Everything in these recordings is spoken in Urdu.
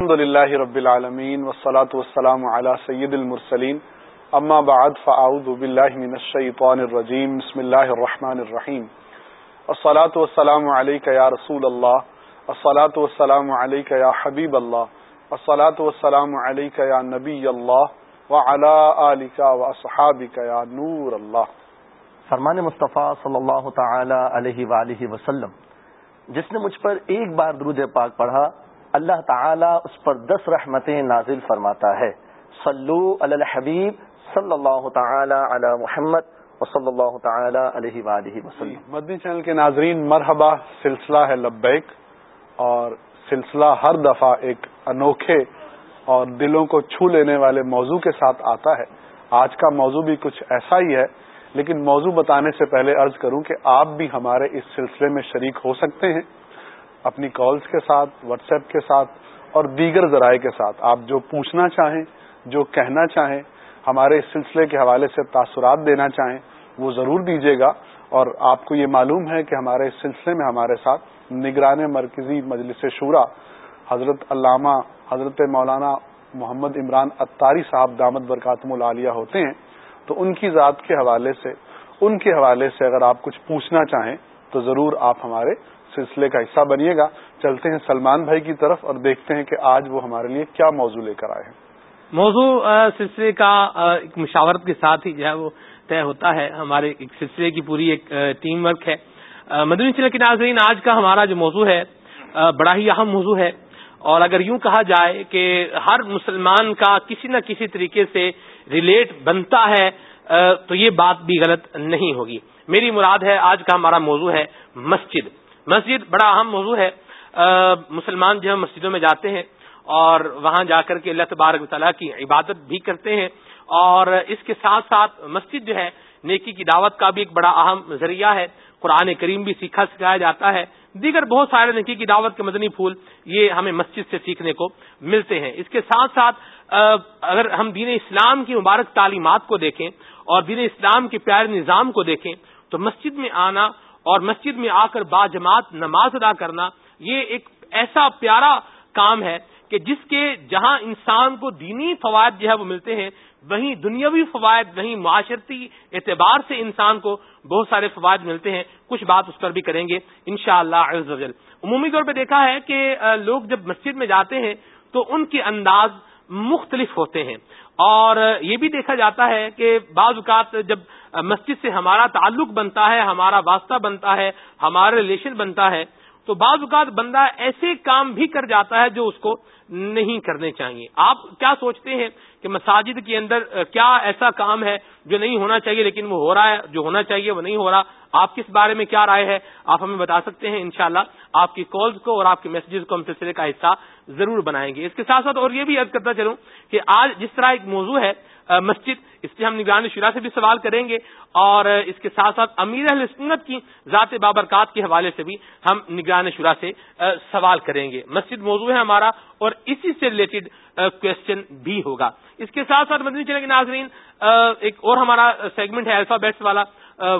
الحمد لله رب العالمين والصلاة والسلام على سيد المرسلين أما بعد فأعوذ بالله من الشيطان الرجيم بسم الله الرحمن الرحيم الصلاة والسلام عليك يا رسول الله الصلاة والسلام عليك يا حبيب الله الصلاة والسلام عليك يا نبي الله وعلى آلك وأصحابك يا نور الله فرمان مصطفیٰ صلی اللہ تعالی علیہ وآلہ وسلم. جس نے مجھ پر ایک بار درود پاک پڑھا اللہ تعالی اس پر دس رحمتیں نازل فرماتا ہے۔ صلو علی الحبیب صلی اللہ تعالی علی محمد صلی اللہ تعالی علیہ وآلہ وسلم مدنی چینل کے ناظرین، مرحبا، سلسلہ ہے لبیک۔ اور سلسلہ ہر دفعہ ایک انوکھے اور دلوں کو چھو لینے والے موضوع کے ساتھ آتا ہے۔ آج کا موضوع بھی کچھ ایسا ہی ہے، لیکن موضوع بتانے سے پہلے عرض کروں کہ آپ بھی ہمارے اس سلسلے میں شریک ہو سکتے ہیں۔ اپنی کالز کے ساتھ، واٹس ایپ کے ساتھ اور دیگر ذرائع کے ساتھ۔ آپ جو پوچھنا چاہیں، جو کہنا چاہیں، ہمارے اس سلسلے کے حوالے سے تاثرات دینا چاہیں، وہ ضرور دیجیے گا۔ اور آپ کو یہ معلوم ہے کہ ہمارے اس سلسلے میں ہمارے ساتھ نگران مرکزی مجلس شورا حضرت علامہ حضرت مولانا محمد عمران اتاری صاحب دامت برکاتم العالیہ ہوتے ہیں۔ تو ان کی ذات کے حوالے سے، ان کے حوالے سے اگر آپ کچھ پوچھنا چاہیں، تو ضرور آپ ہمارے سلسلے کا حصہ بنیے گا۔ چلتے ہیں سلمان بھائی کی طرف اور دیکھتے ہیں کہ آج وہ ہمارے لیے کیا موضوع لے کر آئے ہیں۔ موضوع سلسلے کا ایک مشاورت کے ساتھ ہی جو ہے وہ طے ہوتا ہے۔ ہمارے ایک سلسلے کی پوری ایک ٹیم ورک ہے۔ مدنی چلے کے ناظرین، آج کا ہمارا جو موضوع ہے بڑا ہی اہم موضوع ہے۔ اور اگر یوں کہا جائے کہ ہر مسلمان کا کسی نہ کسی طریقے سے ریلیٹ بنتا ہے تو یہ بات بھی غلط نہیں ہوگی۔ میری مراد ہے، آج کا ہمارا موضوع ہے مسجد۔ مسجد بڑا اہم موضوع ہے۔ مسلمان جو ہے مسجدوں میں جاتے ہیں اور وہاں جا کر کے اللہ تبارک تعالیٰ کی عبادت بھی کرتے ہیں۔ اور اس کے ساتھ ساتھ مسجد جو ہے، نیکی کی دعوت کا بھی ایک بڑا اہم ذریعہ ہے۔ قرآن کریم بھی سیکھا سکھایا جاتا ہے۔ دیگر بہت سارے نیکی کی دعوت کے مدنی پھول یہ ہمیں مسجد سے سیکھنے کو ملتے ہیں۔ اس کے ساتھ ساتھ اگر ہم دین اسلام کی مبارک تعلیمات کو دیکھیں اور دین اسلام کے پیارے نظام کو دیکھیں، تو مسجد میں آنا اور مسجد میں آ کر با جماعت نماز ادا کرنا، یہ ایک ایسا پیارا کام ہے کہ جس کے جہاں انسان کو دینی فوائد جو ہے وہ ملتے ہیں، وہیں دنیاوی فوائد، وہیں معاشرتی اعتبار سے انسان کو بہت سارے فوائد ملتے ہیں۔ کچھ بات اس پر بھی کریں گے ان شاء اللہ عمومی طور پہ دیکھا ہے کہ لوگ جب مسجد میں جاتے ہیں تو ان کے انداز مختلف ہوتے ہیں۔ اور یہ بھی دیکھا جاتا ہے کہ بعض اوقات جب مسجد سے ہمارا تعلق بنتا ہے، ہمارا واسطہ بنتا ہے، ہمارا ریلیشن بنتا ہے تو بعض اوقات بندہ ایسے کام بھی کر جاتا ہے جو اس کو نہیں کرنے چاہیے۔ آپ کیا سوچتے ہیں کہ مساجد کے اندر کیا ایسا کام ہے جو نہیں ہونا چاہیے لیکن وہ ہو رہا ہے، جو ہونا چاہیے وہ نہیں ہو رہا؟ آپ کس بارے میں کیا رائے ہے؟ آپ ہمیں بتا سکتے ہیں انشاءاللہ۔ آپ کی کالز کو اور آپ کے میسجز کو ہم سلسلے کا حصہ ضرور بنائیں گے۔ اس کے ساتھ ساتھ اور یہ بھی عرض کرتا چلوں کہ آج جس طرح ایک موضوع ہے مسجد، اس سے ہم نگران شرح سے بھی سوال کریں گے اور اس کے ساتھ ساتھ امیر اہل سنت کی ذات بابرکات کے حوالے سے بھی ہم نگران شرح سے سوال کریں گے۔ مسجد موضوع ہے ہمارا اور اسی سے ریلیٹڈ کوشچن بھی ہوگا۔ اس کے ساتھ ساتھ مدنی چلے کے ناظرین ایک اور ہمارا سیگمنٹ ہے الفابیٹس والا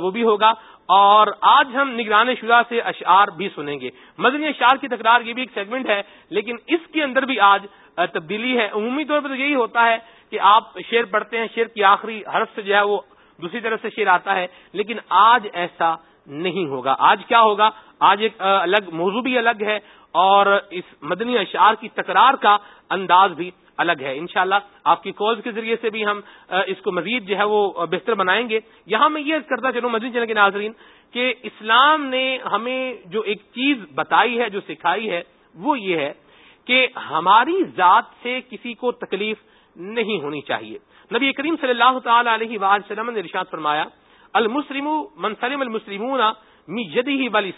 وہ بھی ہوگا۔ اور آج ہم نگران شدہ سے اشعار بھی سنیں گے۔ مدنی اشعار کی تکرار یہ بھی ایک سیگمنٹ ہے، لیکن اس کے اندر بھی آج تبدیلی ہے۔ عمومی طور پر تو یہی ہوتا ہے کہ آپ شعر پڑھتے ہیں، شعر کی آخری حرف سے جو ہے وہ دوسری طرف سے شعر آتا ہے، لیکن آج ایسا نہیں ہوگا۔ آج کیا ہوگا؟ آج ایک الگ موضوع بھی الگ ہے اور اس مدنی اشعار کی تکرار کا انداز بھی الگ ہے۔ انشاءاللہ شاء آپ کی کالز کے ذریعے سے بھی ہم اس کو مزید جو ہے وہ بہتر بنائیں گے۔ یہاں میں یہ کرتا چلوں، مدنی چلے کے ناظرین، کہ اسلام نے ہمیں جو ایک چیز بتائی ہے، جو سکھائی ہے، وہ یہ ہے کہ ہماری ذات سے کسی کو تکلیف نہیں ہونی چاہیے۔ نبی کریم صلی اللہ تعالی علیہ وسلم نے رشاد فرمایا المسلم منسلم المسلمون می جدی والی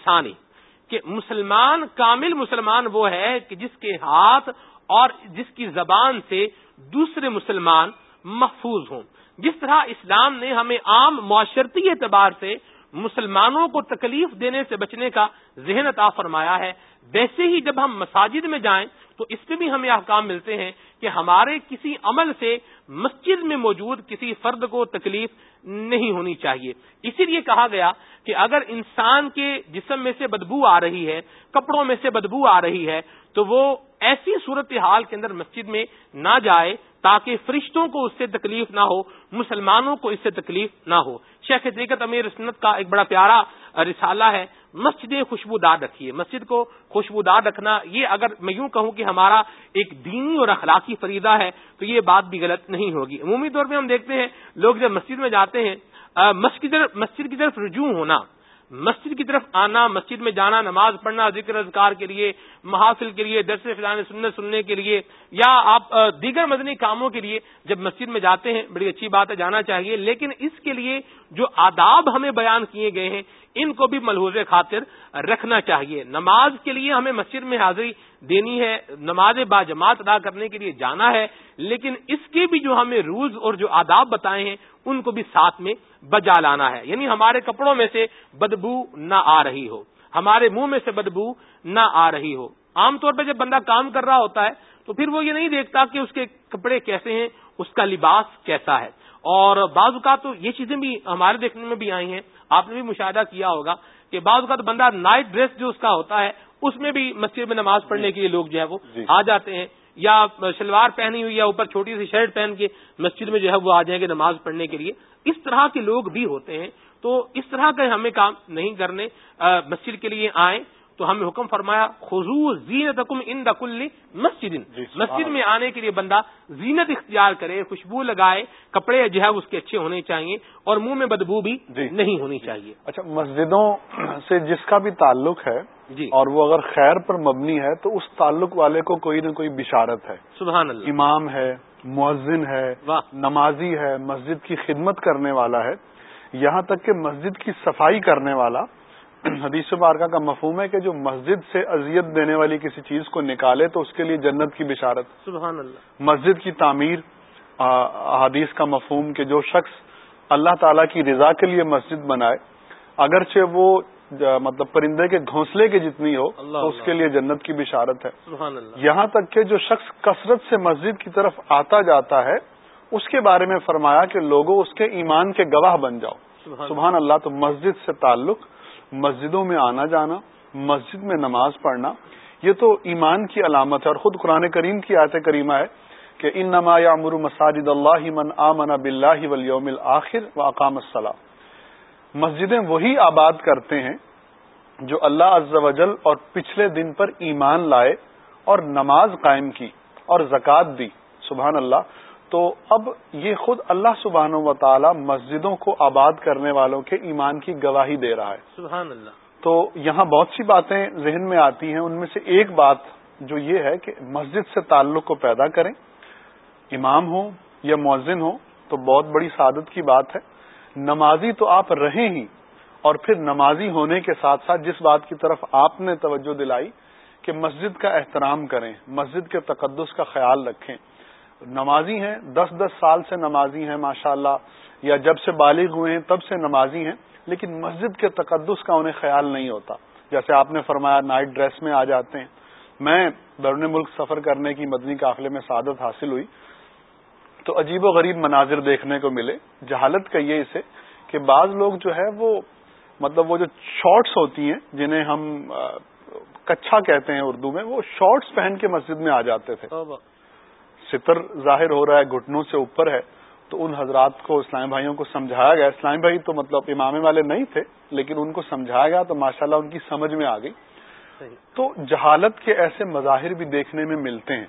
کہ مسلمان، کامل مسلمان وہ ہے کہ جس کے ہاتھ اور جس کی زبان سے دوسرے مسلمان محفوظ ہوں۔ جس طرح اسلام نے ہمیں عام معاشرتی اعتبار سے مسلمانوں کو تکلیف دینے سے بچنے کا ذہن عطا فرمایا ہے۔ ویسے ہی جب ہم مساجد میں جائیں تو اس پہ بھی ہمیں احکام ملتے ہیں کہ ہمارے کسی عمل سے مسجد میں موجود کسی فرد کو تکلیف نہیں ہونی چاہیے۔ اسی لیے کہا گیا کہ اگر انسان کے جسم میں سے بدبو آ رہی ہے، کپڑوں میں سے بدبو آ رہی ہے، تو وہ ایسی صورتحال کے اندر مسجد میں نہ جائے تاکہ فرشتوں کو اس سے تکلیف نہ ہو، مسلمانوں کو اس سے تکلیف نہ ہو۔ شیخ طریقت امیر سنت کا ایک بڑا پیارا رسالہ ہے۔ مسجدیں خوشبودار رکھیے۔ مسجد کو خوشبودار رکھنا، یہ اگر میں یوں کہوں کہ ہمارا ایک دینی اور اخلاقی فریدہ ہے، تو یہ بات بھی غلط نہیں ہوگی۔ عمومی طور پہ ہم دیکھتے ہیں، لوگ جب مسجد میں جاتے ہیں مسجد مسجد کی طرف رجوع ہونا، مسجد کی طرف آنا، مسجد میں جانا، نماز پڑھنا، ذکر اذکار کے لیے، محافل کے لیے، درس فلان سننے سننے کے لیے، یا آپ دیگر مدنی کاموں کے لیے جب مسجد میں جاتے ہیں، بڑی اچھی بات ہے، جانا چاہیے۔ لیکن اس کے لیے جو آداب ہمیں بیان کیے گئے ہیں ان کو بھی ملحوظ خاطر رکھنا چاہیے۔ نماز کے لیے ہمیں مسجد میں حاضری دینی ہے، نماز با جماعت ادا کرنے کے لیے جانا ہے، لیکن اس کے بھی جو ہمیں رولز اور جو آداب بتائے ہیں، ان کو بھی ساتھ میں بجا لانا ہے۔ یعنی ہمارے کپڑوں میں سے بدبو نہ آ رہی ہو۔ ہمارے منہ میں سے بدبو نہ آ رہی ہو۔ عام طور پہ جب بندہ کام کر رہا ہوتا ہے، تو پھر وہ یہ نہیں دیکھتا کہ اس کے کپڑے کیسے ہیں، اس کا لباس کیسا ہے۔ اور بعض اوقات تو یہ چیزیں بھی ہمارے دیکھنے میں بھی آئی ہیں۔ آپ نے بھی مشاہدہ کیا ہوگا کہ بعض اوقات بندہ نائٹ ڈریس جو اس کا ہوتا ہے اس میں بھی مسجد میں نماز پڑھنے کے لیے لوگ جو ہے وہ جی۔ آ جاتے ہیں۔ یا شلوار پہنی ہوئی یا اوپر چھوٹی سی شرٹ پہن کے مسجد میں جو ہے وہ آ جائیں گے نماز پڑھنے کے لیے۔ اس طرح کے لوگ بھی ہوتے ہیں۔ تو اس طرح کا ہمیں کام نہیں کرنے مسجد کے لیے آئیں۔ تو ہمیں حکم فرمایا خزو زینت ان دکل مسجد. جی، مسجد میں آنے کے لیے بندہ زینت اختیار کرے خوشبو لگائے کپڑے جو ہے اس کے اچھے ہونے چاہیے اور منہ میں بدبو بھی جی۔ نہیں ہونی چاہیے۔ اچھا مسجدوں سے جس کا بھی تعلق ہے جی۔ اور وہ اگر خیر پر مبنی ہے تو اس تعلق والے کو کوئی نہ کوئی بشارت ہے۔ سبحان اللہ۔ امام ہے مؤذن ہے نمازی ہے مسجد کی خدمت کرنے والا ہے۔ یہاں تک کہ مسجد کی صفائی کرنے والا حدیث مبارکہ کا مفہوم ہے کہ جو مسجد سے اذیت دینے والی کسی چیز کو نکالے تو اس کے لیے جنت کی بشارت۔ سبحان اللہ۔ مسجد کی تعمیر حدیث کا مفہوم کہ جو شخص اللہ تعالی کی رضا کے لیے مسجد بنائے اگرچہ وہ مطلب پرندے کے گھونسلے کے جتنی ہو تو اس کے لیے جنت کی بشارت ہے۔ سبحان اللہ۔ یہاں تک کہ جو شخص کثرت سے مسجد کی طرف آتا جاتا ہے اس کے بارے میں فرمایا کہ لوگوں اس کے ایمان کے گواہ بن جاؤ۔ سبحان اللہ تو مسجد سے تعلق مسجدوں میں آنا جانا، مسجد میں نماز پڑھنا، یہ تو ایمان کی علامت ہے اور خود قرآن کریم کی آیت کریمہ ہے کہ ان نما یا امر مساجد اللہ من آمن بلّہ ولیوم الآخر و اقام السلام مسجدیں وہی آباد کرتے ہیں جو اللہ عز و جل اور پچھلے دن پر ایمان لائے اور نماز قائم کی اور زکوٰۃ دی۔ سبحان اللہ۔ تو اب یہ خود اللہ سبحانہ و تعالی مسجدوں کو آباد کرنے والوں کے ایمان کی گواہی دے رہا ہے۔ سبحان اللہ۔ تو یہاں بہت سی باتیں ذہن میں آتی ہیں۔ ان میں سے ایک بات جو یہ ہے کہ مسجد سے تعلق کو پیدا کریں۔ امام ہو یا مؤذن ہو تو بہت بڑی سعادت کی بات ہے۔ نمازی تو آپ رہیں ہی اور پھر نمازی ہونے کے ساتھ ساتھ جس بات کی طرف آپ نے توجہ دلائی کہ مسجد کا احترام کریں مسجد کے تقدس کا خیال رکھیں۔ نمازی ہیں، دس دس سال سے نمازی ہیں ماشاء اللہ یا جب سے بالغ ہوئے ہیں، تب سے نمازی ہیں، لیکن مسجد کے تقدس کا انہیں خیال نہیں ہوتا۔ جیسے آپ نے فرمایا، نائٹ ڈریس میں آ جاتے ہیں۔ میں بیرون ملک سفر کرنے کی مدنی قافلے میں سعادت حاصل ہوئی، تو عجیب و غریب مناظر دیکھنے کو ملے۔ جہالت کہیے اسے کہ بعض لوگ جو ہے، وہ مطلب وہ جو شارٹس ہوتی ہیں، جنہیں ہم کچھا کہتے ہیں اردو میں، وہ شارٹس پہن کے مسجد میں آ جاتے تھے۔ ستر ظاہر ہو رہا ہے گھٹنوں سے اوپر ہے تو ان حضرات کو اسلام بھائیوں کو سمجھایا گیا۔ اسلام بھائی تو مطلب امامے والے نہیں تھے لیکن ان کو سمجھایا گیا تو ماشاءاللہ ان کی سمجھ میں آ گئی۔ تو جہالت کے ایسے مظاہر بھی دیکھنے میں ملتے ہیں۔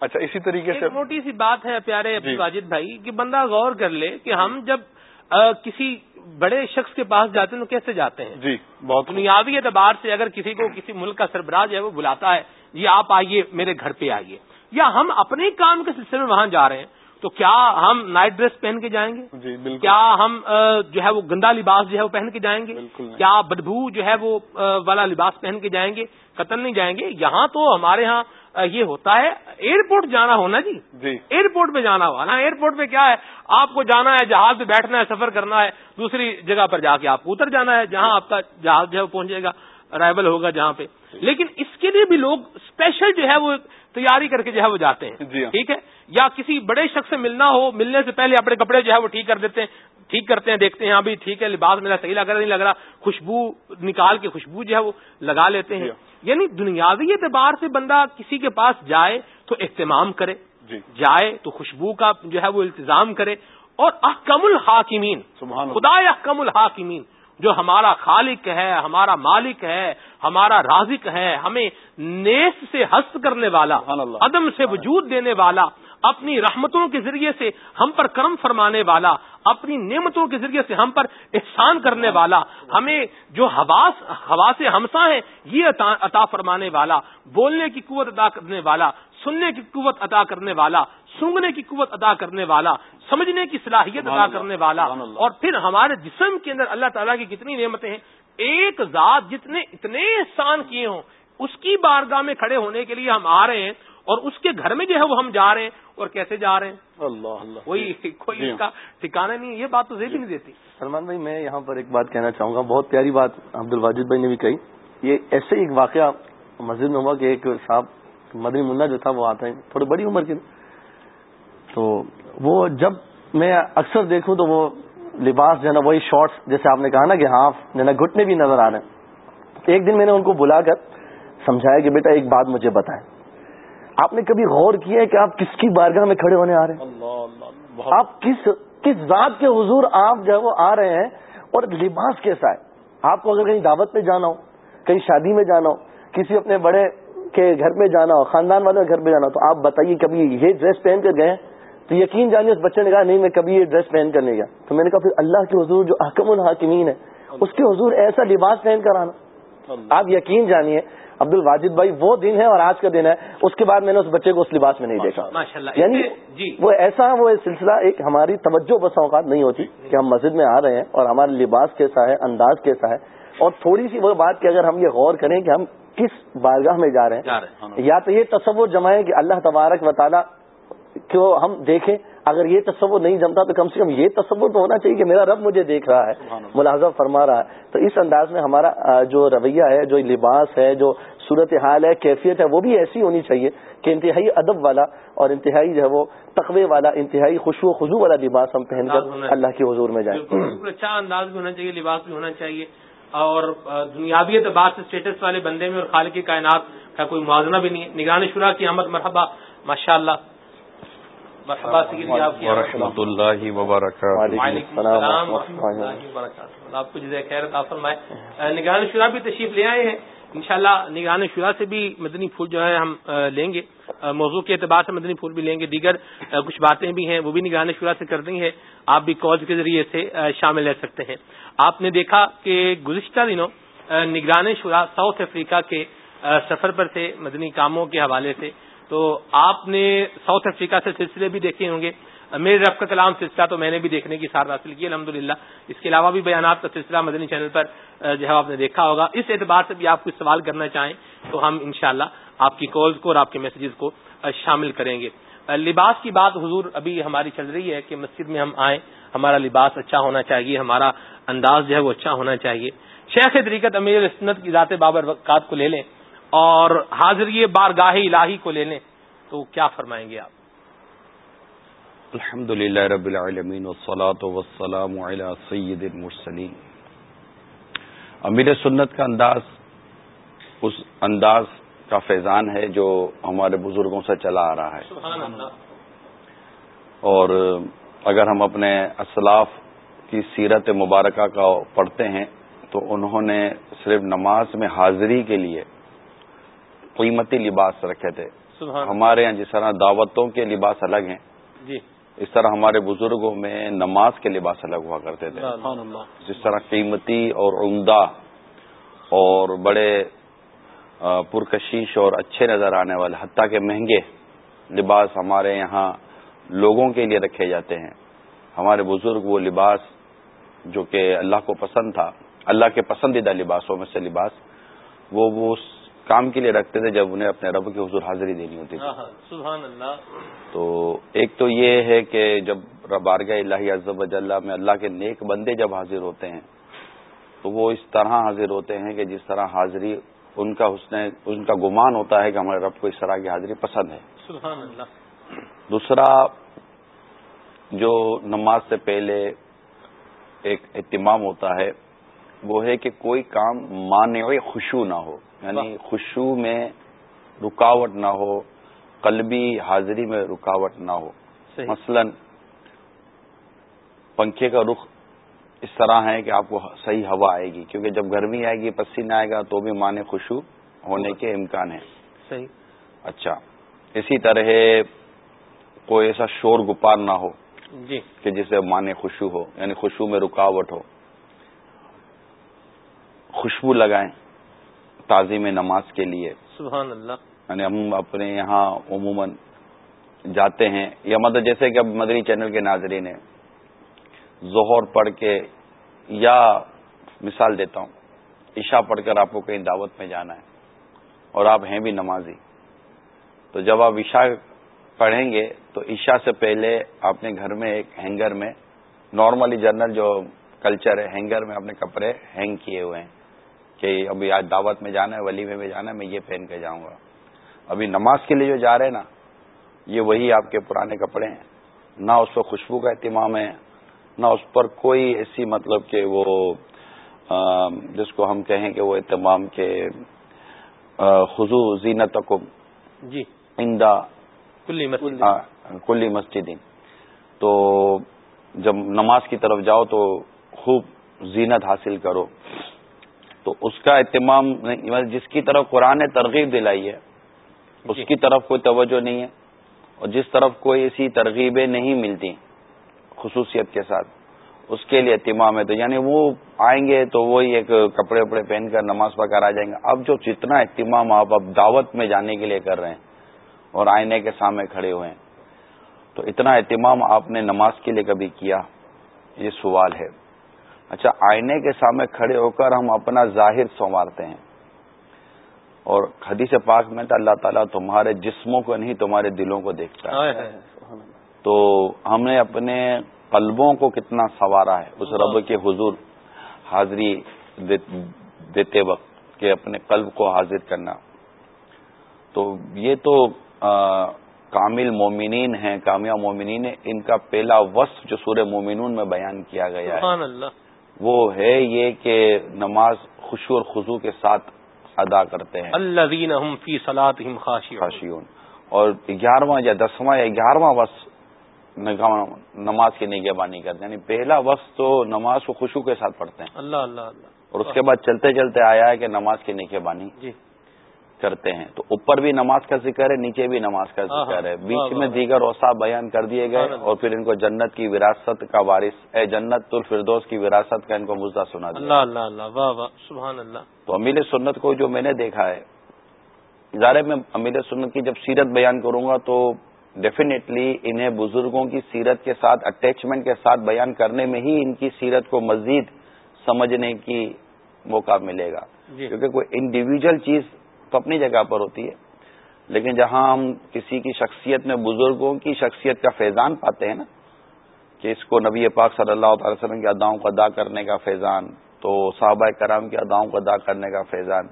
اچھا اسی طریقے سے موٹی سی بات ہے پیارے جی۔ واجد بھائی کہ بندہ غور کر لے کہ ہم جب کسی بڑے شخص کے پاس جاتے ہیں تو کیسے جاتے ہیں؟ جی بہت بنیادی اعتبار سے اگر کسی کو کسی ملک کا سربراہ جو ہے وہ بلاتا ہے یہ آپ آئیے میرے گھر پہ آئیے۔ یا ہم اپنے کام کے سلسلے میں وہاں جا رہے ہیں تو کیا ہم نائٹ ڈریس پہن کے جائیں گے؟ جی بالکل۔ کیا ہم جو ہے وہ گندا لباس جو ہے وہ پہن کے جائیں گے؟ کیا بدبو جو ہے وہ والا لباس پہن کے جائیں گے؟ قتل نہیں جائیں گے؟ یہاں تو ہمارے ہاں یہ ہوتا ہے ایئرپورٹ جانا ہونا جی۔ جی۔ ایئرپورٹ پہ جانا ہوا۔ نا ایئرپورٹ پہ کیا ہے آپ کو جانا ہے جہاز پہ بیٹھنا ہے سفر کرنا ہے دوسری جگہ پر جا کے آپ اتر جانا ہے جہاں آپ کا جہاز جو ہے وہ پہنچے گا ارائیول ہوگا جہاں پہ۔ لیکن اس کے لیے بھی لوگ اسپیشل جو ہے وہ تیاری کر کے جو ہے وہ جاتے ہیں۔ جی ہاں۔ ٹھیک ہے؟ یا کسی بڑے شخص سے ملنا ہو ملنے سے پہلے اپنے کپڑے جو ہے وہ ٹھیک کر دیتے ہیں ٹھیک کرتے ہیں دیکھتے ہیں ہاں بھی ٹھیک ہے لباس میرا صحیح لگ رہا نہیں لگ رہا خوشبو نکال کے خوشبو جو ہے وہ لگا لیتے ہیں۔ یعنی دنیاوی اعتبار سے بندہ کسی کے پاس جائے تو اہتمام کرے۔ جی۔ جائے تو خوشبو کا جو ہے وہ التظام کرے۔ اور احکم الحاکمین۔ خدا احکم الحاکمین۔ جو ہمارا خالق ہے ہمارا مالک ہے ہمارا رازق ہے ہمیں نیس سے ہست کرنے والا عدم سے وجود دینے والا اپنی رحمتوں کے ذریعے سے ہم پر کرم فرمانے والا اپنی نعمتوں کے ذریعے سے ہم پر احسان کرنے والا ہمیں جو حواس حواس ہمسا ہے یہ عطا فرمانے والا بولنے کی قوت ادا کرنے والا سننے کی قوت ادا کرنے والا سونگنے کی قوت ادا کرنے والا سمجھنے کی صلاحیت ادا کرنے والا۔ اور پھر ہمارے جسم کے اندر اللہ تعالیٰ کی کتنی نعمتیں ہیں؟ ایک ذات جتنے اتنے احسان کیے ہوں اس کی بارگاہ میں کھڑے ہونے کے لیے ہم آ رہے ہیں اور اس کے گھر میں جو ہے وہ ہم جا رہے ہیں۔ اور کیسے جا رہے ہیں؟ اللہ اللہ۔ وہی کوئی جی اس کا ٹھکانا نہیں یہ بات تو نہیں دیتی۔ سلمان بھائی میں یہاں پر ایک بات کہنا چاہوں گا۔ بہت پیاری بات عبد الواجد بھائی نے بھی کہی۔ یہ ایسے ایک واقعہ مسجد میں ہوا کہ ایک صاحب مدنی منا جو تھا وہ آتا ہے تھوڑی بڑی عمر کے تو وہ جب میں اکثر دیکھوں تو وہ لباس جو ہے نا وہی شارٹس جیسے آپ نے کہا نا کہ ہاف جو ہے نا گھٹنے بھی نظر آ رہے ہیں۔ ایک دن میں نے ان کو بلا کر سمجھایا کہ بیٹا ایک بات مجھے بتائیں۔ آپ نے کبھی غور کیا ہے کہ آپ کس کی بارگاہ میں کھڑے ہونے آ رہے ہیں؟ آپ کس کس ذات کے حضور آپ جو ہے وہ آ رہے ہیں اور لباس کیسا ہے؟ آپ کو اگر کہیں دعوت پہ جانا ہو کہیں شادی میں جانا ہو کسی اپنے بڑے کے گھر پہ جانا ہو خاندان والے گھر پہ جانا ہو تو آپ بتائیے کبھی یہ ڈریس پہن کر گئے تو یقین جانیے اس بچے نے کہا نہیں میں کبھی یہ ڈریس پہن کر نہیں گیا۔ تو میں نے کہا پھر اللہ کے حضور جو حکم الحاکمین ہے اس کے حضور ایسا لباس پہن کر آنا۔ آپ یقین جانیے عبد الواجد بھائی وہ دن ہے اور آج کا دن ہے اس کے بعد میں نے اس بچے کو اس لباس میں نہیں دیکھا۔ یعنی جی۔ وہ ایسا وہ سلسلہ ایک ہماری توجہ بس اوقات نہیں ہوتی کہ ہم مسجد میں آ رہے ہیں اور ہمارا لباس کیسا ہے انداز کیسا ہے۔ اور تھوڑی سی وہ بات کہ اگر ہم یہ غور کریں کہ ہم کس بارگاہ میں جا رہے ہیں؟ یا تو یہ تصور جمائیں کہ اللہ تبارک و تعالیٰ کو ہم دیکھیں؟ اگر یہ تصور نہیں جمتا تو کم سے کم یہ تصور تو ہونا چاہیے کہ میرا رب مجھے دیکھ رہا ہے ملازم فرما رہا ہے۔ تو اس انداز میں ہمارا جو رویہ ہے جو لباس ہے جو صورت حال ہے کیفیت ہے وہ بھی ایسی ہونی چاہیے کہ انتہائی ادب والا اور انتہائی جو ہے وہ تقوی والا انتہائی خوشو خزو والا لباس ہم پہن کر اللہ کے حضور میں جائیں۔ اچھا انداز بھی ہونا چاہیے لباس بھی ہونا چاہیے۔ اور دنیاوی اعتبار سے اسٹیٹس والے بندے میں اور خالقی کائنات کا کوئی موازنہ بھی نہیں ہے۔ نگران شورا کی احمد مرحبا۔ ماشاء اللہ ورحمۃ اللہ وبرکاتہ۔ آپ کو جزائے خیر فرمائے۔ نگران شورا بھی تشریف لے آئے ہیں۔ انشاءاللہ شاء نگران شورا سے بھی مدنی پھول جو ہے ہم لیں گے۔ موضوع کے اعتبار سے مدنی پھول بھی لیں گے۔ دیگر کچھ باتیں بھی ہیں، وہ بھی نگران شورا سے کر دیں گے۔ آپ بھی کالز کے ذریعے سے شامل رہ سکتے ہیں۔ آپ نے دیکھا کہ گزشتہ دنوں نگران شورا ساؤتھ افریقہ کے سفر پر تھے، مدنی کاموں کے حوالے سے۔ تو آپ نے ساؤتھ افریقہ سے سلسلے بھی دیکھے ہوں گے۔ میرے رب کا کلام سلسلہ تو میں نے بھی دیکھنے کی ساتھ حاصل کی الحمد اس کے علاوہ بھی بیانات کا سلسلہ مدنی چینل پر جو ہے آپ نے دیکھا ہوگا۔ اس اعتبار سے بھی آپ کچھ سوال کرنا چاہیں تو ہم انشاءاللہ شاء آپ کی کالز کو اور آپ کے میسجز کو شامل کریں گے۔ لباس کی بات حضور ابھی ہماری چل رہی ہے کہ مسجد میں ہم آئیں، ہمارا لباس اچھا ہونا چاہیے، ہمارا انداز جو ہے وہ اچھا ہونا چاہیے۔ شیخ طریقت امیر اسنت کی ذات بابر وقات کو لے لیں اور حاضری بارگاہ الہی کو لے لیں تو کیا فرمائیں گے آپ؟ الحمد للہ رب العالمین والصلاة والسلام علی سید المرسلین امیر سنت کا انداز اس انداز کا فیضان ہے جو ہمارے بزرگوں سے چلا آ رہا ہے۔ اور اگر ہم اپنے اسلاف کی سیرت مبارکہ کا پڑھتے ہیں تو انہوں نے صرف نماز میں حاضری کے لیے قیمتی لباس رکھے تھے۔ ہمارے یہاں جس طرح دعوتوں کے لباس الگ ہیں۔ جی۔ اس طرح ہمارے بزرگوں میں نماز کے لباس الگ ہوا کرتے تھے۔ جس طرح قیمتی اور عمدہ اور بڑے پرکشیش اور اچھے نظر آنے والے حتیٰ کے مہنگے لباس ہمارے یہاں لوگوں کے لیے رکھے جاتے ہیں۔ ہمارے بزرگ وہ لباس جو کہ اللہ کو پسند تھا اللہ کے پسندیدہ لباسوں میں سے لباس وہ وہ کام کے لیے رکھتے تھے جب انہیں اپنے رب کی حضور حاضری دینی ہوتی تھی۔ سبحان اللہ۔ تو ایک تو یہ ہے کہ جب بارگاہ اللہ عزب اجلّہ میں اللہ کے نیک بندے جب حاضر ہوتے ہیں تو وہ اس طرح حاضر ہوتے ہیں کہ جس طرح حاضری ان کا حسن ان کا گمان ہوتا ہے کہ ہمارے رب کو اس طرح کی حاضری پسند ہے۔ سبحان اللہ۔ دوسرا جو نماز سے پہلے ایک اہتمام ہوتا ہے وہ ہے کہ کوئی کام مانع خوشو نہ ہو۔ یعنی خوشو میں رکاوٹ نہ ہو قلبی حاضری میں رکاوٹ نہ ہو۔ مثلا پنکھے کا رخ اس طرح ہے کہ آپ کو صحیح ہوا آئے گی کیونکہ جب گرمی آئے گی پسینہ آئے گا تو بھی مانے خوشو ہونے کے امکان ہے صحیح۔ اچھا اسی طرح کوئی ایسا شور گپار نہ ہو جی۔ کہ جسے مانے خوشو ہو یعنی خوشبو میں رکاوٹ ہو۔ خوشبو لگائیں۔ تعظیم نماز کے لیے۔ سبحان اللہ۔ یعنی ہم اپنے یہاں عموماً جاتے ہیں۔ یا مطلب جیسے کہ اب مدری چینل کے ناظرین ہیں۔ ظہر پڑھ کے یا مثال دیتا ہوں عشاء پڑھ کر آپ کو کہیں دعوت میں جانا ہے اور آپ ہیں بھی نمازی۔ تو جب آپ عشاء پڑھیں گے تو عشاء سے پہلے آپ نے گھر میں ایک ہینگر میں نارملی جنرل جو کلچر ہے ہینگر میں اپنے کپڑے ہینگ کیے ہوئے ہیں۔ کہ ابھی آج دعوت میں جانا ہے ولی میں جانا ہے میں یہ پہن کے جاؤں گا۔ ابھی نماز کے لیے جو جا رہے ہیں نا یہ وہی آپ کے پرانے کپڑے ہیں۔ نہ اس پر خوشبو کا اہتمام ہے نہ اس پر کوئی ایسی مطلب کہ وہ جس کو ہم کہیں کہ وہ اہتمام کے خزو زینت کو جی۔ اندا کلی مسجد۔ کلی مسجد۔ تو جب نماز کی طرف جاؤ تو خوب زینت حاصل کرو۔ تو اس کا اہتمام جس کی طرف قرآن نے ترغیب دلائی ہے اس جی۔ کی طرف کوئی توجہ نہیں ہے اور جس طرف کوئی ایسی ترغیبیں نہیں ملتی خصوصیت کے ساتھ اس کے لیے اہتمام ہے۔ تو یعنی وہ آئیں گے تو وہی ایک کپڑے وپڑے پہن کر نماز پکار آ جائیں گے۔ اب جو جتنا اہتمام آپ اب دعوت میں جانے کے لیے کر رہے ہیں اور آئینے کے سامنے کھڑے ہوئے ہیں تو اتنا اہتمام آپ نے نماز کے لیے کبھی کیا؟ یہ سوال ہے۔ اچھا آئینے کے سامنے کھڑے ہو کر ہم اپنا ظاہر سنوارتے ہیں۔ اور حدیث پاک میں تو اللہ تعالیٰ تمہارے جسموں کو نہیں تمہارے دلوں کو دیکھتا ہے۔ تو ہم نے اپنے قلبوں کو کتنا سوارا ہے اس رب کے حضور حاضری دیتے وقت کہ اپنے قلب کو حاضر کرنا۔ تو یہ تو کامل مومنین ہیں کامیاب مومنین ان کا پہلا وصف جو سورہ مومنون میں بیان کیا گیا ہے۔ وہ ہے یہ کہ نماز خوشو اور خزو کے ساتھ ادا کرتے ہیں۔ اللہ فی خاشیون اور گیارہواں یا دسواں یا گیارہواں وقت نماز کی نگہبانی کرتے ہیں۔ یعنی پہلا وقت تو نماز کو خوشو کے ساتھ پڑھتے ہیں۔ اللہ اللہ اللہ۔ اور اس کے بعد چلتے چلتے آیا ہے کہ نماز کی نگہبانی جی۔ کرتے ہیں۔ تو اوپر بھی نماز کا ذکر ہے نیچے بھی نماز کا ذکر ہے۔ بیچ میں دیگر اوساف بیان کر دیے گئے اور پھر ان کو جنت کی وراثت کا وارث اے جنت الفردوس کی وراثت کا ان کو مزدہ سنا دیا۔ اللہ اللہ اللہ۔ سبحان اللہ۔ تو امیر سنت کو جو میں نے دیکھا ہے ادارے میں امیر سنت کی جب سیرت بیان کروں گا تو ڈیفینیٹلی انہیں بزرگوں کی سیرت کے ساتھ اٹیچمنٹ کے ساتھ بیان کرنے میں ہی ان کی سیرت کو مزید سمجھنے کی موقع ملے گا۔ جی۔ کیونکہ کوئی انڈیویجل چیز تو اپنی جگہ پر ہوتی ہے۔ لیکن جہاں ہم کسی کی شخصیت میں بزرگوں کی شخصیت کا فیضان پاتے ہیں نا کہ اس کو نبی پاک صلی اللہ تعالی وسلم کی اداؤں کو ادا کرنے کا فیضان تو صحابہ کرام کی اداؤں کو ادا کرنے کا فیضان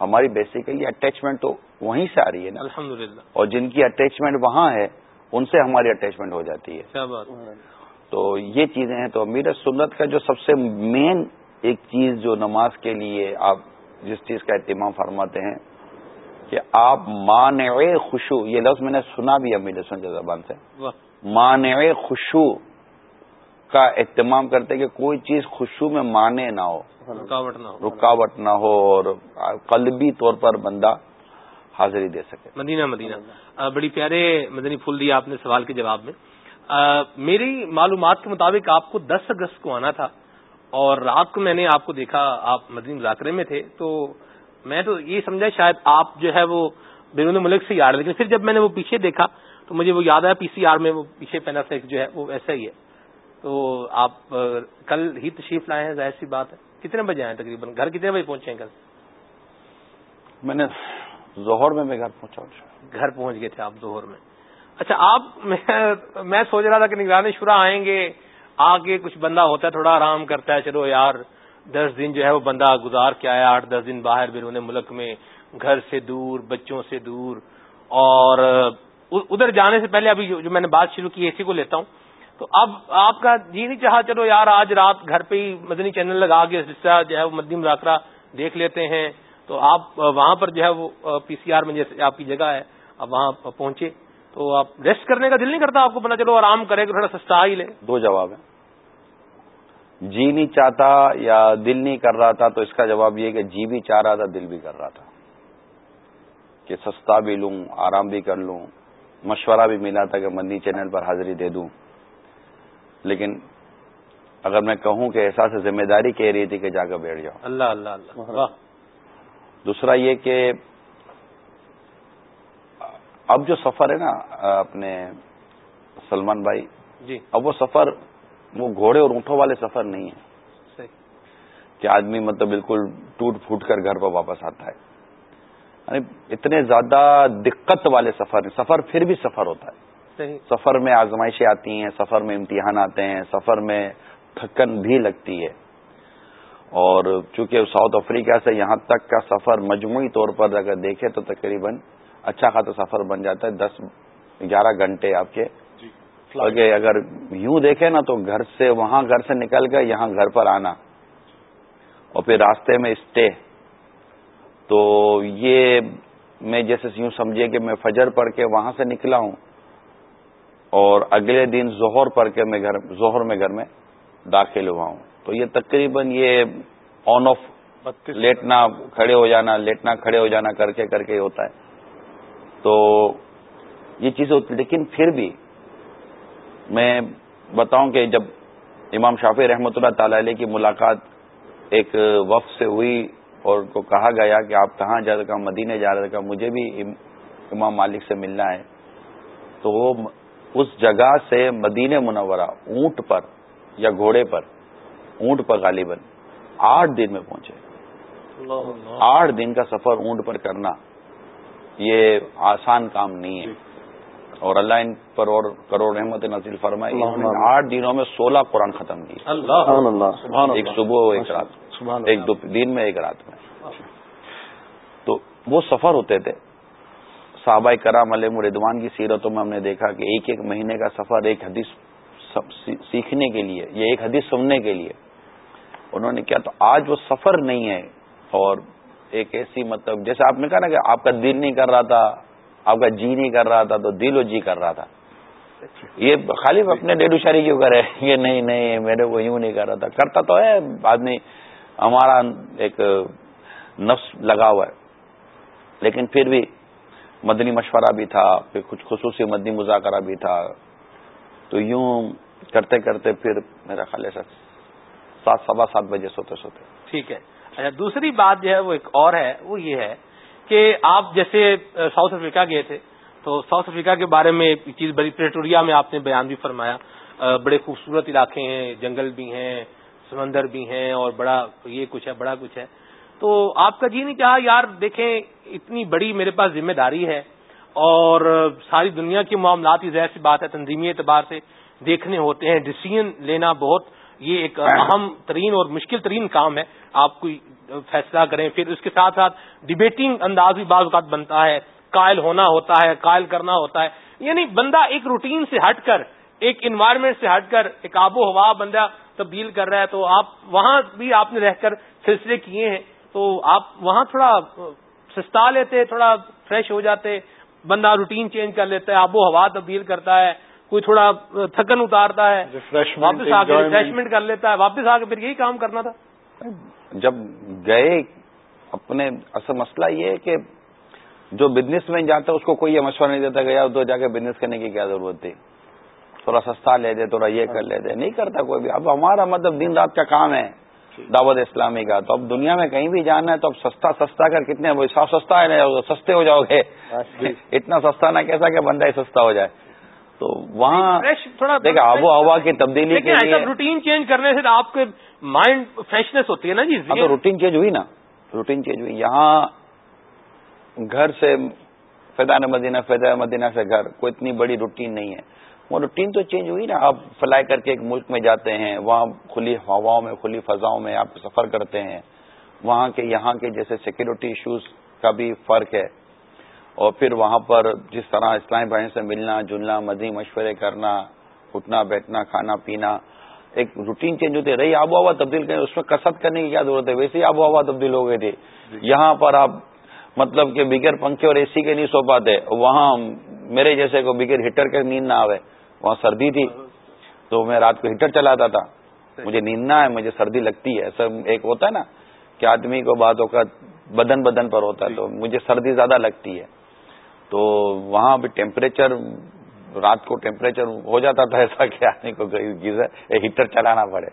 ہماری بیسیکلی اٹیچمنٹ تو وہیں سے آ رہی ہے نا۔ الحمد اور جن کی اٹیچمنٹ وہاں ہے ان سے ہماری اٹیچمنٹ ہو جاتی ہے۔ تو یہ چیزیں ہیں تو میرے سنت کا جو سب سے مین ایک چیز جو نماز کے لیے آپ جس چیز کا اہتمام فرماتے ہیں کہ آپ مانع خوشو یہ لفظ میں نے سنا بھی امیر سن کے زبان سے۔ مانع خوشو کا اہتمام کرتے کہ کوئی چیز خوشو میں مانے نہ ہو۔ رکاوٹ نہ ہو۔ رکاوٹ نہ ہو اور قلبی طور پر بندہ حاضری دے سکے۔ مدینہ مدینہ۔ بڑی پیارے مدنی پھول دیا آپ نے سوال کے جواب میں۔ میری معلومات کے مطابق آپ کو دس اگست کو آنا تھا اور رات کو میں نے آپ کو دیکھا آپ مدنی مذاکرے میں تھے تو میں تو یہ سمجھا شاید آپ جو ہے وہ بیرون ملک سے یاد لیکن پھر جب میں نے وہ پیچھے دیکھا تو مجھے وہ یاد آیا پی سی آر میں وہ پیچھے پہنا فلیکس جو ہے وہ ایسا ہی ہے۔ تو آپ کل ہی تشریف لائے ہیں ظاہر سی بات ہے۔ کتنے بجے آئے تقریباً؟ گھر کتنے بجے پہنچے ہیں کل؟ میں نے ظہر میں میں گھر پہنچا۔ گھر پہنچ گئے تھے آپ ظہر میں۔ اچھا آپ میں سوچ رہا تھا کہ نگرانی شورا آئیں گے آگے کچھ بندہ ہوتا ہے تھوڑا آرام کرتا ہے چلو یار دس دن جو ہے وہ بندہ گزار کے آیا، آٹھ دس دن باہر بیرون ملک میں گھر سے دور، بچوں سے دور، اور ادھر جانے سے پہلے ابھی جو میں نے بات شروع کی اسی کو لیتا ہوں۔ تو اب آپ کا جی نہیں چاہا، چلو یار آج رات گھر پہ ہی مدنی چینل لگا کے جس طرح جو ہے وہ مدنی مذاکرہ دیکھ لیتے ہیں۔ تو آپ وہاں پر جو ہے وہ پی سی آر میں جیسے آپ کی جگہ ہے اب وہاں پہنچے۔ تو آپ ریسٹ کرنے کا دل نہیں کرتا آپ کو پتا چلو آرام کرے تھوڑا سستا ہی لے دو جواب ہیں۔ جی نہیں چاہتا یا دل نہیں کر رہا تھا تو اس کا جواب یہ کہ جی بھی چاہ رہا تھا دل بھی کر رہا تھا۔ کہ سستا بھی لوں آرام بھی کر لوں مشورہ بھی ملا تھا کہ مندی چینل پر حاضری دے دوں۔ لیکن اگر میں کہوں کہ احساس ذمہ داری کہہ رہی تھی کہ جا کر بیٹھ جاؤ۔ اللہ اللہ اللہ۔ دوسرا یہ کہ اب جو سفر ہے نا اپنے سلمان بھائی جی۔ اب وہ سفر وہ گھوڑے اور اونٹوں والے سفر نہیں ہے کہ آدمی مطلب بالکل ٹوٹ پھوٹ کر گھر پر واپس آتا ہے۔ یعنی اتنے زیادہ دقت والے سفر سفر پھر بھی سفر ہوتا ہے۔ سفر میں آزمائشیں آتی ہیں سفر میں امتحان آتے ہیں سفر میں تھکن بھی لگتی ہے۔ اور چونکہ ساؤتھ افریقہ سے یہاں تک کا سفر مجموعی طور پر اگر دیکھے تو تقریباً اچھا خاصا سفر بن جاتا ہے۔ دس گیارہ گھنٹے آپ کے جی اگر یوں دیکھیں نا تو گھر سے وہاں گھر سے نکل کر یہاں گھر پر آنا اور پھر راستے میں اسٹے تو یہ میں جیسے یوں سمجھے کہ میں فجر پڑھ کے وہاں سے نکلا ہوں اور اگلے دن ظہر پڑھ کے میں گھر ظہر میں گھر میں داخل ہوا ہوں۔ تو یہ تقریباً یہ آن آف لیٹنا کھڑے ہو جانا لیٹنا کھڑے ہو جانا کر کے کر کے ہوتا ہے۔ تو یہ چیزیں ہوتی لیکن پھر بھی میں بتاؤں کہ جب امام شافی رحمۃ اللہ تعالی علیہ کی ملاقات ایک وقت سے ہوئی اور کو کہا گیا کہ آپ کہاں جا رہے مدینے جا رہے تھا مجھے بھی امام مالک سے ملنا ہے تو وہ اس جگہ سے مدینہ منورہ اونٹ پر یا گھوڑے پر اونٹ پر غالباً آٹھ دن میں پہنچے۔ آٹھ دن کا سفر اونٹ پر کرنا یہ آسان کام نہیں ہے۔ اور اللہ ان پر اور کروڑ رحمت نظیل فرمائے آٹھ دنوں میں سولہ قرآن ختم کی۔ ایک صبح ایک رات۔ ایک دو دن میں ایک رات میں۔ تو وہ سفر ہوتے تھے۔ صحابہ کرام علیہ مردوان کی سیرتوں میں ہم نے دیکھا کہ ایک ایک مہینے کا سفر ایک حدیث سیکھنے کے لیے یا ایک حدیث سننے کے لیے۔ انہوں نے کیا تو آج وہ سفر نہیں ہے اور ایک ایسی مطلب جیسے آپ نے کہا نا کہ آپ کا دل نہیں کر رہا تھا۔ آپ کا جی نہیں کر رہا تھا تو دل و جی کر رہا تھا۔ یہ خالی اپنے ڈیڈو شاری کیوں کرے؟ یہ نہیں نہیں، میرے کو یوں نہیں کر رہا تھا۔ کرتا تو ہے آدمی ہمارا ایک نفس لگا ہوا ہے۔ لیکن پھر بھی مدنی مشورہ بھی تھا، پھر کچھ خصوصی مدنی مذاکرہ بھی تھا۔ تو یوں کرتے کرتے پھر میرا خیال ہے سات، سوا سات بجے سوتے سوتے۔ ٹھیک ہے۔ اچھا دوسری بات جو ہے وہ ایک اور ہے، وہ یہ ہے کہ آپ جیسے ساؤتھ افریقہ گئے تھے، تو ساؤتھ افریقہ کے بارے میں ایک چیز بڑی پریٹوریا میں آپ نے بیان بھی فرمایا۔ بڑے خوبصورت علاقے ہیں، جنگل بھی ہیں، سمندر بھی ہیں، اور بڑا یہ کچھ ہے، بڑا کچھ ہے۔ تو آپ کا جی نہیں چاہا یار دیکھیں، اتنی بڑی میرے پاس ذمہ داری ہے، اور ساری دنیا کے معاملات کی ظاہر سی بات ہے، تنظیمی اعتبار سے دیکھنے ہوتے ہیں ڈسیزن لینا بہت یہ ایک اہم ترین اور مشکل ترین کام ہے۔ آپ کوئی فیصلہ کریں، پھر اس کے ساتھ ساتھ ڈبیٹنگ انداز بھی بعض اوقات بنتا ہے۔ قائل ہونا ہوتا ہے، قائل کرنا ہوتا ہے۔ یعنی بندہ ایک روٹین سے ہٹ کر، ایک انوائرمنٹ سے ہٹ کر، ایک آب و ہوا بندہ تبدیل کر رہا ہے تو آپ وہاں بھی آپ نے رہ کر سلسلے کیے ہیں۔ تو آپ وہاں تھوڑا سستا لیتے، تھوڑا فریش ہو جاتے۔ بندہ روٹین چینج کر لیتا ہے، آب و ہوا تبدیل کرتا ہے۔ کوئی تھوڑا تھکن اتارتا ہے واپس آ کے ریفریشمنٹ کر لیتا ہے واپس آ کے پھر یہی کام کرنا تھا۔ جب گئے اپنے اصل مسئلہ یہ ہے کہ جو بزنس مین جاتا ہے اس کو کوئی یہ مشورہ نہیں دیتا گیا تو جا کے بزنس کرنے کی کیا ضرورت تھی؟ تھوڑا سستا لے دے تھوڑا یہ کر لے دے۔ نہیں کرتا کوئی بھی۔ اب ہمارا مطلب دن رات کا کام ہے دعوت اسلامی کا۔ تو اب دنیا میں کہیں بھی جانا ہے تو اب سستا سستا کر کتنے صاف سستا ہے سستے ہو جاؤ گے۔ اتنا سستا نہ کیسا کہ بندہ ہی سستا ہو جائے۔ تو وہاں تھوڑا دیکھا آب و ہوا کی تبدیلی کے لیے روٹین چینج کرنے سے آپ کے مائنڈ فریشنس ہوتی ہے نا جی ہاں، تو روٹین چینج ہوئی نا۔ روٹین چینج ہوئی۔ یہاں گھر سے فیضان مدینہ فیضان مدینہ سے گھر کوئی اتنی بڑی روٹین نہیں ہے۔ وہ روٹین تو چینج ہوئی نا۔ آپ فلائی کر کے ایک ملک میں جاتے ہیں وہاں کھلی ہواؤں میں کھلی فضاؤں میں آپ سفر کرتے ہیں۔ وہاں کے یہاں کے جیسے سیکورٹی ایشوز کا بھی فرق ہے۔ اور پھر وہاں پر جس طرح اسلامی بھائی سے ملنا جلنا مدنی مشورے کرنا اٹھنا بیٹھنا کھانا پینا ایک روٹین چینج ہوتی ہے رہی آب و ہوا تبدیل کریں اس میں کسرت کرنے کی کیا ضرورت ہے؟ ویسے ہی آب و ہوا تبدیل ہو گئی تھی جی۔ یہاں پر آپ مطلب کہ بغیر پنکھے اور اے سی کے نہیں سو پاتے۔ وہاں میرے جیسے کو بغیر ہیٹر کے نیند نہ آئے وہاں سردی تھی۔ تو میں رات کو ہیٹر چلاتا تھا۔ مجھے نیند نہ ہے مجھے سردی لگتی ہے۔ ایسا ایک ہوتا ہے نا کہ آدمی کو بات ہو کر بدن بدن پر ہوتا ہے تو مجھے سردی زیادہ لگتی ہے۔ تو وہاں بھی ٹیمپریچر رات کو ٹیمپریچر ہو جاتا تھا ایسا کہ آدمی کو گیزر ہیٹر چلانا پڑے۔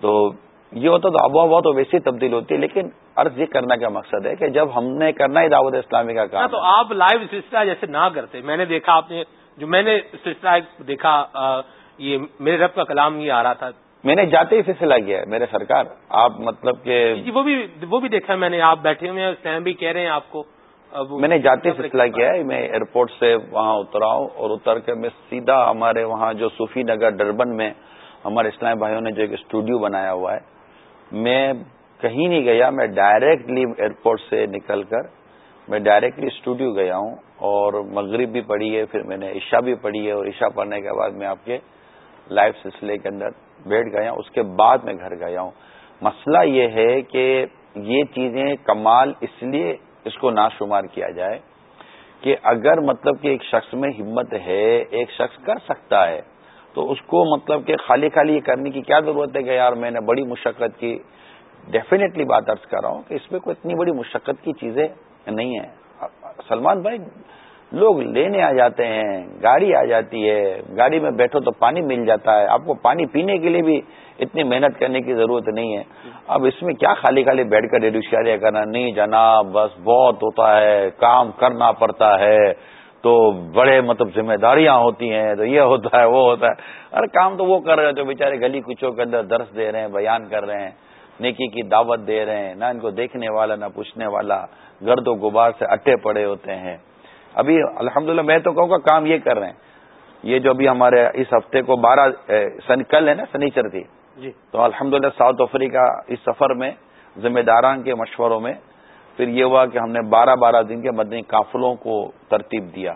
تو یہ ہوتا تو آب و ہوا تو ویسی تبدیل ہوتی ہے لیکن عرض یہ کرنا کا مقصد ہے کہ جب ہم نے کرنا ہے دعوت اسلامی کا کام۔ ہاں، تو آپ لائیو سلسلہ جیسے نہ کرتے۔ میں نے دیکھا آپ نے جو میں نے سلسلہ دیکھا یہ میرے رب کا کلام یہ آ رہا تھا۔ میں نے جاتے ہی سلسلہ کیا ہے میرے سرکار آپ مطلب کہ جی وہ بھی وہ بھی دیکھا میں نے۔ آپ بیٹھے ہوئے ہیں بھی کہہ رہے ہیں آپ کو۔ میں نے جاتے سلسلہ کیا ہے میں ایئرپورٹ سے وہاں اترا ہوں اور اتر کے میں سیدھا ہمارے وہاں جو صوفی نگر ڈربن میں ہمارے اسلامی بھائیوں نے جو ایک اسٹوڈیو بنایا ہوا ہے میں کہیں نہیں گیا میں ڈائریکٹلی ایئرپورٹ سے نکل کر میں ڈائریکٹلی اسٹوڈیو گیا ہوں اور مغرب بھی پڑھی ہے پھر میں نے عشاء بھی پڑھی ہے اور عشاء پڑھنے کے بعد میں آپ کے لائف سلسلے کے اندر بیٹھ گیا اس کے بعد میں گھر گیا ہوں۔ مسئلہ یہ ہے کہ یہ چیزیں کمال اس لیے اس کو ناشمار کیا جائے کہ اگر مطلب کہ ایک شخص میں ہمت ہے، ایک شخص کر سکتا ہے، تو اس کو مطلب کہ خالی خالی یہ کرنے کی کیا ضرورت ہے کہ یار میں نے بڑی مشقت کی؟ ڈیفینیٹلی بات ارض کر رہا ہوں کہ اس میں کوئی اتنی بڑی مشقت کی چیزیں نہیں ہیں۔ سلمان بھائی، لوگ لینے آ جاتے ہیں، گاڑی آ جاتی ہے، گاڑی میں بیٹھو تو پانی مل جاتا ہے۔ آپ کو پانی پینے کے لیے بھی اتنی محنت کرنے کی ضرورت نہیں ہے۔ اب اس میں کیا خالی خالی بیٹھ کر ریڈیو کرنا؟ نہیں جناب، بس بہت ہوتا ہے، کام کرنا پڑتا ہے۔ تو بڑے مطلب ذمہ داریاں ہوتی ہیں، تو یہ ہوتا ہے، وہ ہوتا ہے۔ ارے کام تو وہ کر رہے جو بےچارے گلی کچوں کے اندر درس دے رہے ہیں، بیان کر رہے ہیں، نیکی کی دعوت دے رہے ہیں، نہ ان کو دیکھنے والا، نہ پوچھنے والا۔ گرد و غبار سے اٹے پڑے ہوتے ہیں۔ ابھی الحمدللہ میں تو کہوں گا کام یہ کر رہے ہیں۔ یہ جو ابھی ہمارے اس ہفتے کو بارہ سن کل ہے نا، سنیچر تھی۔ جی تو الحمدللہ ساؤتھ افریقہ اس سفر میں، ذمہ داران کے مشوروں میں، پھر یہ ہوا کہ ہم نے بارہ بارہ دن کے مدنی قافلوں کو ترتیب دیا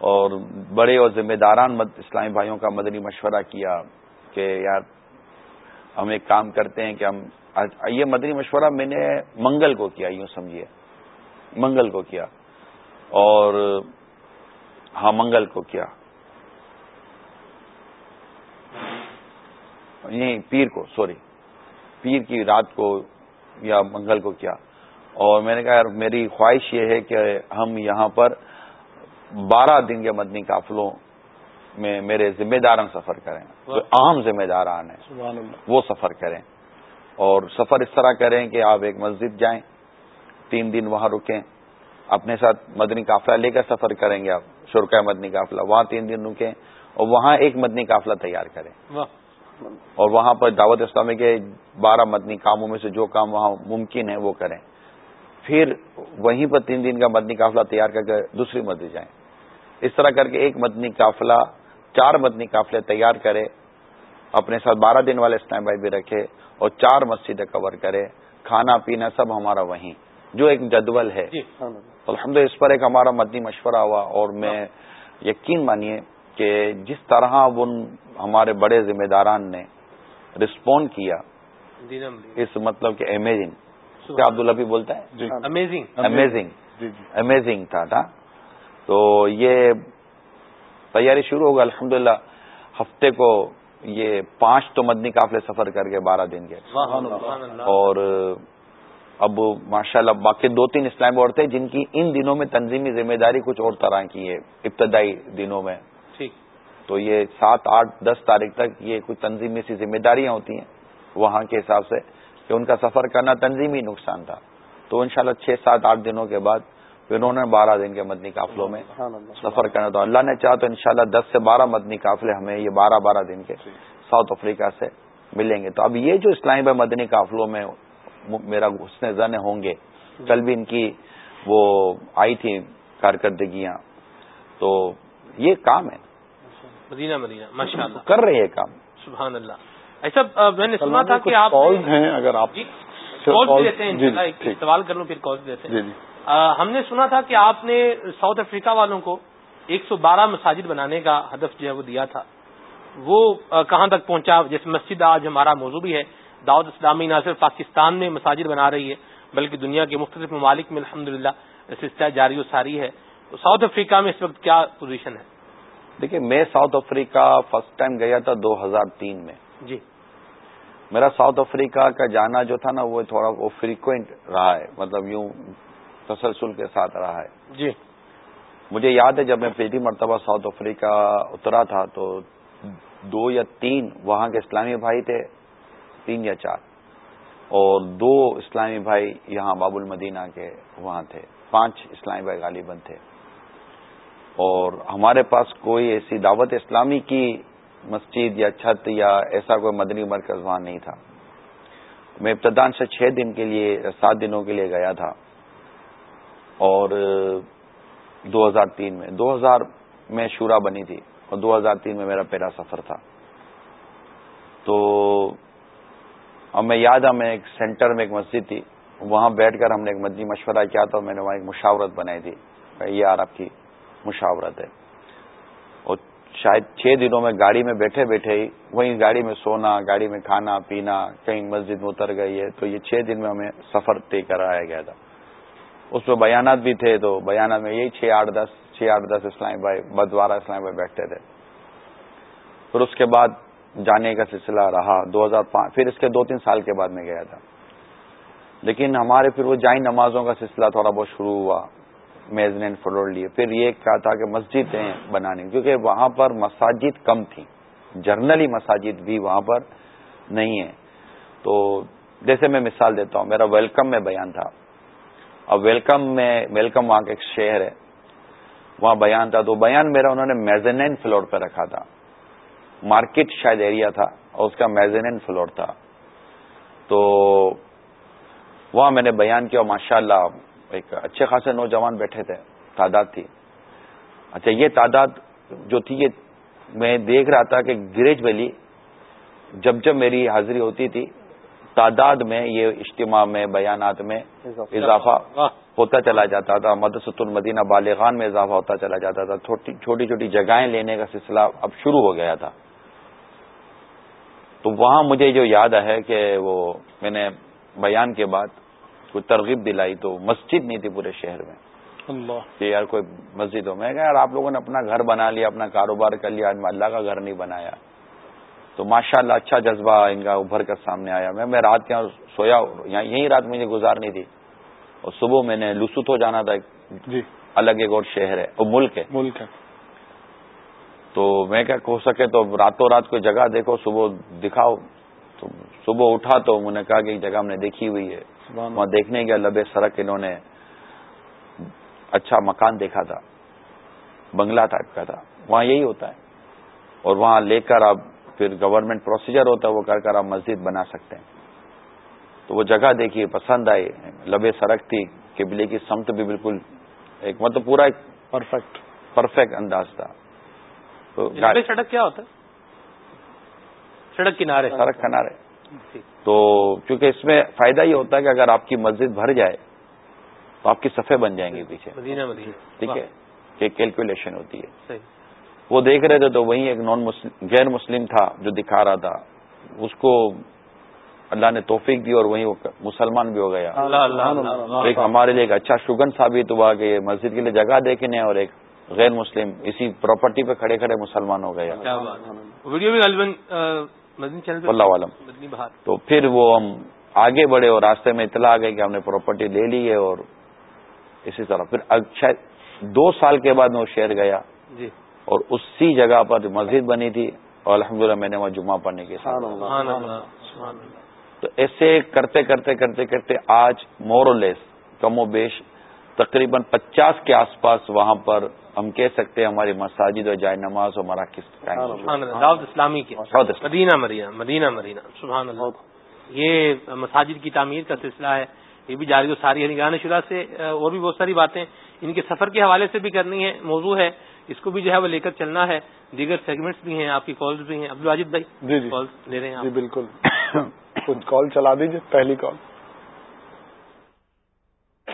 اور بڑے اور ذمہ داران اسلامی بھائیوں کا مدنی مشورہ کیا کہ یار ہم ایک کام کرتے ہیں کہ ہم یہ مدنی مشورہ میں نے منگل کو کیا، یوں سمجھیے، منگل کو کیا اور ہاں منگل کو کیا۔ نہیں پیر کو سوری پیر کی رات کو یا منگل کو کیا۔ اور میں نے کہا یار میری خواہش یہ ہے کہ ہم یہاں پر بارہ دن کے مدنی قافلوں میں میرے ذمہ داران سفر کریں۔ جو اہم ذمہ داران ہیں وہ سفر کریں۔ اور سفر اس طرح کریں کہ آپ ایک مسجد جائیں تین دن وہاں رکیں اپنے ساتھ مدنی قافلہ لے کر سفر کریں گے آپ شرکا مدنی قافلہ۔ وہاں تین دن رکیں اور وہاں ایک مدنی قافلہ تیار کریں۔ اور وہاں پر دعوت اسلامی کے بارہ مدنی کاموں میں سے جو کام وہاں ممکن ہے وہ کریں۔ پھر وہیں پر تین دن کا مدنی قافلہ تیار کر کے دوسری مسجد جائیں۔ اس طرح کر کے ایک مدنی قافلہ چار مدنی قافلے تیار کرے اپنے ساتھ بارہ دن والے اسلام بھائی بھی رکھے اور چار مسجدیں کور کرے۔ کھانا پینا سب ہمارا وہیں۔ جو ایک جدول ہے۔ جی۔ الحمد اس پر ایک ہمارا مدنی مشورہ ہوا اور میں یقین مانیے کہ جس طرح ان ہمارے بڑے ذمہ داران نے رسپونڈ کیا اس مطلب کہ امیزنگ کیا عبداللبی بولتا ہے؟ امیزنگ امیزنگ امیزنگ تھا تھا۔ تو یہ تیاری شروع ہوگا الحمد ہفتے کو یہ پانچ تو مدنی قافلے سفر کر کے بارہ دن کے۔ اور اب ماشاء اللہ باقی دو تین اسلام عورتیں جن کی ان دنوں میں تنظیمی ذمہ داری کچھ اور طرح کی ہے ابتدائی دنوں میں۔ تو یہ سات، آٹھ، دس تاریخ تک یہ کچھ تنظیمی سی ذمہ داریاں ہوتی ہیں وہاں کے حساب سے کہ ان کا سفر کرنا تنظیمی نقصان تھا۔ تو انشاءاللہ چھ، سات، آٹھ دنوں کے بعد پھر انہوں نے بارہ دن کے مدنی قافلوں میں سفر کرنا تھا۔ اللہ نے چاہا تو انشاءاللہ دس سے بارہ مدنی قافلے ہمیں یہ بارہ بارہ دن کے ساؤتھ افریقہ سے ملیں گے۔ تو اب یہ جو اسلامی بھائی مدنی قافلوں میں میرا حسن زن ہوں گے، کل بھی ان کی وہ آئی تھی کارکردگیاں۔ تو یہ کام ہے۔ مدینہ مدینہ ماشاء اللہ کر رہے ہیں کام۔ سبحان اللہ۔ ایسا میں نے سنا تھا کہ آپ ہیں اگر آپ جی، جی، جی، سوال کر لوں پھر کال دیتے ہیں۔ ہم نے سنا تھا کہ آپ نے ساؤتھ افریقہ والوں کو ایک سو بارہ مساجد بنانے کا ہدف جو ہے وہ دیا تھا۔ وہ کہاں تک پہنچا؟ جیسے مسجد آج ہمارا موضوع بھی ہے۔ دعوت اسلامی نہ صرف پاکستان میں مساجد بنا رہی ہے بلکہ دنیا کے مختلف ممالک میں الحمد للہ سلسلہ جاری و ساری ہے۔ تو ساؤتھ افریقہ میں اس وقت کیا پوزیشن ہے؟ دیکھیے میں ساؤتھ افریقہ فرسٹ ٹائم گیا تھا دو ہزار تین میں۔ جی۔ میرا ساؤتھ افریقہ کا جانا جو تھا نا وہ تھوڑا وہ فریکوینٹ رہا ہے۔ مطلب یوں تسلسل کے ساتھ رہا ہے۔ جی۔ مجھے یاد ہے جب میں پہلی مرتبہ ساؤتھ افریقہ اترا تھا تو دو یا تین وہاں کے اسلامی بھائی تھے تین یا چار۔ اور دو اسلامی بھائی یہاں باب المدینہ کے وہاں تھے۔ پانچ اسلامی بھائی غالباً تھے۔ اور ہمارے پاس کوئی ایسی دعوت اسلامی کی مسجد یا چھت یا ایسا کوئی مدنی مرکز وہاں نہیں تھا۔ میں ابتدان سے چھ دن کے لیے، سات دنوں کے لیے گیا تھا۔ اور دو ہزار تین میں، دو ہزار میں شورا بنی تھی اور دو ہزار تین میں میرا پہلا سفر تھا۔ تو اب میں یاد ہے میں ایک سینٹر میں ایک مسجد تھی۔ وہاں بیٹھ کر ہم نے ایک مدنی مشورہ کیا تھا میں نے وہاں ایک مشاورت بنائی تھی۔ یہ آر آپ کی مشاورت ہے۔ اور شاید چھ دنوں میں گاڑی میں بیٹھے بیٹھے ہی وہیں گاڑی میں سونا، گاڑی میں کھانا، پینا، کہیں مسجد میں اتر گئی ہے، تو یہ چھ دن میں ہمیں سفر طے کرایا گیا تھا۔ اس میں بیانات بھی تھے، تو بیانات میں یہی چھ آٹھ دس، چھ آٹھ دس اسلام بھائی، بدوارہ اسلام بھائی بیٹھتے تھے۔ پھر اس کے بعد جانے کا سلسلہ رہا۔ دو ہزار پانچ، پھر اس کے دو تین سال کے بعد میں گیا تھا۔ لیکن ہمارے پھر وہ جائیں نمازوں کا سلسلہ تھوڑا بہت شروع ہوا۔ میزنین فلور لیے۔ پھر یہ کہا تھا کہ مسجدیں بنانی، کیونکہ وہاں پر مساجد کم تھیں۔ جرنلی مساجد بھی وہاں پر نہیں ہے تو جیسے میں مثال دیتا ہوں، میرا ویلکم میں بیان تھا۔ اب ویلکم میں، ویلکم وہاں کا ایک شہر ہے۔ وہاں بیان تھا، تو بیان میرا انہوں نے میزنین فلور پہ رکھا تھا۔ مارکیٹ شاید ایریا تھا اور اس کا میزنین فلور تھا۔ تو وہاں میں نے بیان کیا ماشاء اللہ ایک اچھے خاصے نوجوان بیٹھے تھے تعداد تھی۔ اچھا یہ تعداد جو تھی یہ میں دیکھ رہا تھا کہ گریج ویلی جب جب میری حاضری ہوتی تھی تعداد میں یہ اجتماع میں بیانات میں اضافہ۔ ہوتا چلا جاتا تھا۔ مدرسۃ المدینہ بالغان میں اضافہ ہوتا چلا جاتا تھا۔ چھوٹی چھوٹی جگہیں لینے کا سلسلہ اب شروع ہو گیا تھا۔ تو وہاں مجھے جو یاد ہے کہ وہ میں نے بیان کے بعد کوئی ترغیب دلائی تو مسجد نہیں تھی پورے شہر میں۔ اللہ۔ کہ یار کوئی مسجد ہو۔ میں کہا یار آپ لوگوں نے اپنا گھر بنا لیا اپنا کاروبار کر لیا اللہ کا گھر نہیں بنایا۔ تو ماشاء اللہ اچھا جذبہ ان کا ابھر کر سامنے آیا۔ میں میں رات کے سویا یہی رات مجھے گزارنی تھی۔ اور صبح میں نے لسوت ہو جانا تھا۔ جی۔ الگ ایک اور شہر ہے اور ملک ہے۔ ملک ہے۔ تو میں کیا ہو سکے تو راتوں رات کوئی جگہ دیکھو صبح دکھاؤ۔ تو صبح اٹھا تو انہوں نے کہا کہ ایک جگہ ہم نے دیکھی ہوئی ہے۔ وہاں دیکھنے کے لبے سڑک انہوں نے اچھا مکان دیکھا تھا۔ بنگلہ ٹائپ کا تھا۔ وہاں یہی ہوتا ہے۔ اور وہاں لے کر آپ پھر گورنمنٹ پروسیجر ہوتا ہے وہ کر کر آپ مسجد بنا سکتے ہیں۔ تو وہ جگہ دیکھیے پسند آئی۔ لبے سڑک تھی قبلے کی سمت بھی بالکل ایک مطلب پورا ایک پرفیکٹ پرفیکٹ انداز تھا۔ تو سڑک کیا ہوتا ہے؟ سڑک کنارے سڑک کنارے۔ تو کیونکہ اس میں فائدہ یہ ہوتا ہے کہ اگر آپ کی مسجد بھر جائے تو آپ کی صفحے بن جائیں گے پیچھے۔ مدینہ مدینہ۔ ٹھیک ہے؟ کہ کیلکولیشن ہوتی ہے۔ وہ دیکھ رہے تھے تو وہیں ایک نان مسلم غیر مسلم تھا جو دکھا رہا تھا۔ اس کو اللہ نے توفیق دی اور وہیں وہ مسلمان بھی ہو گیا۔ ایک ہمارے لیے ایک اچھا شگن ثابت ہوا کہ یہ مسجد کے لیے جگہ دیکھنے اور ایک غیر مسلم اسی پراپرٹی پہ کھڑے کھڑے مسلمان ہو گیا۔ ویڈیو بھی اللہ عالم. تو پھر وہ ہم آگے بڑھے اور راستے میں اطلاع آ گئی کہ ہم نے پراپرٹی لے لی ہے اور اسی طرح. پھر شاید دو سال کے بعد میں وہ شہر گیا جی. اور اسی جگہ پر مسجد بنی تھی اور الحمد میں نے وہاں جمعہ پڑھنے کے ساتھ. تو ایسے کرتے کرتے کرتے کرتے آج مور لیس کم و بیش تقریباً پچاس کے آس پاس وہاں پر ہم کہہ سکتے ہیں ہماری مساجد اور جائے نماز اور مراکز دعوت اسلامی کی۔ مدینہ مدینہ مدینہ مدینہ۔ سبحان اللہ۔ یہ مساجد کی تعمیر کا سلسلہ ہے۔ یہ بھی جاری و ساری نگران شرح سے اور بھی بہت ساری باتیں۔ ان کے سفر کے حوالے سے بھی کرنی ہے موضوع ہے۔ اس کو بھی جو ہے وہ لے کر چلنا ہے۔ دیگر سیگمنٹس بھی ہیں آپ کی کالز بھی ہیں۔ عبد الواجد بھائی جی جی۔ کال لے رہے ہیں جی بالکل۔ کچھ کال چلا دیجیے پہلی کال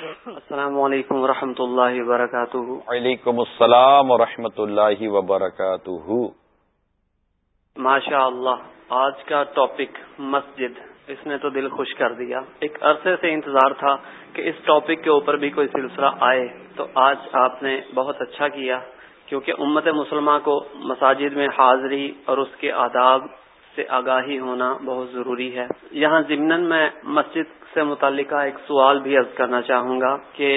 السلام علیکم ورحمۃ اللہ وبرکاتہ۔ وعلیکم السلام ورحمۃ اللہ وبرکاتہ۔ ماشاء اللہ آج کا ٹاپک مسجد۔ اس نے تو دل خوش کر دیا۔ ایک عرصے سے انتظار تھا کہ اس ٹاپک کے اوپر بھی کوئی سلسلہ آئے۔ تو آج آپ نے بہت اچھا کیا کیونکہ امت مسلمہ کو مساجد میں حاضری اور اس کے آداب سے آگاہی ہونا بہت ضروری ہے۔ یہاں ضمن میں مسجد سے متعلقہ ایک سوال بھی عرض کرنا چاہوں گا کہ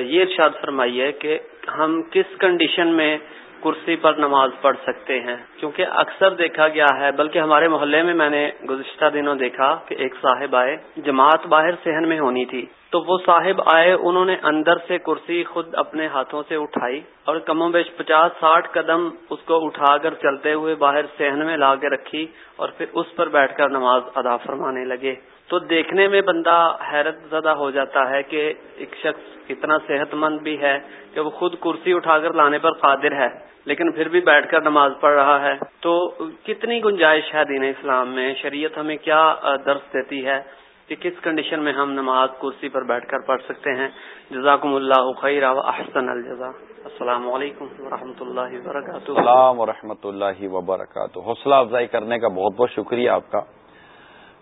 یہ ارشاد فرمائیے کہ ہم کس کنڈیشن میں کرسی پر نماز پڑھ سکتے ہیں؟ کیونکہ اکثر دیکھا گیا ہے، بلکہ ہمارے محلے میں میں نے گزشتہ دنوں دیکھا کہ ایک صاحب آئے، جماعت باہر صحن میں ہونی تھی۔ تو وہ صاحب آئے، انہوں نے اندر سے کرسی خود اپنے ہاتھوں سے اٹھائی اور کم و بیش پچاس ساٹھ قدم اس کو اٹھا کر چلتے ہوئے باہر صحن میں لا کے رکھی اور پھر اس پر بیٹھ کر نماز ادا فرمانے لگے۔ تو دیکھنے میں بندہ حیرت زدہ ہو جاتا ہے کہ ایک شخص اتنا صحت مند بھی ہے کہ وہ خود کرسی اٹھا کر لانے پر قادر ہے، لیکن پھر بھی بیٹھ کر نماز پڑھ رہا ہے۔ تو کتنی گنجائش ہے دین اسلام میں؟ شریعت ہمیں کیا درس دیتی ہے؟ کہ کس کنڈیشن میں ہم نماز کرسی پر بیٹھ کر پڑھ سکتے ہیں؟ جزاکم اللہ خیر و احسن الجزا السلام علیکم و اللہ وبرکاتہ۔ السلام و اللہ وبرکاتہ۔ حوصلہ افزائی کرنے کا بہت بہت شکریہ آپ کا۔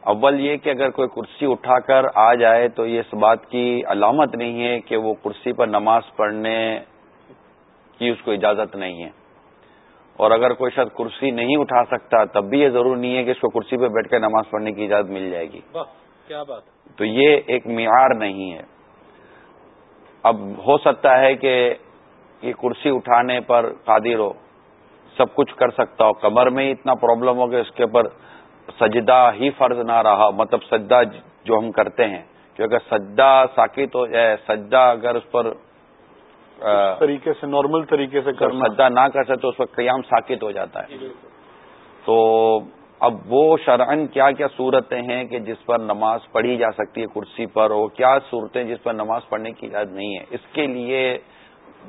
اول یہ کہ اگر کوئی کرسی اٹھا کر آ جائے تو یہ اس بات کی علامت نہیں ہے کہ وہ کرسی پر نماز پڑھنے کی اس کو اجازت نہیں ہے۔ اور اگر کوئی شخص کرسی نہیں اٹھا سکتا تب بھی یہ ضرور نہیں ہے کہ اس کو کرسی پہ بیٹھ کر نماز پڑھنے کی اجازت مل جائے گی۔ کیا بات تو یہ ایک معیار نہیں ہے۔ اب ہو سکتا ہے کہ یہ کرسی اٹھانے پر قادر ہو سب کچھ کر سکتا ہو۔ کمر میں ہی اتنا پرابلم ہو کہ اس کے اوپر سجدہ ہی فرض نہ رہا۔ مطلب سجدہ جو ہم کرتے ہیں کہ اگر سجدہ ساکت ہو جائے سجدہ اگر اس پر طریقے سے نارمل طریقے سے سجدہ نہ کر سکے تو اس پر قیام ساکت ہو جاتا ہے۔ تو اب وہ شرعن کیا کیا صورتیں ہیں کہ جس پر نماز پڑھی جا سکتی ہے کرسی پر اور کیا صورتیں جس پر نماز پڑھنے کی اجازت نہیں ہے؟ اس کے لیے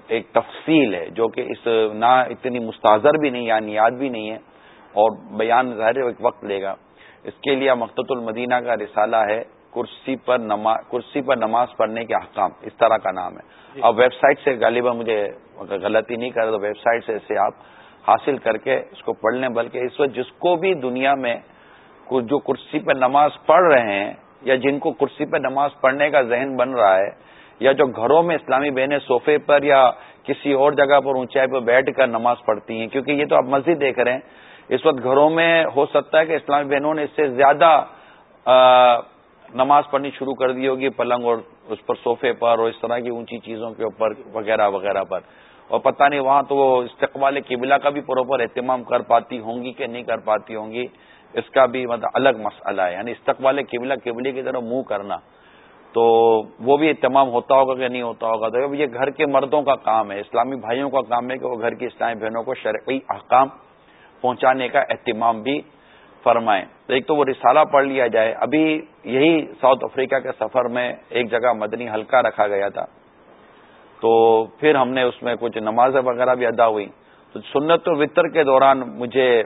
ایک تفصیل ہے جو کہ اس نہ اتنی مستحضر بھی نہیں یعنی یاد بھی نہیں ہے اور بیان ظاہر ایک وقت لے گا۔ اس کے لیے مقت المدینہ کا رسالہ ہے کرسی پر نماز کرسی پر نماز پڑھنے کے احکام اس طرح کا نام ہے۔ جی۔ اب ویب سائٹ سے غالباً مجھے غلطی نہیں کر تو ویب سائٹ سے اسے آپ حاصل کر کے اس کو پڑھ لیں بلکہ اس وقت جس کو بھی دنیا میں جو کرسی پہ نماز پڑھ رہے ہیں، یا جن کو کرسی پہ نماز پڑھنے کا ذہن بن رہا ہے، یا جو گھروں میں اسلامی بہنیں صوفے پر یا کسی اور جگہ پر اونچائی پر بیٹھ کر نماز پڑھتی ہیں، کیونکہ یہ تو آپ مسجد دیکھ رہے ہیں، اس وقت گھروں میں ہو سکتا ہے کہ اسلامی بہنوں نے اس سے زیادہ نماز پڑھنی شروع کر دی ہوگی، پلنگ اور اس پر صوفے پر اور اس طرح کی اونچی چیزوں کے اوپر، وغیرہ وغیرہ پر۔ اور پتہ نہیں وہاں تو وہ استقبال قبلہ کا بھی پروپر اہتمام کر پاتی ہوں گی کہ نہیں کر پاتی ہوں گی، اس کا بھی مطلب الگ مسئلہ ہے یعنی استقبال قبلہ، قبلے کی طرف منہ کرنا۔ تو وہ بھی اہتمام ہوتا ہوگا کہ نہیں ہوتا ہوگا؟ تو یہ گھر کے مردوں کا کام ہے، اسلامی بھائیوں کا کام ہے کہ وہ گھر کی اسلامی بہنوں کو شرعی احکام پہنچانے کا اہتمام بھی فرمائیں۔ تو ایک تو وہ رسالہ پڑھ لیا جائے۔ ابھی یہی ساؤتھ افریقہ کے سفر میں ایک جگہ مدنی ہلکا رکھا گیا تھا۔ تو پھر ہم نے اس میں کچھ نمازیں وغیرہ بھی ادا ہوئی تو سنت و وطر کے دوران مجھے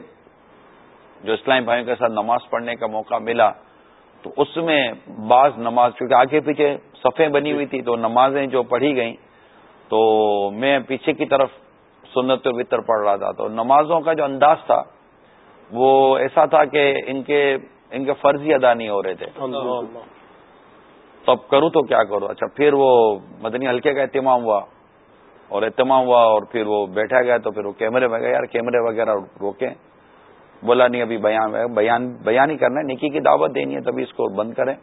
جو اسلامی بھائیوں کے ساتھ نماز پڑھنے کا موقع ملا، تو اس میں بعض نماز چونکہ آگے پیچھے صفیں بنی ہوئی تھی تو نمازیں جو پڑھی گئیں، تو میں پیچھے کی طرف سنت و وطر پڑھ رہا تھا۔ تو نمازوں کا جو انداز تھا، وہ ایسا تھا کہ ان کے ان کے فرض ہی ادا نہیں ہو رہے تھے۔ تو اب کروں تو کیا کروں؟ اچھا پھر وہ مدنی ہلکے کا اہتمام ہوا اور اہتمام ہوا اور پھر وہ بیٹھا گیا تو پھر وہ کیمرے وغیرہ یار کیمرے وغیرہ روکیں۔ بولا نہیں ابھی بیان بیان بیان ہی کرنا ہے نکی کی دعوت دینی ہے تبھی اس کو بند کریں۔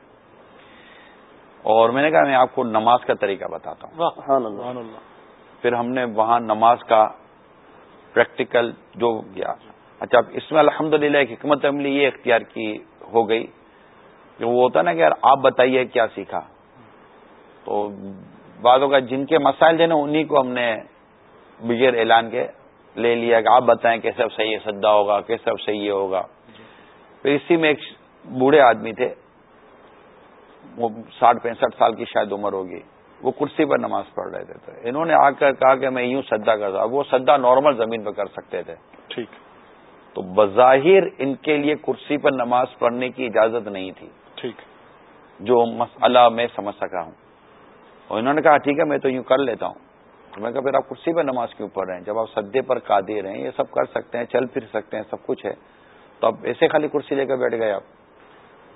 اور میں نے کہا میں آپ کو نماز کا طریقہ بتاتا ہوں۔ پھر ہم نے وہاں نماز کا پریکٹیکل جو گیا۔ اچھا اس میں الحمد للہ ایک حکمت عملی یہ اختیار کی ہو گئی۔ کہ وہ ہوتا نا کہ یار آپ بتائیے کیا سیکھا۔ تو بعضوں کا جن کے مسائل جو نا انہیں کو ہم نے بغیر اعلان کے لے لیا کہ آپ بتائیں کیسے اب صحیح سدا ہوگا کیسے اب صحیح ہوگا۔ پھر اسی میں ایک بوڑھے آدمی تھے وہ ساٹھ پینسٹھ سال کی شاید عمر ہوگی وہ کرسی پر نماز پڑھ رہے تھے۔ تو انہوں نے آ کر کہا کہ میں یوں سدا کرتا وہ سدا نارمل زمین پہ کر سکتے تھے۔ ٹھیک۔ تو بظاہر ان کے لیے کرسی پر نماز پڑھنے کی اجازت نہیں تھی۔ ٹھیک جو مسئلہ میں سمجھ سکا ہوں۔ اور انہوں نے کہا ٹھیک ہے میں تو یوں کر لیتا ہوں۔ تو میں کہا پھر آپ کرسی پہ نماز کیوں پڑھ رہے ہیں؟ جب آپ سدے پر قادر ہیں یہ سب کر سکتے ہیں چل پھر سکتے ہیں سب کچھ ہے۔ تو اب ایسے خالی کرسی لے کر بیٹھ گئے آپ۔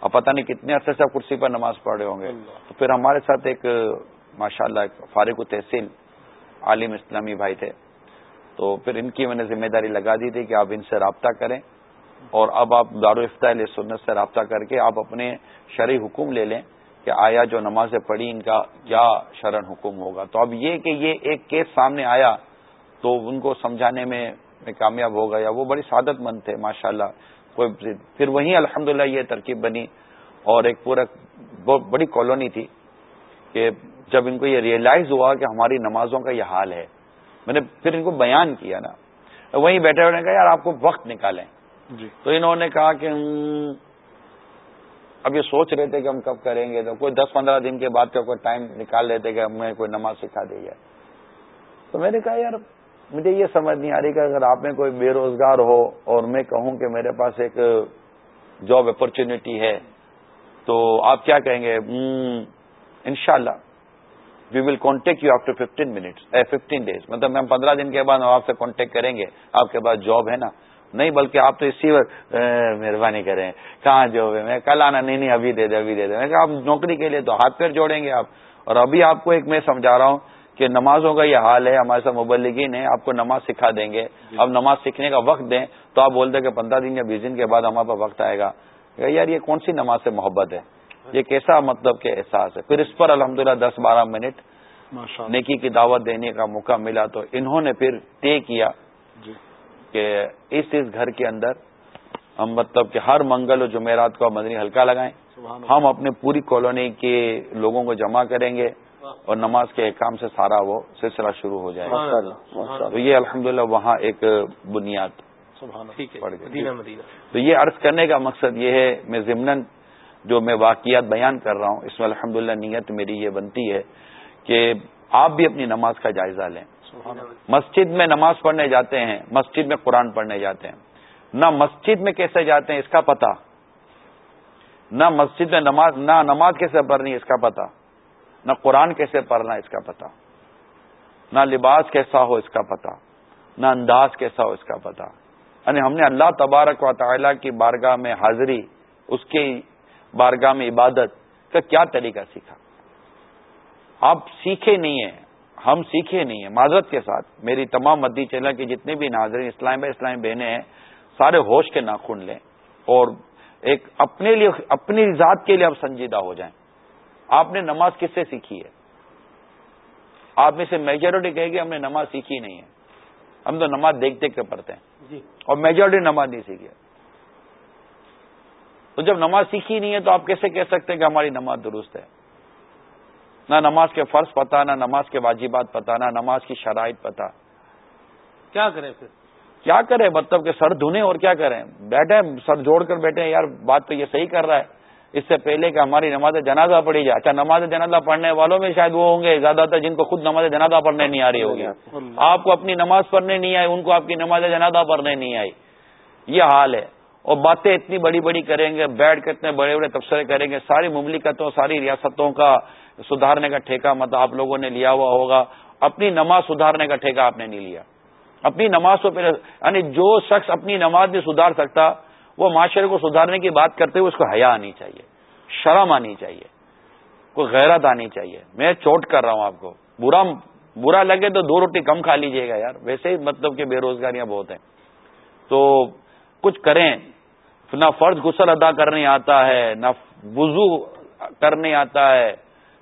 اب پتہ نہیں کتنے عرصے سے آپ کرسی پر نماز پڑھ رہے ہوں گے۔ تو پھر ہمارے ساتھ ایک ماشاء اللہ فارغ تحصیل عالم اسلامی بھائی تھے۔ تو پھر ان کی میں نے ذمہ داری لگا دی تھی کہ آپ ان سے رابطہ کریں۔ اور اب آپ دارالفتہ سنت سے رابطہ کر کے آپ اپنے شرعی حکم لے لیں کہ آیا جو نمازیں پڑھی ان کا کیا شرن حکم ہوگا۔ تو اب یہ کہ یہ ایک کیس سامنے آیا تو ان کو سمجھانے میں میں کامیاب ہو گیا۔ وہ بڑی سعادت مند تھے ماشاء اللہ کوئی پھر وہیں الحمد یہ ترکیب بنی اور ایک پورا بڑی کالونی تھی کہ جب ان کو یہ ریئلائز ہوا کہ ہماری نمازوں کا یہ حال ہے۔ میں نے پھر ان کو بیان کیا نا۔ وہیں بیٹھے ہوئے نے کہا، یار آپ کو وقت نکالیں۔ جی۔ تو انہوں نے کہا کہ اب یہ سوچ رہے تھے کہ ہم کب کریں گے تو کوئی دس پندرہ دن کے بعد کا کوئی ٹائم نکال لیتے کہ ہمیں کوئی نماز سکھا دے جائے تو میں نے کہا، یار، مجھے یہ سمجھ نہیں آ رہی کہ اگر آپ میں کوئی بے روزگار ہو اور میں کہوں کہ میرے پاس ایک جاب اپرچونیٹی ہے، تو آپ کیا کہیں گے؟ ان شاء اللہ we will contact you after fifteen minutes fifteen days مطلب ہم پندرہ دن کے بعد آپ سے کانٹیکٹ کریں گے۔ آپ کے پاس جاب ہے نا۔ نہیں بلکہ آپ تو اسی وقت مہربانی کریں۔ کہاں جو ہے میں کل آنا نہیں نہیں ابھی دے دے ابھی دے دے۔ میں آپ نوکری کے لیے تو ہاتھ پیر جوڑیں گے آپ۔ اور ابھی آپ کو ایک میں سمجھا رہا ہوں کہ نمازوں کا یہ حال ہے ہمارے ساتھ مبلگین ہے آپ کو نماز سکھا دیں گے۔ جی۔ اب نماز سیکھنے کا وقت دیں تو آپ بولتے کہ پندرہ دن یا بیس دن کے بعد ہمارے پاس وقت آئے گا۔ یار یہ کون سی نماز سے محبت ہے؟ یہ کیسا مطلب کہ احساس ہے؟ پھر اس پر الحمدللہ دس بارہ منٹ نیکی کی دعوت دینے کا موقع ملا تو انہوں نے پھر طے کیا۔ جی۔ کہ اس اس گھر کے اندر ہم مطلب کہ ہر منگل اور جمعرات کو مدنی ہلکا لگائیں۔ ہم اپنے پوری کالونی کے لوگوں کو جمع کریں گے اور نماز کے احکام سے سارا وہ سلسلہ شروع ہو جائے گا۔ تو یہ الحمدللہ وہاں ایک بنیاد پڑ گئی۔ تو یہ عرض کرنے کا مقصد یہ ہے میں ضمن جو میں واقعات بیان کر رہا ہوں اس میں الحمدللہ نیت میری یہ بنتی ہے کہ آپ بھی اپنی نماز کا جائزہ لیں۔ مسجد میں نماز پڑھنے جاتے ہیں، مسجد میں قرآن پڑھنے جاتے ہیں۔ نہ مسجد میں کیسے جاتے ہیں، اس کا پتہ۔ نہ مسجد میں نماز، نہ نماز کیسے پڑھنی، اس کا پتہ۔ نہ قرآن کیسے پڑھنا، اس کا پتہ۔ نہ لباس کیسا ہو، اس کا پتہ۔ نہ انداز کیسا ہو، اس کا پتہ۔ یعنی ہم نے اللہ تبارک و تعالیٰ کی بارگاہ میں حاضری، اس کی بارگاہ میں عبادت کا کیا طریقہ سیکھا؟ آپ سیکھے نہیں ہیں۔ ہم سیکھے نہیں ہیں معذرت کے ساتھ۔ میری تمام مدی چینل کے جتنے بھی ناظرین اسلام اسلام بہنیں ہیں سارے ہوش کے ناخن لیں۔ اور ایک اپنے لیے اپنی ذات کے لیے اب سنجیدہ ہو جائیں۔ آپ نے نماز کس سے سیکھی ہے؟ آپ میں سے میجورٹی کہے گی ہم نے نماز سیکھی نہیں ہے۔ ہم تو نماز دیکھ دیکھ کے پڑھتے ہیں؟ جی۔ اور میجورٹی نماز نہیں سیکھی تو جب نماز سیکھی نہیں ہے تو آپ کیسے کہہ سکتے ہیں کہ ہماری نماز درست ہے؟ نہ نماز کے فرض پتا نہ نماز کے واجبات پتا نہ نماز کی شرائط پتا۔ کیا کریں پھر؟ کیا کریں؟ مطلب کہ سر دھنے اور کیا کریں؟ بیٹھے سر جوڑ کر بیٹھے یار بات تو یہ صحیح کر رہا ہے۔ اس سے پہلے کہ ہماری نماز جنازہ پڑھی جائے۔ اچھا نماز جنازہ پڑھنے والوں میں شاید وہ ہوں گے زیادہ تر جن کو خود نماز جنازہ پڑھنے نہیں آ رہی ہوگی۔ آپ کو اپنی نماز پڑھنے نہیں آئی ان کو آپ کی نماز جنازہ پڑھنے نہیں آئی۔ یہ حال ہے۔ اور باتیں اتنی بڑی بڑی کریں گے، بیٹھ کے اتنے بڑے بڑے تبصرے کریں گے، ساری مملکتوں، ساری ریاستوں کا سدھارنے کا ٹھیکہ مطلب آپ لوگوں نے لیا ہوا ہوگا۔ اپنی نماز سدھارنے کا ٹھیکہ آپ نے نہیں لیا۔ اپنی نماز کو پہلے یعنی جو شخص اپنی نماز نہیں سدھار سکتا، وہ معاشرے کو سدھارنے کی بات کرتے ہوئے اس کو حیا آنی چاہیے، شرم آنی چاہیے، کوئی غیرت آنی چاہیے۔ میں چوٹ کر رہا ہوں آپ کو۔ برا برا لگے تو دو روٹی کم کھا لیجیے گا یار۔ ویسے ہی مطلب کہ بے روزگاریاں بہت ہیں۔ تو کچھ کریں۔ نہ فرض غسل ادا کرنے آتا ہے نہ وضو کرنے آتا ہے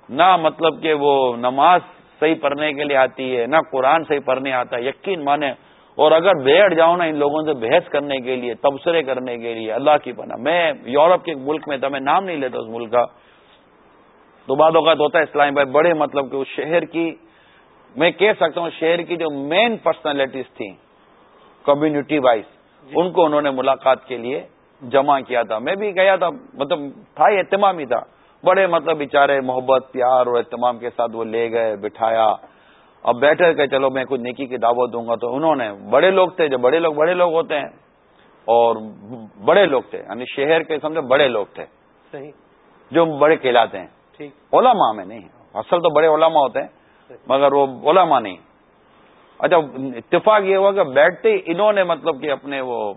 نہ مطلب کہ وہ نماز صحیح پڑھنے کے لیے آتی ہے نہ قرآن صحیح پڑھنے آتا ہے۔ یقین مانے اور اگر بیٹھ جاؤں نا ان لوگوں سے بحث کرنے کے لیے تبصرے کرنے کے لیے اللہ کی پناہ۔ میں یورپ کے ملک میں تھا میں نام نہیں لیتا اس ملک کا۔ تو بعد اوقات ہوتا ہے اسلام بھائی بڑے مطلب کہ اس شہر کی میں کہہ سکتا ہوں شہر کی جو مین پرسنالٹیز تھیں کمیونٹی وائز ان کو انہوں نے ملاقات کے لیے جمع کیا تھا۔ میں بھی گیا تھا مطلب تھا اہتمام ہی تھا۔ بڑے مطلب بےچارے محبت پیار اور اہتمام کے ساتھ وہ لے گئے بٹھایا۔ اب بیٹھے کہ چلو میں کچھ نیکی کی دعوت دوں گا۔ تو انہوں نے بڑے لوگ تھے جو بڑے لوگ بڑے لوگ ہوتے ہیں اور بڑے لوگ تھے یعنی شہر کے سمجھے بڑے لوگ تھے۔ صحیح۔ جو بڑے کہلاتے ہیں۔ علماء میں نہیں اصل تو بڑے علماء ہوتے ہیں مگر وہ علماء نہیں۔ اچھا اتفاق یہ ہوا کہ بیٹھتے انہوں نے مطلب کہ اپنے وہ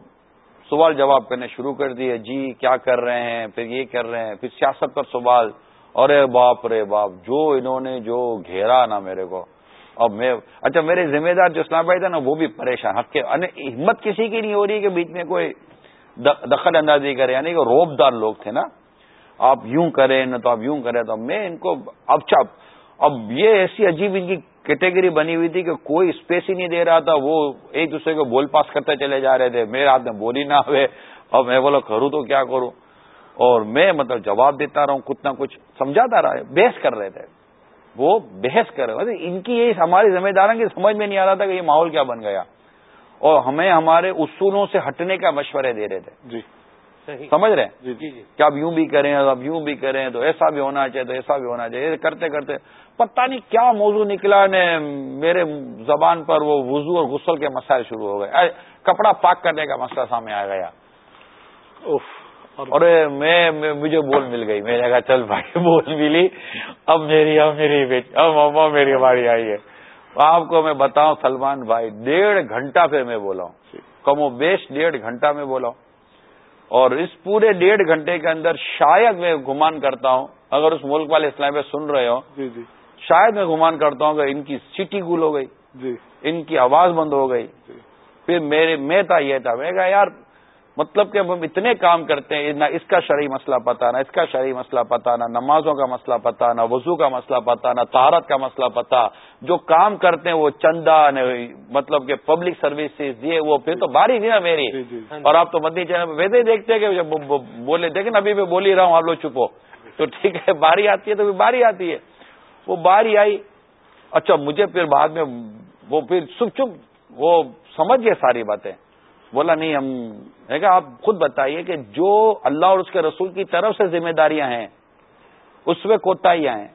سوال جواب کرنے شروع کر دیے جی کیا کر رہے ہیں؟ پھر یہ کر رہے ہیں، پھر سیاست پر سوال، ارے باپ رے باپ، جو انہوں نے جو گھیرا نا میرے کو۔ اب میں اچھا میرے ذمہ دار جو اسلام بھائی تھا نا، وہ بھی پریشان، حق کے یعنی ہمت کسی کی نہیں ہو رہی کہ بیچ میں کوئی دخل اندازی کرے یعنی کہ روب دار لوگ تھے نا۔ آپ یوں کریں، نہ تو آپ یوں کریں، تو میں ان کو، اب چپ اب یہ ایسی عجیب ان کی کیٹیگری بنی ہوئی تھی کہ کوئی اسپیس ہی نہیں دے رہا تھا وہ ایک دوسرے کو بول پاس کرتے چلے جا رہے تھے۔ میرے ہاتھ میں بولی نہ ہوئے اب میں بولا کروں تو کیا کروں؟ اور میں مطلب جواب دیتا رہا ہوں کچھ نہ کچھ سمجھاتا رہا بحث کر رہے تھے۔ وہ بحث کر رہے تھے۔ ان کی یہ ہماری ذمہ داروں کی سمجھ میں نہیں آ رہا تھا کہ یہ ماحول کیا بن گیا۔ اور ہمیں ہمارے اصولوں سے ہٹنے کا مشورے دے رہے تھے۔ جی۔ سمجھ رہے ہیں؟ جی جی, جی۔ کہ اب یوں بھی کریں اب یوں بھی کریں تو ایسا بھی ہونا چاہیے تو ایسا بھی ہونا چاہیے۔ کرتے کرتے پتہ نہیں کیا موضوع نکلا نے میرے زبان پر وہ وضو اور غسل کے مسائل شروع ہو گئے۔ کپڑا پاک کرنے کا مسئلہ سامنے آ گیا۔ اور میں مجھے بول مل گئی۔ میں نے کہا چل بھائی بول ملی۔ اب میری اب میری بیٹی اب مما میری باری آئی ہے۔ آپ کو میں بتاؤں سلمان بھائی ڈیڑھ گھنٹہ پہ میں بولا ہوں۔ کم و بیش ڈیڑھ گھنٹہ میں بولا ہوں۔ اور اس پورے ڈیڑھ گھنٹے کے اندر شاید میں گمان کرتا ہوں اگر اس ملک والے اسلام پہ سن رہے ہوں۔ جی جی۔ شاید میں گمان کرتا ہوں کہ ان کی سٹی گول ہو گئی جی۔ ان کی آواز بند ہو گئی۔ جی۔ پھر میرے میں تھا یہ تھا۔ میں کہا یار مطلب کہ ہم اتنے کام کرتے ہیں نہ اس کا شرعی مسئلہ پتا نہ اس کا شرعی مسئلہ پتا نہ نمازوں کا مسئلہ پتا نہ وضو کا مسئلہ پتا نہ تہارت کا مسئلہ پتا۔ جو کام کرتے ہیں وہ چندہ مطلب کہ پبلک سروسز یہ وہ۔ پھر تو باری تھی نا میری۔ جی، جی۔ اور آپ تو مدنی چینل ویسے ہی دیکھتے ہیں کہ بولے دیکھیں ابھی میں بول ہی رہا ہوں آپ لوگ چپو تو ٹھیک ہے باری آتی ہے تو باری آتی ہے۔ وہ باری آئی۔ اچھا مجھے پھر بعد میں وہ پھر چپ چپ وہ سمجھ گئے ساری باتیں۔ بولا نہیں ہم کہا آپ خود بتائیے کہ جو اللہ اور اس کے رسول کی طرف سے ذمہ داریاں ہیں اس میں کوتاہیاں ہیں۔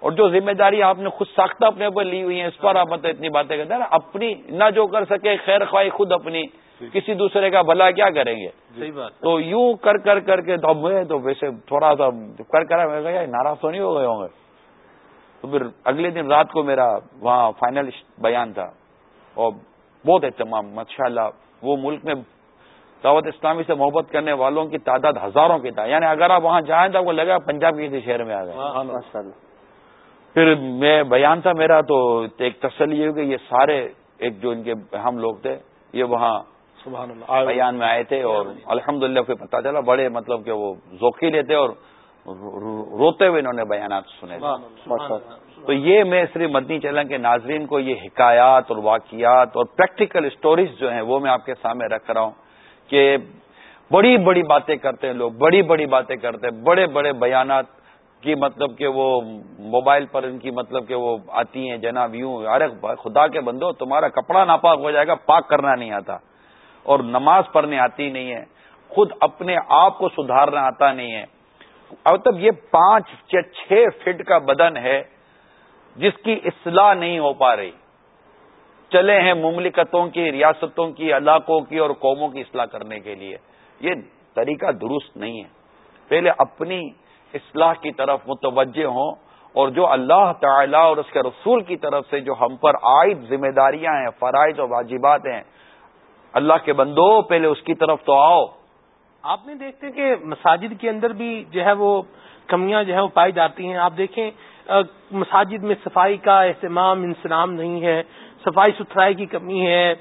اور جو ذمہ داری آپ نے خود ساختہ اپنے اوپر لی ہوئی ہیں اس پر آپ مطلب اتنی باتیں کرتے ہیں نا اپنی نہ جو کر سکے خیر خواہ خود اپنی کسی دوسرے کا بھلا کیا کریں گے؟ بات۔ تو یوں کر کر کر کے تو میں تو ویسے تھوڑا سا کر کر ناراض تو نہیں ہو گئے ہوں گے؟ تو پھر اگلے دن رات کو میرا وہاں فائنل بیان تھا اور بہت اہتمام ماشاء اللہ وہ ملک میں دعوت اسلامی سے محبت کرنے والوں کی تعداد ہزاروں کی تھا۔ یعنی اگر آپ وہاں جائیں تو آپ کو لگا پنجاب کسی شہر میں آ گئے۔ پھر میں بیان تھا میرا تو ایک تسلی یہ کہ یہ سارے ایک جو ان کے ہم لوگ تھے یہ وہاں بیان میں آئے تھے اور الحمد للہ پھر پتا چلا بڑے مطلب کہ وہ ذوقی لیتے اور روتے ہوئے انہوں نے بیانات سنے تو یہ میں صرف مدنی چلن کے ناظرین کو یہ حکایات اور واقعات اور پریکٹیکل اسٹوریز جو ہیں وہ میں آپ کے سامنے رکھ رہا ہوں کہ بڑی بڑی باتیں کرتے ہیں لوگ بڑی بڑی باتیں کرتے ہیں بڑے بڑے بیانات کی مطلب کہ وہ موبائل پر ان کی مطلب کہ وہ آتی ہیں جناب یوں ارے خدا کے بندو تمہارا کپڑا ناپاک ہو جائے گا پاک کرنا نہیں آتا۔ اور نماز پڑھنے آتی نہیں ہے خود اپنے آپ کو سدھارنا آتا نہیں ہے۔ اب تب یہ پانچ یا چھ فٹ کا بدن ہے جس کی اصلاح نہیں ہو پا رہی۔ چلے ہیں مملکتوں کی، ریاستوں کی، علاقوں کی اور قوموں کی اصلاح کرنے کے لیے۔ یہ طریقہ درست نہیں ہے۔ پہلے اپنی اصلاح کی طرف متوجہ ہوں اور جو اللہ تعالی اور اس کے رسول کی طرف سے جو ہم پر عائد ذمہ داریاں ہیں، فرائض اور واجبات ہیں، اللہ کے بندو پہلے اس کی طرف تو آؤ۔ آپ نے دیکھتے کہ مساجد کے اندر بھی جو ہے وہ کمیاں جو ہے وہ پائی جاتی ہیں؟ آپ دیکھیں مساجد میں صفائی کا اہتمام انسلام نہیں ہے صفائی ستھرائی کی کمی ہے۔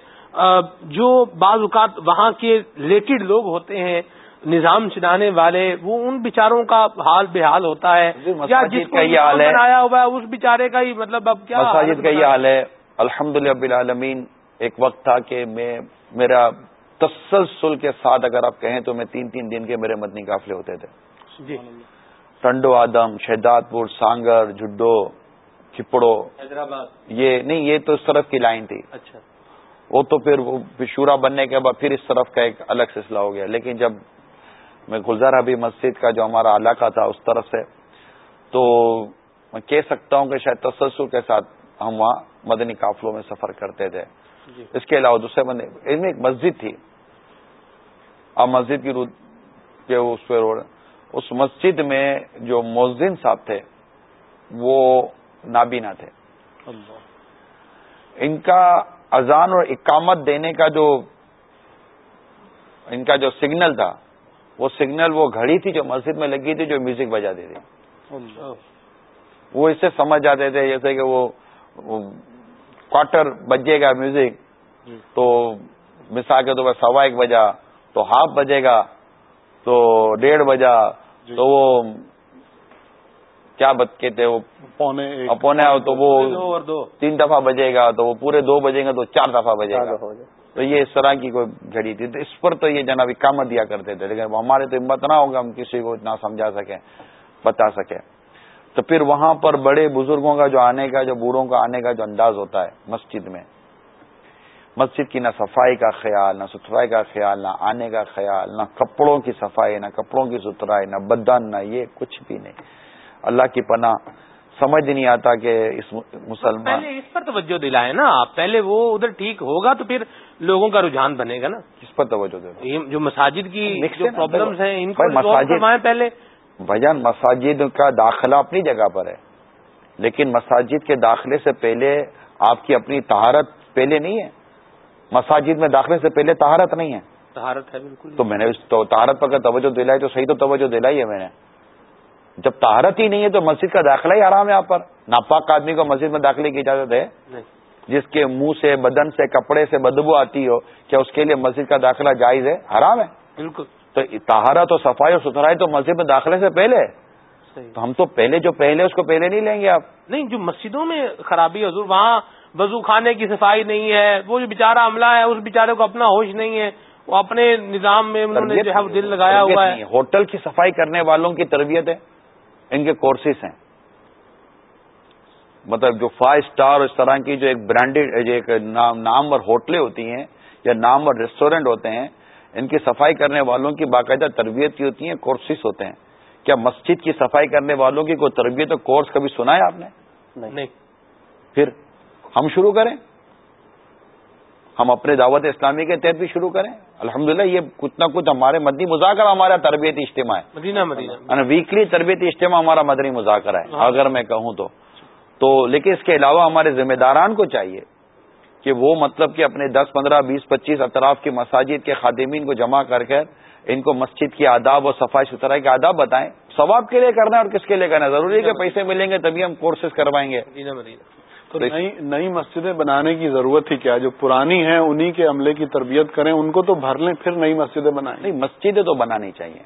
جو بعض اوقات وہاں کے ریلیٹڈ لوگ ہوتے ہیں نظام چلانے والے وہ ان بیچاروں کا حال بے حال ہوتا ہے۔ کیا جس کا یہ حال ہے۔ ہوا ہے اس بیچارے کا ہی مطلب اب کیا مساجد کا یہ حال ہے؟ الحمد للہ ایک وقت تھا کہ میں میرا تسلسل کے ساتھ اگر آپ کہیں تو میں تین تین دن کے میرے مدنی قافلے ہوتے تھے۔ جی۔ ٹنڈو آدم شہداد پور سانگر جڈو چپڑو حیدرآباد۔ یہ نہیں یہ تو اس طرف کی لائن تھی۔ اچھا۔ وہ تو پھر شورا بننے کے بعد پھر اس طرف کا ایک الگ سلسلہ ہو گیا۔ لیکن جب میں گلزار ابھی مسجد کا جو ہمارا علاقہ تھا اس طرف سے تو میں کہہ سکتا ہوں کہ شاید تسلسل کے ساتھ ہم وہاں مدنی قافلوں میں سفر کرتے تھے۔ اس کے علاوہ دوسرے بندے اس میں ایک مسجد تھی۔ آپ مسجد کی روٹ کے اس پہ روڈ اس مسجد میں جو مؤذن صاحب تھے وہ نابینا تھے۔ ان کا اذان اور اقامت دینے کا جو ان کا جو سگنل تھا وہ سگنل وہ گھڑی تھی جو مسجد میں لگی تھی جو میوزک بجا دی تھی وہ اس سے سمجھ جاتے تھے جیسے کہ وہ کوارٹر بجے گا میوزک جی۔ تو مثال کے طور پر سوا ایک بجا تو ہاف بجے گا تو ڈیڑھ بجا جی۔ تو وہ کیا کہتے وہ؟ پونے پونے تو وہ تین دفعہ بجے گا تو وہ پورے دو بجے گا تو چار دفعہ بجے گا۔ تو یہ اس طرح کی کوئی گھڑی تھی۔ تو اس پر تو یہ جناب کامت دیا کرتے تھے لیکن ہمارے تو ہمت نہ ہوگا ہم کسی کو اتنا سمجھا سکیں بتا سکیں۔ تو پھر وہاں پر بڑے بزرگوں کا جو آنے کا جو بوڑھوں کا آنے کا جو انداز ہوتا ہے مسجد میں۔ مسجد کی نہ صفائی کا خیال نہ ستھرائی کا خیال نہ آنے کا خیال نہ کپڑوں کی صفائی نہ کپڑوں کی ستھرائی نہ بدن نہ یہ کچھ بھی نہیں۔ اللہ کی پناہ سمجھ نہیں آتا کہ اس مسلمان پہلے اس پر توجہ دلائے نا آپ۔ پہلے وہ ادھر ٹھیک ہوگا تو پھر لوگوں کا رجحان بنے گا نا۔ اس پر توجہ دے جو مساجد کی پرابلمس ہیں ان کو مساجد پہلے۔ بھجن مساجد کا داخلہ اپنی جگہ پر ہے۔ لیکن مساجد کے داخلے سے پہلے آپ کی اپنی تہارت پہلے نہیں ہے۔ مساجد میں داخلے سے پہلے تہارت نہیں ہے۔ تہارت ہے بالکل۔ تو میں نے تہارت پر توجہ دلائی تو صحیح تو توجہ دلائی ہے میں نے۔ جب تہارت ہی نہیں ہے تو مسجد کا داخلہ ہی آرام ہے آپ پر۔ ناپاک آدمی کو مسجد میں داخلے کی اجازت ہے۔ جس کے منہ سے بدن سے کپڑے سے بدبو آتی ہو کیا اس کے لیے مسجد کا داخلہ جائز ہے؟ حرام ہے۔ بالکل۔ تو تہارت اور صفائی اور ستھرائی تو مسجد میں داخلے سے پہلے تو ہم تو پہلے جو پہلے اس کو پہلے نہیں لیں گے آپ۔ نہیں جو مسجدوں میں خرابی حضور وہاں وضو خانے کی صفائی نہیں ہے وہ جو بےچارا عملہ ہے اس بیچارے کو اپنا ہوش نہیں ہے وہ اپنے نظام میں انہوں نے جو ہے دل لگایا ہوا ہے۔ ہوٹل کی صفائی کرنے والوں کی تربیت ہے۔ ان کے کورسز ہیں۔ مطلب جو فائیو اسٹار اس طرح کی جو ایک برانڈیڈ ایک نام اور ہوٹلیں ہوتی ہیں یا نام اور ریسٹورینٹ ہوتے ہیں ان کی صفائی کرنے والوں کی باقاعدہ تربیت کی ہوتی ہیں کورسز ہوتے ہیں۔ کیا مسجد کی صفائی کرنے والوں کی کوئی تربیت اور کورس کبھی سنا ہے آپ نے؟ نہیں۔ پھر ہم شروع کریں؟ ہم اپنے دعوت اسلامی کے تحت بھی شروع کریں؟ الحمدللہ یہ کچھ نہ کچھ ہمارے مدنی مذاکرہ ہمارا تربیتی اجتماع ہے۔ مدینہ مدینہ۔ ویکلی تربیتی اجتماع ہمارا مدنی مذاکرہ ہے۔ ہاں۔ اگر میں کہوں تو۔ تو لیکن اس کے علاوہ ہمارے ذمہ داران کو چاہیے کہ وہ مطلب کہ اپنے دس پندرہ بیس پچیس اطراف کی مساجد کے خادمین کو جمع کر کر ان کو مسجد کی آداب اور صفائی ستھرائی کے آداب بتائیں۔ ثواب کے لیے کرنا ہے اور کس کے لیے کرنا ہے؟ ضروری ہے کہ پیسے ملیں گے تبھی ہم کورسز کروائیں گے۔ تو نئی نئی مسجدیں بنانے کی ضرورت ہی کیا جو پرانی ہیں انہی کے عملے کی تربیت کریں ان کو تو بھر لیں پھر نئی مسجدیں بنائیں۔ نہیں مسجدیں تو بنانی چاہیے۔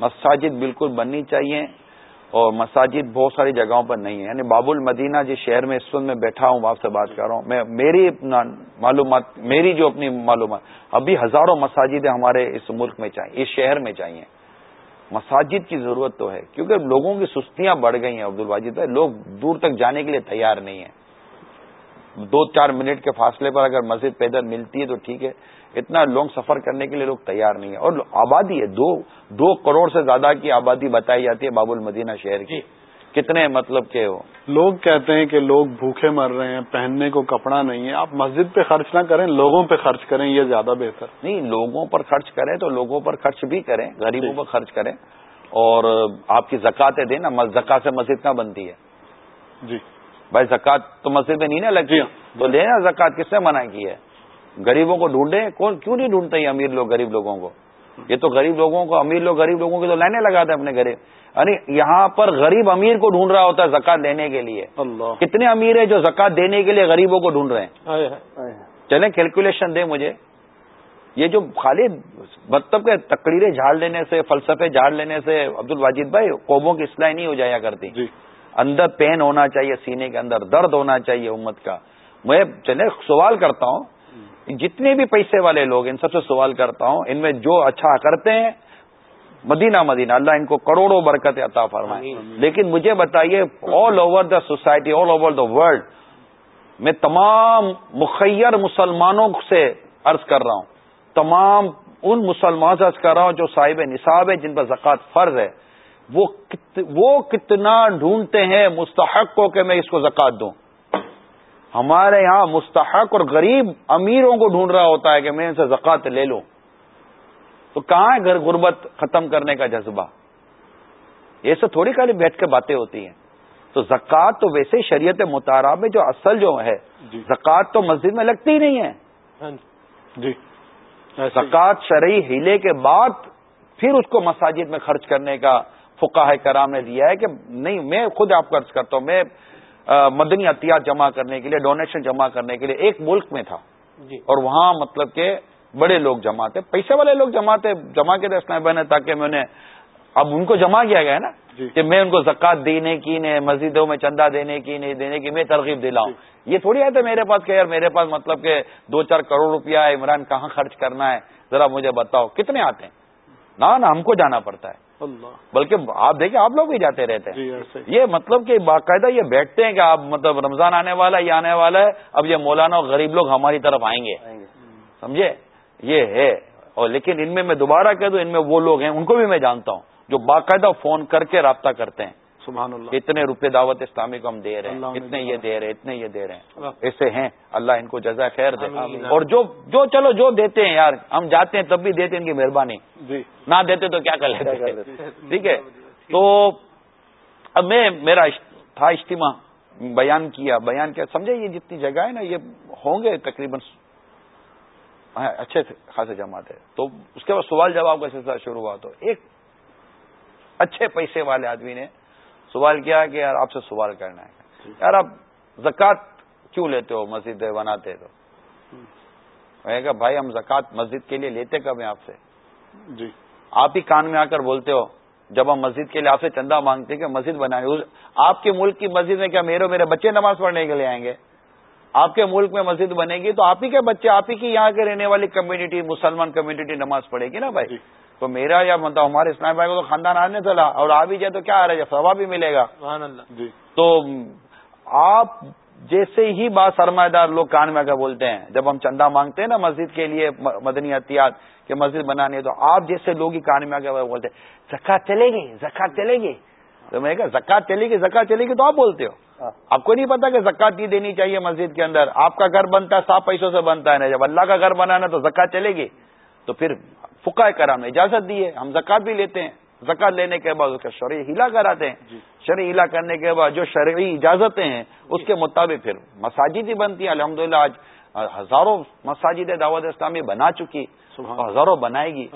مساجد بالکل بننی چاہیے۔ اور مساجد بہت ساری جگہوں پر نہیں ہے یعنی باب المدینہ جس شہر میں اس وقت میں بیٹھا ہوں آپ سے بات کر رہا ہوں، میں میری معلومات میری جو اپنی معلومات، ابھی ہزاروں مساجدیں ہمارے اس ملک میں چاہیے اس شہر میں چاہیے مساجد کی ضرورت تو ہے، کیونکہ لوگوں کی سستیاں بڑھ گئی ہیں عبد الواجد بھائی، لوگ دور تک جانے کے لیے تیار نہیں ہیں۔ دو چار منٹ کے فاصلے پر اگر مسجد پیدل ملتی ہے تو ٹھیک ہے اتنا لانگ سفر کرنے کے لیے لوگ تیار نہیں ہیں۔ اور آبادی ہے دو دو کروڑ سے زیادہ کی آبادی بتائی جاتی ہے باب المدینہ شہر کی۔ کتنے مطلب کہ ہو لوگ کہتے ہیں کہ لوگ بھوکے مر رہے ہیں پہننے کو کپڑا نہیں ہے۔ آپ مسجد پہ خرچ نہ کریں لوگوں پہ خرچ کریں یہ زیادہ بہتر۔ نہیں لوگوں پر خرچ کریں تو لوگوں پر خرچ بھی کریں غریبوں جی۔ پر خرچ کریں۔ اور آپ کی زکاتیں دیں نا زکات سے مسجد کہاں بنتی ہے۔ جی۔ بھائی زکات تو مسجد میں نہیں نا لگتی؟ تو لینا زکات کس نے منع کی ہے؟ غریبوں کو ڈھونڈے کون کیوں نہیں ڈھونڈتے یہ امیر لوگ غریب لوگوں کو؟ یہ تو غریب لوگوں کو امیر لوگ غریب لوگوں کی تو لائنیں لگاتے ہیں اپنے غریب یعنی یہاں پر غریب امیر کو ڈھونڈ رہا ہوتا ہے زکات لینے کے لیے۔ کتنے امیر ہیں جو زکات دینے کے لیے غریبوں کو ڈھونڈ رہے ہیں؟ چلیں کیلکولیشن دیں مجھے۔ یہ جو خالی مطلب کہ تقریریں جھاڑ لینے سے فلسفے جھاڑ لینے سے عبد الواجد بھائی قوموں کی اصلاح نہیں ہو جایا کرتی۔ جی۔ اندر پین ہونا چاہیے سینے کے اندر درد ہونا چاہیے امت کا۔ میں چلے سوال کرتا ہوں۔ جتنے بھی پیسے والے لوگ ان سب سے سوال کرتا ہوں ان میں جو اچھا کرتے ہیں مدینہ مدینہ اللہ ان کو کروڑوں برکت عطا فرمائے۔ لیکن مجھے بتائیے all over the society all over the world میں تمام مخیر مسلمانوں سے عرض کر رہا ہوں تمام ان مسلمان سے عرض کر رہا ہوں جو صاحب نصاب ہے جن پر زکوٰۃ فرض ہے وہ کتنا ڈھونڈتے ہیں مستحق کو کہ میں اس کو زکات دوں۔ ہمارے یہاں مستحق اور غریب امیروں کو ڈھونڈ رہا ہوتا ہے کہ میں ان سے زکات لے لوں۔ تو کہاں ہے گھر غربت ختم کرنے کا جذبہ؟ یہ سب تھوڑی خالی بیٹھ کے باتیں ہوتی ہیں۔ تو زکوٰۃ تو ویسے شریعت مطالعہ میں جو اصل جو ہے جی۔ زکوٰۃ تو مسجد میں لگتی ہی نہیں ہے۔ ہاں جی۔ زکوٰۃ شرعی ہیلے کے بعد پھر اس کو مساجد میں خرچ کرنے کا فقاہ کرام نے دیا ہے کہ نہیں میں خود آپ خرچ کرتا ہوں میں مدنی احتیاط جمع کرنے کے لیے ڈونیشن جمع کرنے کے لیے ایک ملک میں تھا۔ جی۔ اور وہاں مطلب کہ بڑے لوگ جمع تھے۔ پیسے والے لوگ جمع تھے جمع کے اسلام بہن تاکہ میں انہیں اب ان کو جمع کیا گیا ہے نا؟ جی۔ کہ میں ان کو زکات دینے کی نہیں مسجدوں میں چندہ دینے کی نہیں دینے کی میں ترغیب دلاؤں۔ جی۔ یہ تھوڑی آئے میرے پاس کہ یار میرے پاس مطلب کہ دو چار کروڑ روپیہ ہے عمران کہاں خرچ کرنا ہے؟ ذرا مجھے بتاؤ۔ کتنے آتے ہیں؟ نہ نہ ہم کو جانا پڑتا ہے۔ اللہ۔ بلکہ آپ دیکھیں آپ لوگ بھی جاتے رہتے ہیں۔ جی یہ مطلب کہ باقاعدہ یہ بیٹھتے ہیں کہ آپ مطلب رمضان آنے والا ہے یہ آنے والا ہے اب یہ مولانا اور غریب لوگ ہماری طرف آئیں گے۔ سمجھے؟ یہ ہے۔ اور لیکن ان میں میں دوبارہ کہہ دوں ان میں وہ لوگ ہیں ان کو بھی میں جانتا ہوں جو باقاعدہ فون کر کے رابطہ کرتے ہیں۔ سبحان اللہ۔ اتنے روپے دعوت اسلامی کو ہم دے رہے ہیں۔ نے اتنے یہ دے رہے ہیں اتنے یہ دے رہے ہیں۔ ایسے ہیں اللہ ان کو جزا خیر دے۔ اور جو جو چلو جو دیتے ہیں یار ہم جاتے ہیں تب بھی دیتے ہیں ان کی مہربانی۔ جی۔ نہ دیتے تو کیا کر لیتے؟ ٹھیک ہے؟ تو اب میں میرا تھا اجتماع بیان کیا بیان کیا۔ سمجھے یہ جتنی جگہ ہے نا یہ ہوں گے تقریباً اچھے خاصے جماعت ہے تو اس کے بعد سوال جواب کا سلسلہ شروع ہوا تو ایک اچھے پیسے والے آدمی نے سوال کیا کہ یار آپ سے سوال کرنا ہے۔ یار آپ زکوٰۃ کیوں لیتے ہو مسجد بناتے تو؟ میں نے کہا بھائی ہم زکوٰۃ مسجد کے لیے لیتے کب ہیں آپ سے؟ جی۔ آپ ہی کان میں آ کر بولتے ہو جب ہم مسجد کے لیے آپ سے چندہ مانگتے ہیں کہ مسجد بنائیں۔ اس- آپ کے ملک کی مسجد میں کیا میرے اور میرے بچے نماز پڑھنے کے لیے آئیں گے؟ آپ کے ملک میں مسجد بنے گی تو آپ ہی کے بچے آپ ہی کی یہاں کے رہنے والی کمیونٹی مسلمان کمیونٹی نماز پڑھے گی نا بھائی؟ جی۔ تو میرا یا مطلب ہمارے اسلام بھائی کو تو خاندان آنے چلا اور آ بھی جائے تو کیا آ رہا ہے ثواب بھی ملے گا۔ اللہ۔ جی۔ تو آپ جیسے ہی با سرمایہ دار لوگ کان میں اگر بولتے ہیں جب ہم چندہ مانگتے ہیں نا مسجد کے لیے مدنی احتیاط کہ مسجد بنانی ہے تو آپ جیسے لوگ ہی کان میں آگے بولتے ہیں زکات چلے گی زکات چلے گی۔ تو میں نے کہا زکات چلے گی زکات چلے گی تو آپ بولتے ہو۔ آپ کو نہیں پتا کہ زکات نہیں دینی چاہیے مسجد کے اندر۔ آپ کا گھر بنتا ہے صاف پیسوں سے بنتا ہے نا۔ جب اللہ کا گھر بنانا تو زکات چلے گی۔ تو پھر فقہ کرام نے اجازت دی ہے ہم زکات بھی لیتے ہیں۔ زکات لینے کے بعد اس کا شرعی ہلا کراتے ہیں۔ شرعی ہلا کرنے کے بعد جو شرعی اجازتیں ہیں اس کے مطابق پھر مساجد ہی بنتی ہیں۔ الحمدللہ آج ہزاروں مساجد دعوت اسلامی بنا چکی ہزاروں بنائے گی۔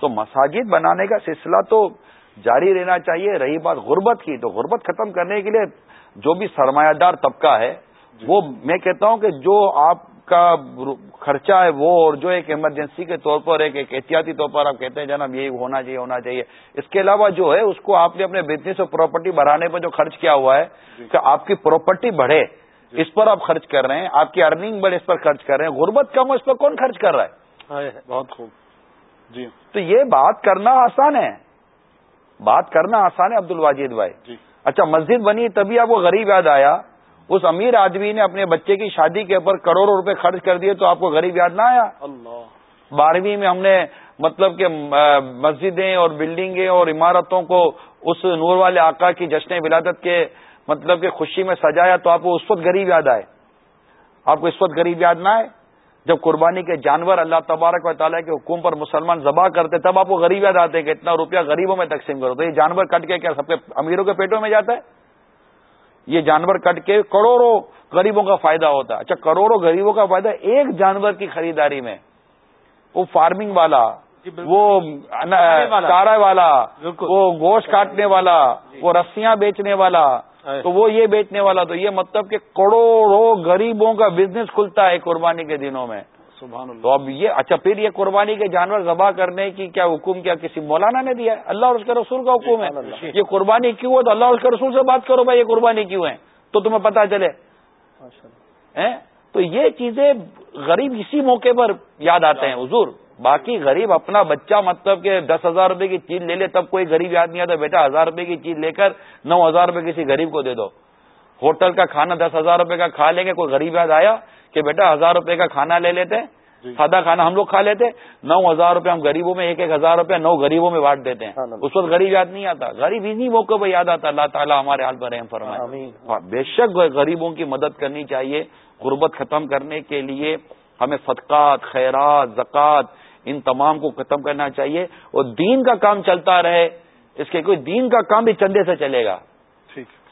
تو مساجد بنانے کا سلسلہ تو جاری رہنا چاہیے۔ رہی بات غربت کی تو غربت ختم کرنے کے لیے جو بھی سرمایہ دار طبقہ ہے وہ میں کہتا ہوں کہ جو آپ کا خرچہ ہے وہ اور جو ایک ایمرجنسی کے طور پر ایک ایک احتیاطی طور پر آپ کہتے ہیں جناب یہ ہونا چاہیے ہونا چاہیے۔ اس کے علاوہ جو ہے اس کو آپ نے اپنے بزنس اور پراپرٹی بڑھانے پر جو خرچ کیا ہوا ہے کہ آپ کی پراپرٹی بڑھے۔ اس پر آپ خرچ کر رہے ہیں آپ کی ارننگ بڑھے اس پر خرچ کر رہے ہیں۔ غربت کم ہو اس پر کون خرچ کر رہا ہے۔ بہت خوب۔ جی۔ تو یہ بات کرنا آسان ہے۔ بات کرنا آسان ہے عبد الواجد بھائی۔ جی۔ اچھا مسجد بنی تبھی آپ کو غریب یاد آیا۔ اس امیر آدمی نے اپنے بچے کی شادی کے اوپر کروڑوں روپے خرچ کر دیے تو آپ کو غریب یاد نہ آیا؟ اللہ۔ بارہویں میں ہم نے مطلب کہ مسجدیں اور بلڈنگیں اور عمارتوں کو اس نور والے آقا کی جشن ولادت کے مطلب کہ خوشی میں سجایا تو آپ کو اس وقت غریب یاد آئے۔ آپ کو اس وقت غریب یاد نہ آئے؟ جب قربانی کے جانور اللہ تبارک و تعالیٰ کے حکم پر مسلمان ذبح کرتے تب آپ کو غریب یاد آتے ہیں کہ اتنا روپیہ غریبوں میں تقسیم کرو۔ تو یہ جانور کٹ کے کیا سب کے امیروں کے پیٹوں میں جاتا ہے؟ یہ جانور کٹ کے کروڑوں غریبوں کا فائدہ ہوتا ہے اچھا کروڑوں غریبوں کا فائدہ ایک جانور کی خریداری میں وہ فارمنگ والا جی،۔ وہ۔ چارہ والا۔ وہ گوشت کاٹنے والا وہ رسیاں بیچنے والا۔ تو وہ یہ بیچنے والا تو یہ مطلب کہ کروڑوں غریبوں کا بزنس کھلتا ہے قربانی کے دنوں میں سبحان اللہ۔ تو اب یہ اچھا پھر یہ قربانی کے جانور ذبح کرنے کی کیا حکم کیا؟ کسی مولانا نے دیا؟ ہے اللہ اور اس کے رسول کا حکم ہے۔ یہ قربانی کیوں ہے؟ تو اللہ اور اس کے رسول سے بات کرو بھائی یہ قربانی کیوں ہے؟ تو تمہیں پتا چلے؟ تو یہ چیزیں غریب اسی موقع پر یاد آتے ہیں حضور۔ باقی غریب اپنا بچہ مطلب کہ دس ہزار روپے کی چیز لے لے تب کوئی غریب یاد نہیں آتا بیٹا ہزار روپے کی چیز لے کر نو ہزار روپے کسی غریب کو دے دو۔ ہوٹل کا کھانا دس ہزار روپے کا کھا لیں گے کوئی غریب یاد آیا؟ کہ بیٹا ہزار روپے کا کھانا لے لیتے جی۔ سادہ کھانا ہم لوگ کھا لیتے نو ہزار روپے ہم غریبوں میں ایک ایک ہزار روپے نو غریبوں میں بانٹ دیتے ہیں۔ اس وقت غریب یاد نہیں آتا۔ غریب انہی موقع پہ یاد آتا اللہ تعالیٰ ہمارے حال پر رحم فرمائے۔ ہاں، بے شک غریبوں کی مدد کرنی چاہیے غربت ختم کرنے کے لیے ہمیں صدقات خیرات زکوٰۃ ان تمام کو ختم کرنا چاہیے۔ اور دین کا کام چلتا رہے اس کے کوئی دین کا کام بھی چندے سے چلے گا۔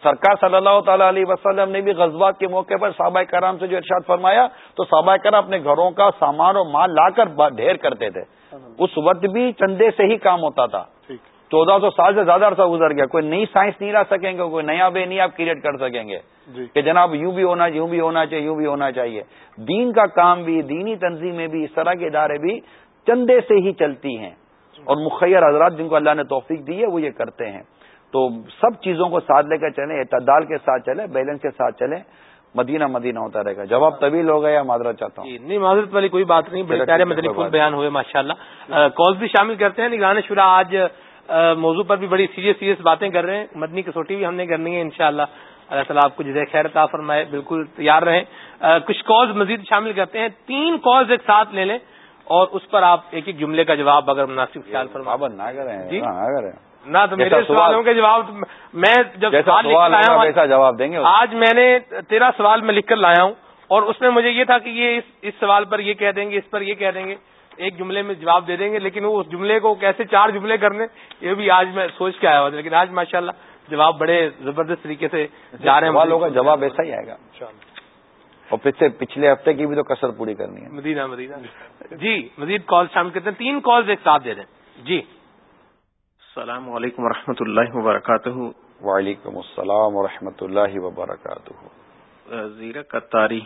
سرکار صلی اللہ تعالی علیہ وسلم نے بھی غزوات کے موقع پر صحابہ کرام سے جو ارشاد فرمایا تو صحابہ کرام اپنے گھروں کا سامان اور مال لا کر ڈھیر کرتے تھے۔ اس وقت بھی چندے سے ہی کام ہوتا تھا۔ چودہ سو سال سے زیادہ عرصہ گزر گیا۔ کوئی نئی سائنس نہیں لا سکیں گے کوئی نیا وے نہیں آپ کریٹ کر سکیں گے۔ جی۔ کہ جناب یوں بھی ہونا یوں بھی ہونا چاہیے یوں بھی ہونا چاہیے۔ دین کا کام بھی دینی تنظیمیں بھی اس طرح کے ادارے بھی چندے سے ہی چلتی ہیں۔ اور مخیر حضرات جن کو اللہ نے توفیق دی ہے وہ یہ کرتے ہیں۔ تو سب چیزوں کو ساتھ لے کر چلیں اعتدال کے ساتھ چلیں بیلنس کے ساتھ چلیں مدینہ مدینہ ہوتا رہے گا۔ جواب طویل ہو گیا یا معذرت چاہتا ہوں۔ جی، نہیں معذرت والی کوئی بات نہیں بڑے پیارے مدنی پھول بیان ہوئے ماشاء اللہ کال بھی شامل کرتے ہیں نگران شورا آج موضوع پر بھی بڑی سیریس سیریس باتیں کر رہے ہیں۔ مدنی کسوٹی بھی ہم نے کرنی ہے انشاءاللہ۔ اللہ تعالیٰ آپ کو جزے خیر تا فرمائے بالکل تیار رہیں۔ کچھ کالز مزید شامل کرتے ہیں۔ تین کالز ایک ساتھ لے لیں اور اس پر آپ ایک ایک جملے کا جواب اگر مناسب خیال فرما نہ کریں جی؟ نہ تو میرے سوالوں کے جواب میں جب سوال ویسا جواب دیں گے۔ آج میں نے تیرہ سوال میں لکھ کر لایا ہوں اور اس میں مجھے یہ تھا کہ یہ اس سوال پر یہ کہہ دیں گے اس پر یہ کہہ دیں گے۔ ایک جملے میں جواب دے دیں گے لیکن وہ اس جملے کو کیسے چار جملے کرنے یہ بھی آج میں سوچ کے آیا ہوا لیکن آج ماشاء اللہ جواب بڑے زبردست طریقے سے جا رہے ہیں۔ کا جواب ایسا ہی آئے گا۔ اور پچھلے پچھلے ہفتے کی بھی تو کثر پوری کرنی ہے۔ مدینہ مدینہ۔ جی مزید کال شامل کرتے ہیں۔ تین کالز ایک ساتھ دے دیں۔ جی۔ السلام علیکم و اللہ وبرکاتہ۔ وعلیکم السلام و اللہ وبرکاتہ۔ زیرہ قطاری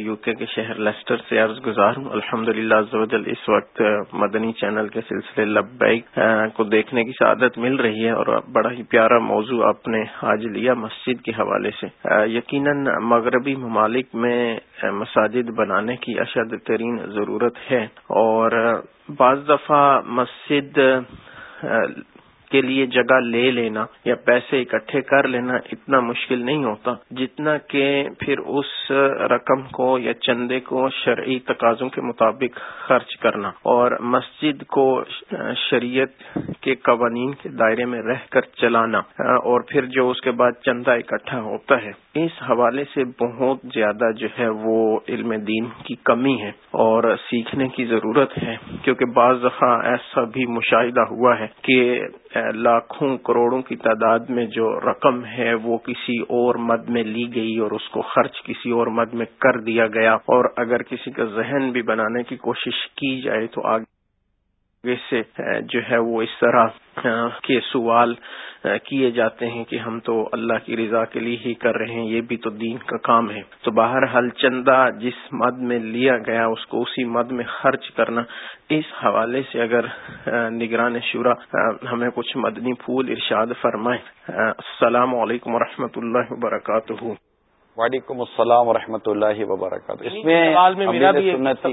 یو کے کے شہر لیسٹر سے عرض گزار ہوں۔ الحمد للہ اس وقت مدنی چینل کے سلسلے لبیک کو دیکھنے کی سعادت مل رہی ہے اور بڑا ہی پیارا موضوع آپ نے آج لیا مسجد کے حوالے سے۔ یقیناً مغربی ممالک میں مساجد بنانے کی اشد ترین ضرورت ہے۔ اور بعض دفعہ مسجد کے لیے جگہ لے لینا یا پیسے اکٹھے کر لینا اتنا مشکل نہیں ہوتا۔ جتنا کہ پھر اس رقم کو یا چندے کو شرعی تقاضوں کے مطابق خرچ کرنا۔ اور مسجد کو شریعت کے قوانین کے دائرے میں رہ کر چلانا۔ اور پھر جو اس کے بعد چندہ اکٹھا ہوتا ہے۔ اس حوالے سے بہت زیادہ جو ہے وہ علم دین کی کمی ہے اور سیکھنے کی ضرورت ہے، کیونکہ بعض دفعہ ایسا بھی مشاہدہ ہوا ہے کہ لاکھوں کروڑوں کی تعداد میں جو رقم ہے وہ کسی اور مد میں لی گئی اور اس کو خرچ کسی اور مد میں کر دیا گیا اور اگر کسی کا ذہن بھی بنانے کی کوشش کی جائے تو آگے سے جو ہے وہ اس طرح کے سوال کیے جاتے ہیں کہ ہم تو اللہ کی رضا کے لیے ہی کر رہے ہیں یہ بھی تو دین کا کام ہے۔ تو باہر حل چندہ جس مد میں لیا گیا اس کو اسی مد میں خرچ کرنا اس حوالے سے اگر نگران شورا ہمیں کچھ مدنی پھول ارشاد فرمائے السلام علیکم و اللہ وبرکاتہ۔ وعلیکم السلام و اللہ وبرکاتہ۔ اس میں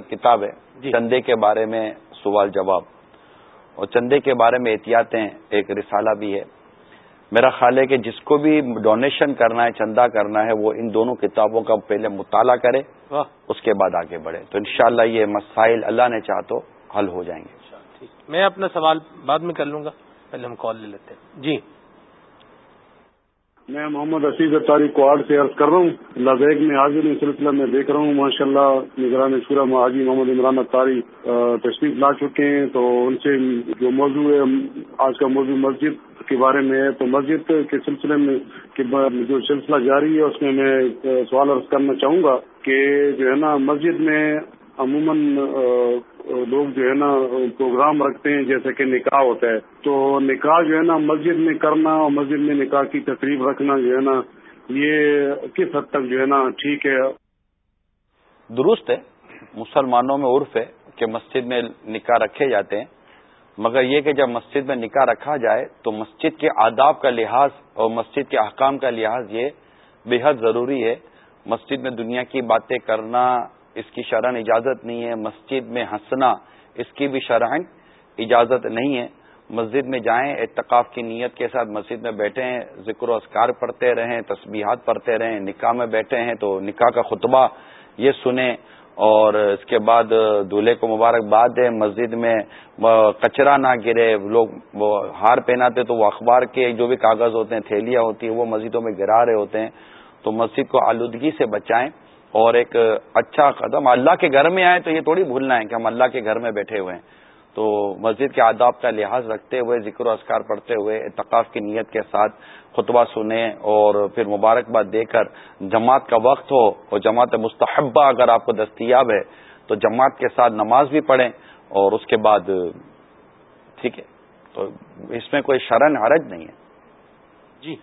کتاب ہے جی۔ چندے کے بارے میں سوال جواب۔ اور چندے کے بارے میں احتیاطیں ایک رسالہ بھی ہے۔ میرا خیال ہے کہ جس کو بھی ڈونیشن کرنا ہے چندہ کرنا ہے وہ ان دونوں کتابوں کا پہلے مطالعہ کرے اس کے بعد آگے بڑھے۔ تو انشاءاللہ یہ مسائل اللہ نے چاہ تو حل ہو جائیں گے۔ میں اپنا سوال بعد میں کر لوں گا۔ پہلے ہم کال لے لیتے ہیں۔ جی۔ میں محمد عصیز تاریخ کوارڈ سے عرض کر رہا ہوں۔ لذیق میں حاضر سلسلہ میں دیکھ رہا ہوں۔ ماشاء اللہ نگران شورا حاجی محمد عمران اتاری تشریف لا چکے ہیں۔ تو ان سے جو موضوع ہے آج کا موضوع مسجد کے بارے میں ہے۔ تو مسجد کے سلسلے میں جو سلسلہ جاری ہے، اس میں میں سوال عرض کرنا چاہوں گا کہ جو ہے نا، مسجد میں عموماً لوگ جو ہے نا، پروگرام رکھتے ہیں، جیسے کہ نکاح ہوتا ہے۔ تو نکاح جو ہے نا، مسجد میں کرنا اور مسجد میں نکاح کی تقریب رکھنا جو ہے نا، یہ کس حد تک جو ہے نا ٹھیک ہے؟ درست ہے۔ مسلمانوں میں عرف ہے کہ مسجد میں نکاح رکھے جاتے ہیں۔ مگر یہ کہ جب مسجد میں نکاح رکھا جائے، تو مسجد کے آداب کا لحاظ اور مسجد کے احکام کا لحاظ یہ بے حد ضروری ہے۔ مسجد میں دنیا کی باتیں کرنا اس کی شرح اجازت نہیں ہے، مسجد میں ہنسنا، اس کی بھی شرح اجازت نہیں ہے۔ مسجد میں جائیں اتقاف کی نیت کے ساتھ مسجد میں بیٹھے ہیں ذکر و اسکار پڑھتے رہیں، تسبیحات پڑھتے رہیں، نکاح میں بیٹھے ہیں تو نکاح کا خطبہ یہ سنیں۔ اور اس کے بعد دولہے کو مبارکباد دیں، مسجد میں کچرا نہ گرے، لوگ وہ ہار پہناتے تو وہ اخبار کے جو بھی کاغذ ہوتے ہیں، تھیلیاں ہوتی ہیں، وہ مسجدوں میں گرا رہے ہوتے ہیں۔ تو مسجد کو آلودگی سے بچائیں۔ اور ایک اچھا قدم۔ اللہ کے گھر میں آئے تو یہ تھوڑی بھولنا ہے کہ ہم اللہ کے گھر میں بیٹھے ہوئے ہیں۔ تو مسجد کے آداب کا لحاظ رکھتے ہوئے، ذکر و اذکار پڑھتے ہوئے اتقاف کی نیت کے ساتھ خطبہ سنیں اور پھر مبارکباد دے کر جماعت کا وقت ہو اور جماعت مستحبہ اگر آپ کو دستیاب ہے تو جماعت کے ساتھ نماز بھی پڑھیں اور اس کے بعد، ٹھیک ہے۔ تو اس میں کوئی شرن حرج نہیں ہے۔ جی۔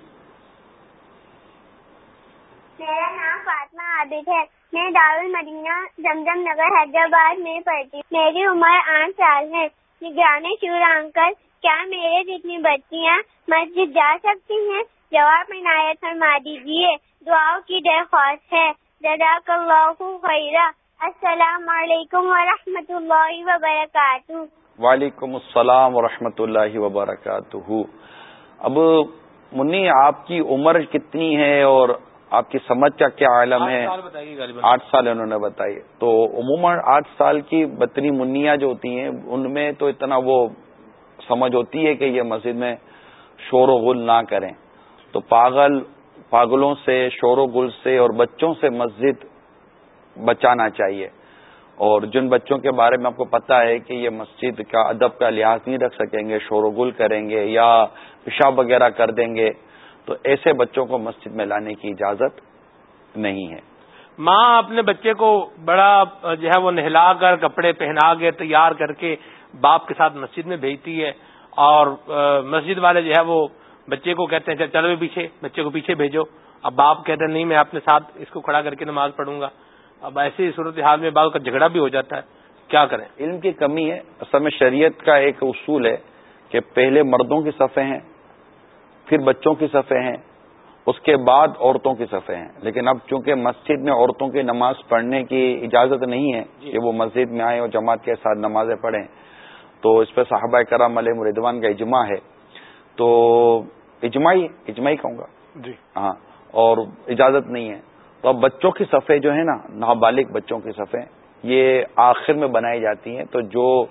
میرا نام فاطمہ عابد ہے۔ میں المدینہ زمزم نگر، حیدرآباد میں پڑھتی میری عمر آٹھ سال ہے۔ نگرانی شور انکل کیا میرے جتنی بچیاں؟ مسجد جا سکتی ہیں؟ جواب میں نایت فرما دیجیے دعاؤں کی درخواست ہے۔ جزاک اللہ خیرہ السلام علیکم ورحمۃ اللہ وبرکاتہ۔ وعلیکم السلام ورحمۃ اللہ وبرکاتہ۔ اب منی، آپ کی عمر کتنی ہے اور آپ کی سمجھ کا کیا عالم ہے؟ آٹھ سال انہوں نے بتائی۔ تو عموماً آٹھ سال کی بطری منیا جو ہوتی ہیں ان میں تو اتنا وہ سمجھ ہوتی ہے کہ یہ مسجد میں شور و غل نہ کریں۔ تو پاگل پاگلوں سے شور و گل سے اور بچوں سے مسجد بچانا چاہیے۔ اور جن بچوں کے بارے میں آپ کو پتا ہے کہ یہ مسجد کا ادب کا لحاظ نہیں رکھ سکیں گے شور و گل کریں گے یا پیشاب وغیرہ کر دیں گے۔ تو ایسے بچوں کو مسجد میں لانے کی اجازت نہیں ہے۔ ماں اپنے بچے کو بڑا جو ہے وہ نہلا کر کپڑے پہنا کے تیار کر کے باپ کے ساتھ مسجد میں بھیجتی ہے اور مسجد والے جو ہے وہ بچے کو کہتے ہیں چلو پیچھے بچے کو پیچھے بھیجو۔ اب باپ کہتے ہیں نہیں میں اپنے ساتھ اس کو کھڑا کر کے نماز پڑھوں گا۔ اب ایسی صورت حال میں بعض کا جھگڑا بھی ہو جاتا ہے۔ کیا کریں؟ علم کی کمی ہے۔ اصل میں شریعت کا ایک اصول ہے کہ پہلے مردوں کی صفحے ہیں پھر بچوں کی صفحے ہیں اس کے بعد عورتوں کی صفحے ہیں۔ لیکن اب چونکہ مسجد میں عورتوں کی نماز پڑھنے کی اجازت نہیں ہے جی۔ کہ وہ مسجد میں آئیں اور جماعت کے ساتھ نمازیں پڑھیں تو اس پہ صحابہ کرام علیہ مردوان کا اجماع ہے۔ تو اجماعی اجماعی کہوں گا؟ جی۔ ہاں اور اجازت نہیں ہے۔ تو اب بچوں کی صفحے جو ہے نا نابالغ بچوں کی صفحے یہ آخر میں بنائی جاتی ہیں۔ تو جو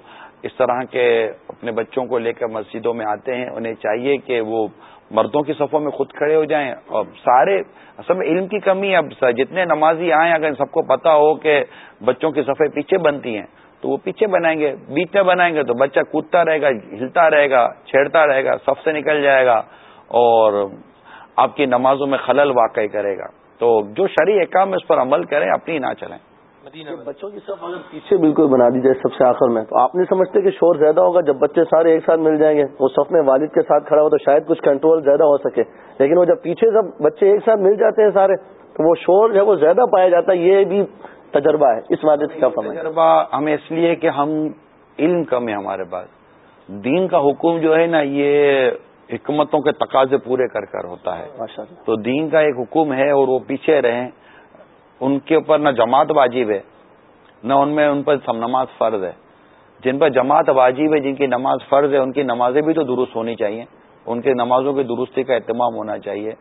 اس طرح کے اپنے بچوں کو لے کر مسجدوں میں آتے ہیں انہیں چاہیے کہ وہ مردوں کی صفوں میں خود کھڑے ہو جائیں۔ اور سارے اصل میں علم کی کمی اب جتنے نمازی آئیں، اگر سب کو پتا ہو کہ بچوں کی صفحے پیچھے بنتی ہیں، تو وہ پیچھے بنائیں گے۔ بیچ میں بنائیں گے تو بچہ کودتا رہے گا، ہلتا رہے گا، چھیڑتا رہے گا سب سے نکل جائے گا اور آپ کی نمازوں میں خلل واقع کرے گا۔ تو جو شرح کام اس پر عمل کریں، اپنی نہ چلیں۔ بچوں کی سب اگر پیچھے بالکل بنا دی جائے سب سے آخر میں تو آپ نہیں سمجھتے کہ شور زیادہ ہوگا جب بچے سارے ایک ساتھ مل جائیں گے وہ صف میں والد کے ساتھ کھڑا ہو تو شاید کچھ کنٹرول زیادہ ہو سکے۔ لیکن وہ جب پیچھے سب بچے ایک ساتھ مل جاتے ہیں سارے تو وہ شور جو ہے وہ زیادہ پایا جاتا ہے یہ بھی تجربہ ہے۔ اس والد کا تجربہ ہمیں اس لیے کہ ہم علم کم ہے ہمارے پاس۔ دین کا حکم جو ہے نا یہ حکمتوں کے تقاضے پورے کر کر ہوتا ہے۔ تو دین کا ایک حکم ہے اور وہ پیچھے رہیں۔ ان کے اوپر نہ جماعت واجب ہے، نہ ان میں ان پر نماز فرض ہے۔ جن پر جماعت واجب ہے، جن کی نماز فرض ہے، ان کی نمازیں بھی تو درست ہونی چاہیے۔ ان کی نمازوں کی درستی کا اہتمام ہونا چاہیے۔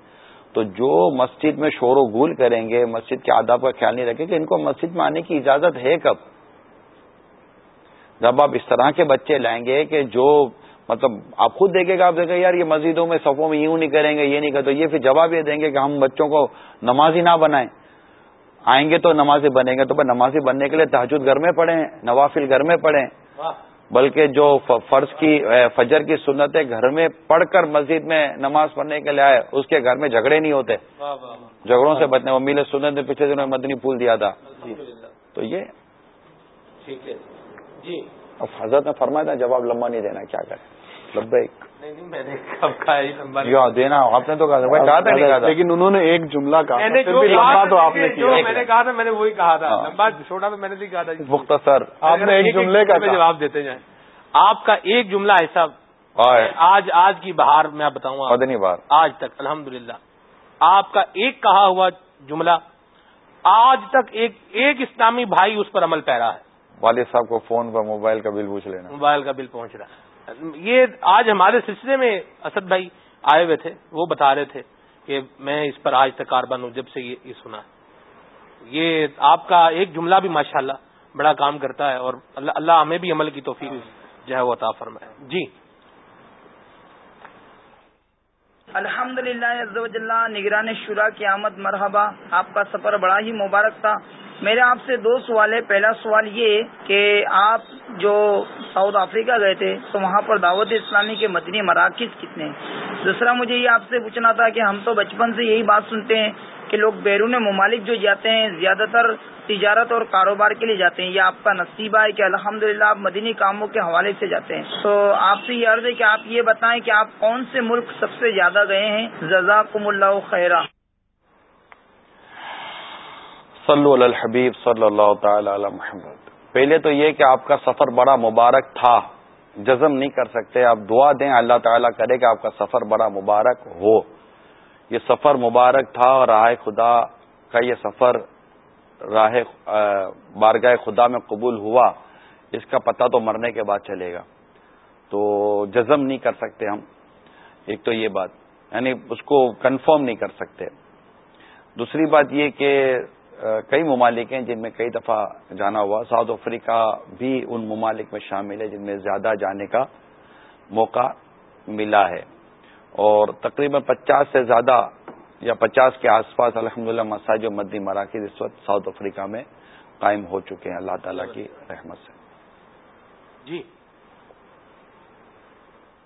تو جو مسجد میں شور و گول کریں گے، مسجد کے آداب کا خیال نہیں رکھیں کہ ان کو مسجد میں آنے کی اجازت ہے کب؟ جب آپ اس طرح کے بچے لائیں گے کہ جو مطلب آپ خود دیکھیں گا آپ دیکھیں یار یہ مسجدوں میں صفوں میں یوں نہیں کریں گے، یہ نہیں کرتے یہ پھر جواب یہ دیں گے کہ ہم بچوں کو نمازی نہ بنائیں۔ آئیں گے تو نمازی بنیں گے تو پھر نمازی بننے کے لیے تحجد گھر میں پڑھیں نوافل گھر میں پڑھیں۔ بلکہ جو فرض کی فجر کی سنتیں گھر میں پڑھ کر مسجد میں نماز پڑھنے کے لیے آئے اس کے گھر میں جھگڑے نہیں ہوتے۔ جھگڑوں سے بچنے امیل سنت نے پچھلے دنوں میں مدنی پھول دیا تھا۔ تو یہ ٹھیک ہے۔ جی۔ اب حضرت نے فرمایا تھا جواب لمبا نہیں دینا کیا کریں؟ لبیک۔ دینا آپ نے تو کہا تھا لیکن انہوں نے ایک جملہ کہا لمبا تو آپ نے میں نے کہا تھا میں نے وہی کہا تھا۔ ہاں۔ لمبا چھوٹا تو میں نے کہا تھا۔ مختصر۔ آپ نے ایک جملے کا جواب دیتے جائیں آپ کا ایک جملہ ایسا آج آج کی بہار میں آپ بتاؤں مدنی بار۔ آج تک الحمد آپ کا ایک کہا ہوا جملہ آج تک ایک ایک اسلامی بھائی اس پر عمل پیرا ہے۔ والد صاحب کو فون پر موبائل کا بل پوچھ لینا۔ موبائل کا بل پہنچ رہا ہے۔ یہ آج ہمارے سلسلے میں اسد بھائی آئے ہوئے تھے، وہ بتا رہے تھے کہ میں اس پر آج تک کاربن ہوں، جب سے یہ سنا یہ آپ کا ایک جملہ بھی ماشاءاللہ بڑا کام کرتا ہے اور اللہ اللہ ہمیں بھی عمل کی توفیق جو ہے وہ عطا فرمائے۔ جی۔ الحمد للہ نگران شورا کی آمد مرحبا۔ آپ کا سفر بڑا ہی مبارک تھا۔ میرے آپ سے دو سوال ہے پہلا سوال یہ کہ آپ جو ساؤتھ افریقہ گئے تھے، تو وہاں پر دعوت اسلامی کے مدنی مراکز کتنے دوسرا، مجھے یہ آپ سے پوچھنا تھا کہ ہم تو بچپن سے یہی بات سنتے ہیں کہ لوگ بیرون ممالک جو جاتے ہیں، زیادہ تر تجارت اور کاروبار کے لیے جاتے ہیں یہ آپ کا نصیبہ ہے کہ الحمد آپ مدنی کاموں کے حوالے سے جاتے ہیں؟ تو آپ سے یہ عرض ہے کہ آپ یہ بتائیں کہ آپ کون سے ملک سب سے زیادہ گئے ہیں؟ جزاکم اللہ خیرہ صلو علی الحبیب صلی اللہ تعالی علی محمد۔ پہلے تو یہ کہ آپ کا سفر بڑا مبارک تھا۔ جزم نہیں کر سکتے، آپ دعا دیں، اللہ تعالیٰ کرے کہ آپ کا سفر بڑا مبارک ہو۔ یہ سفر مبارک تھا اور راہ خدا کا یہ سفر، راہ بارگاہ خدا میں قبول ہوا۔ اس کا پتہ تو مرنے کے بعد چلے گا۔ تو جزم نہیں کر سکتے ہم۔ ایک تو یہ بات یعنی اس کو کنفرم نہیں کر سکتے۔ دوسری بات یہ کہ کئی ممالک ہیں جن میں کئی دفعہ جانا ہوا۔ ساؤتھ افریقہ بھی ان ممالک میں شامل ہے جن میں زیادہ جانے کا موقع ملا ہے۔ اور تقریباً پچاس سے زیادہ یا پچاس کے آس پاس الحمد للہ مساج و مدی مراکز اس وقت ساؤتھ افریقہ میں قائم ہو چکے ہیں۔ اللہ تعالیٰ کی رحمت سے۔ جی۔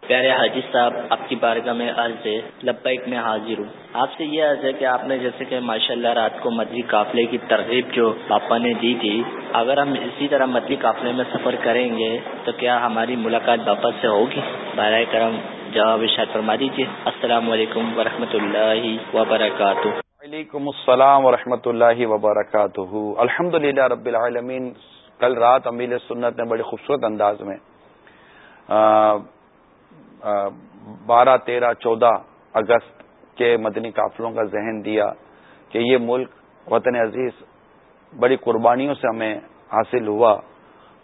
پیارے حاجی صاحب، آپ کی بارگاہ میں عرض ہے، لبیک میں حاضر ہوں۔ آپ سے یہ عرض ہے کہ آپ نے جیسے کہ ماشاء اللہ رات کو مدری قافلے کی ترغیب جو پاپا نے دی تھی، اگر ہم اسی طرح مدری قافلے میں سفر کریں گے تو کیا ہماری ملاقات واپس سے ہوگی؟ برائے کرم جواب اشار فرما دیجیے السلام علیکم ورحمۃ اللہ وبرکاتہ۔ وعلیکم السلام ورحمۃ اللہ وبرکاتہ۔ الحمد رب العالمین، کل رات امیل سنت نے بڑے خوبصورت انداز میں بارہ تیرہ چودہ اگست کے مدنی قافلوں کا ذہن دیا کہ یہ ملک وطن عزیز بڑی قربانیوں سے ہمیں حاصل ہوا۔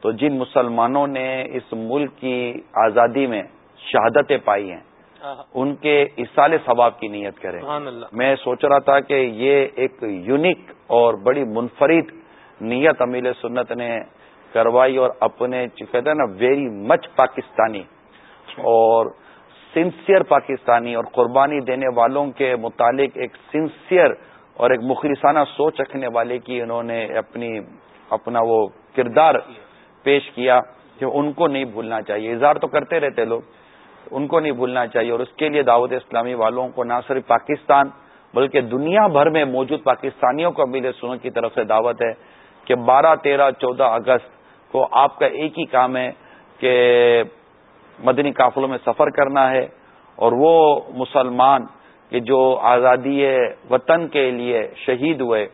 تو جن مسلمانوں نے اس ملک کی آزادی میں شہادتیں پائی ہیں ان کے اصال ثواب کی نیت کریں۔ میں سوچ رہا تھا کہ یہ ایک یونیک اور بڑی منفرد نیت امیل سنت نے کروائی اور اپنے کہتے ہیں نا ویری مچ پاکستانی اچھا۔ اور سنسیئر پاکستانی اور قربانی دینے والوں کے متعلق ایک سنسیئر اور ایک مخلصانہ سوچ رکھنے والے کی انہوں نے اپنی، اپنا وہ کردار پیش کیا کہ ان کو نہیں بھولنا چاہیے۔ اظہار تو کرتے رہتے لوگ، ان کو نہیں بھولنا چاہیے۔ اور اس کے لیے دعوت اسلامی والوں کو نہ صرف پاکستان بلکہ دنیا بھر میں موجود پاکستانیوں کو امیل سنوں کی طرف سے دعوت ہے کہ بارہ، تیرہ، چودہ اگست کو آپ کا ایک ہی کام ہے کہ مدنی قافلوں میں سفر کرنا ہے اور وہ مسلمان کہ جو آزادی وطن کے لیے شہید ہوئے،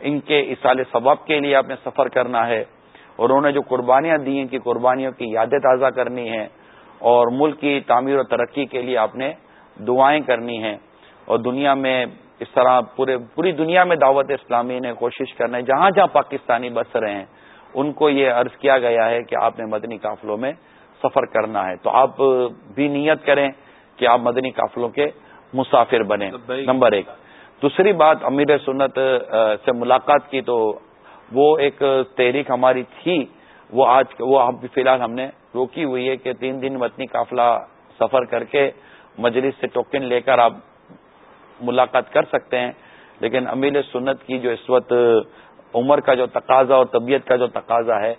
ان کے اصال ثواب کے لیے آپ نے سفر کرنا ہے اور انہوں نے جو قربانیاں دی ہیں کہ قربانیوں کی یادیں تازہ کرنی ہے اور ملک کی تعمیر و ترقی کے لیے آپ نے دعائیں کرنی ہیں اور دنیا میں اس طرح پورے، پوری دنیا میں دعوت اسلامی نے کوشش کرنا ہے، جہاں جہاں پاکستانی بس رہے ہیں، ان کو یہ عرض کیا گیا ہے کہ آپ نے مدنی قافلوں میں سفر کرنا ہے۔ تو آپ بھی نیت کریں کہ آپ مدنی قافلوں کے مسافر بنے نمبر ایک۔ دوسری بات امیر سنت سے ملاقات کی تو وہ ایک تحریک ہماری تھی۔ وہ آج وہ فی الحال ہم نے روکی ہوئی ہے کہ تین دن مدنی قافلہ سفر کر کے مجلس سے ٹوکن لے کر آپ ملاقات کر سکتے ہیں۔ لیکن امیر سنت کی جو اس وقت عمر کا جو تقاضا اور طبیعت کا جو تقاضا ہے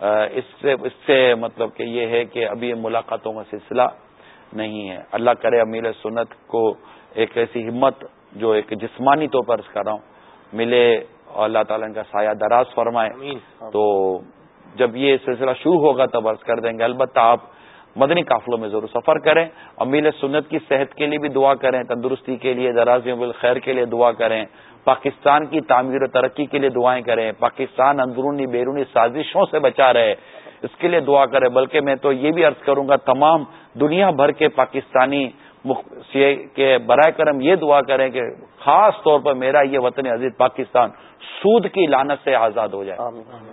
اس سے اس سے مطلب کہ یہ ہے کہ ابھی ملاقاتوں کا سلسلہ نہیں ہے۔ اللہ کرے امیر سنت کو ایک ایسی ہمت جو ایک جسمانی طور پر کر رہا ہوں ملے اور اللہ تعالیٰ کا سایہ دراز فرمائے۔ تو جب یہ سلسلہ شروع ہوگا تب عرض کر دیں گے البتہ آپ مدنی قافلوں میں ضرور سفر کریں امیل سنت کی صحت کے لیے بھی دعا کریں تندرستی کے لیے دراز بالخیر کے لیے دعا کریں۔ پاکستان کی تعمیر و ترقی کے لیے دعائیں کریں۔ پاکستان اندرونی بیرونی سازشوں سے بچا رہے۔ اس کے لیے دعا کریں بلکہ میں تو یہ بھی عرض کروں گا تمام دنیا بھر کے پاکستانی کے برائے کرم یہ دعا کریں کہ خاص طور پر میرا یہ وطن عزیز پاکستان سود کی لانت سے آزاد ہو جائے۔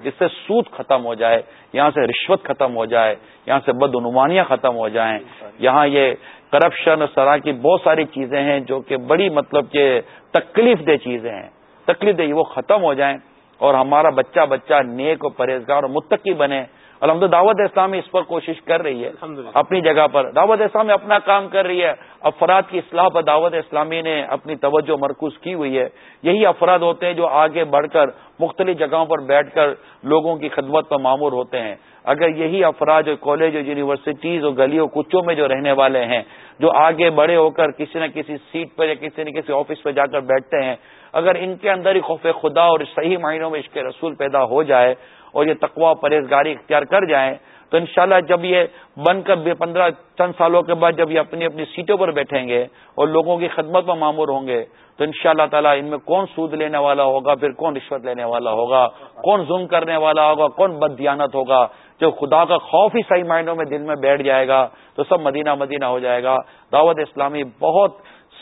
جس سے سود ختم ہو جائے یہاں سے رشوت ختم ہو جائے یہاں سے بدعنوانیاں ختم ہو جائیں۔ یہاں یہ کرپشن اور طرح کی بہت ساری چیزیں ہیں جو کہ بڑی مطلب کہ تکلیف دہ چیزیں ہیں۔ تکلیف دہ وہ ختم ہو جائیں اور ہمارا بچہ بچہ نیک و پرہیزگار اور متقی بنے۔ الحمد دعوت اسلامی اس پر کوشش کر رہی ہے اپنی جگہ پر۔ دعوت اسلامی اپنا کام کر رہی ہے۔ افراد کی اصلاح پر دعوت اسلامی نے اپنی توجہ مرکوز کی ہوئی ہے۔ یہی افراد ہوتے ہیں جو آگے بڑھ کر مختلف جگہوں پر بیٹھ کر لوگوں کی خدمت پر معمور ہوتے ہیں۔ اگر یہی افراد جو کالج اور یونیورسٹیز اور گلیوں کچوں میں جو رہنے والے ہیں، جو آگے بڑے ہو کر کسی نہ کسی سیٹ پر یا کسی نہ کسی آفس پہ جا کر بیٹھتے ہیں، اگر ان کے اندر ہی خوف خدا اور صحیح معنوں میں اس کے رسول پیدا ہو جائے اور یہ تقوا پرہیزگاری اختیار کر جائیں، تو انشاءاللہ جب یہ بن کر پندرہ چند سالوں کے بعد جب یہ اپنی اپنی سیٹوں پر بیٹھیں گے اور لوگوں کی خدمت میں معمور ہوں گے، تو ان شاء اللہ تعالیٰ ان میں کون سود لینے والا ہوگا، پھر کون رشوت لینے والا ہوگا، کون ظلم کرنے والا ہوگا، کون بد دیانت ہوگا جب خدا کا خوف ہی صحیح معنوں میں دل میں بیٹھ جائے گا تو سب مدینہ مدینہ ہو جائے گا۔ دعوت اسلامی بہت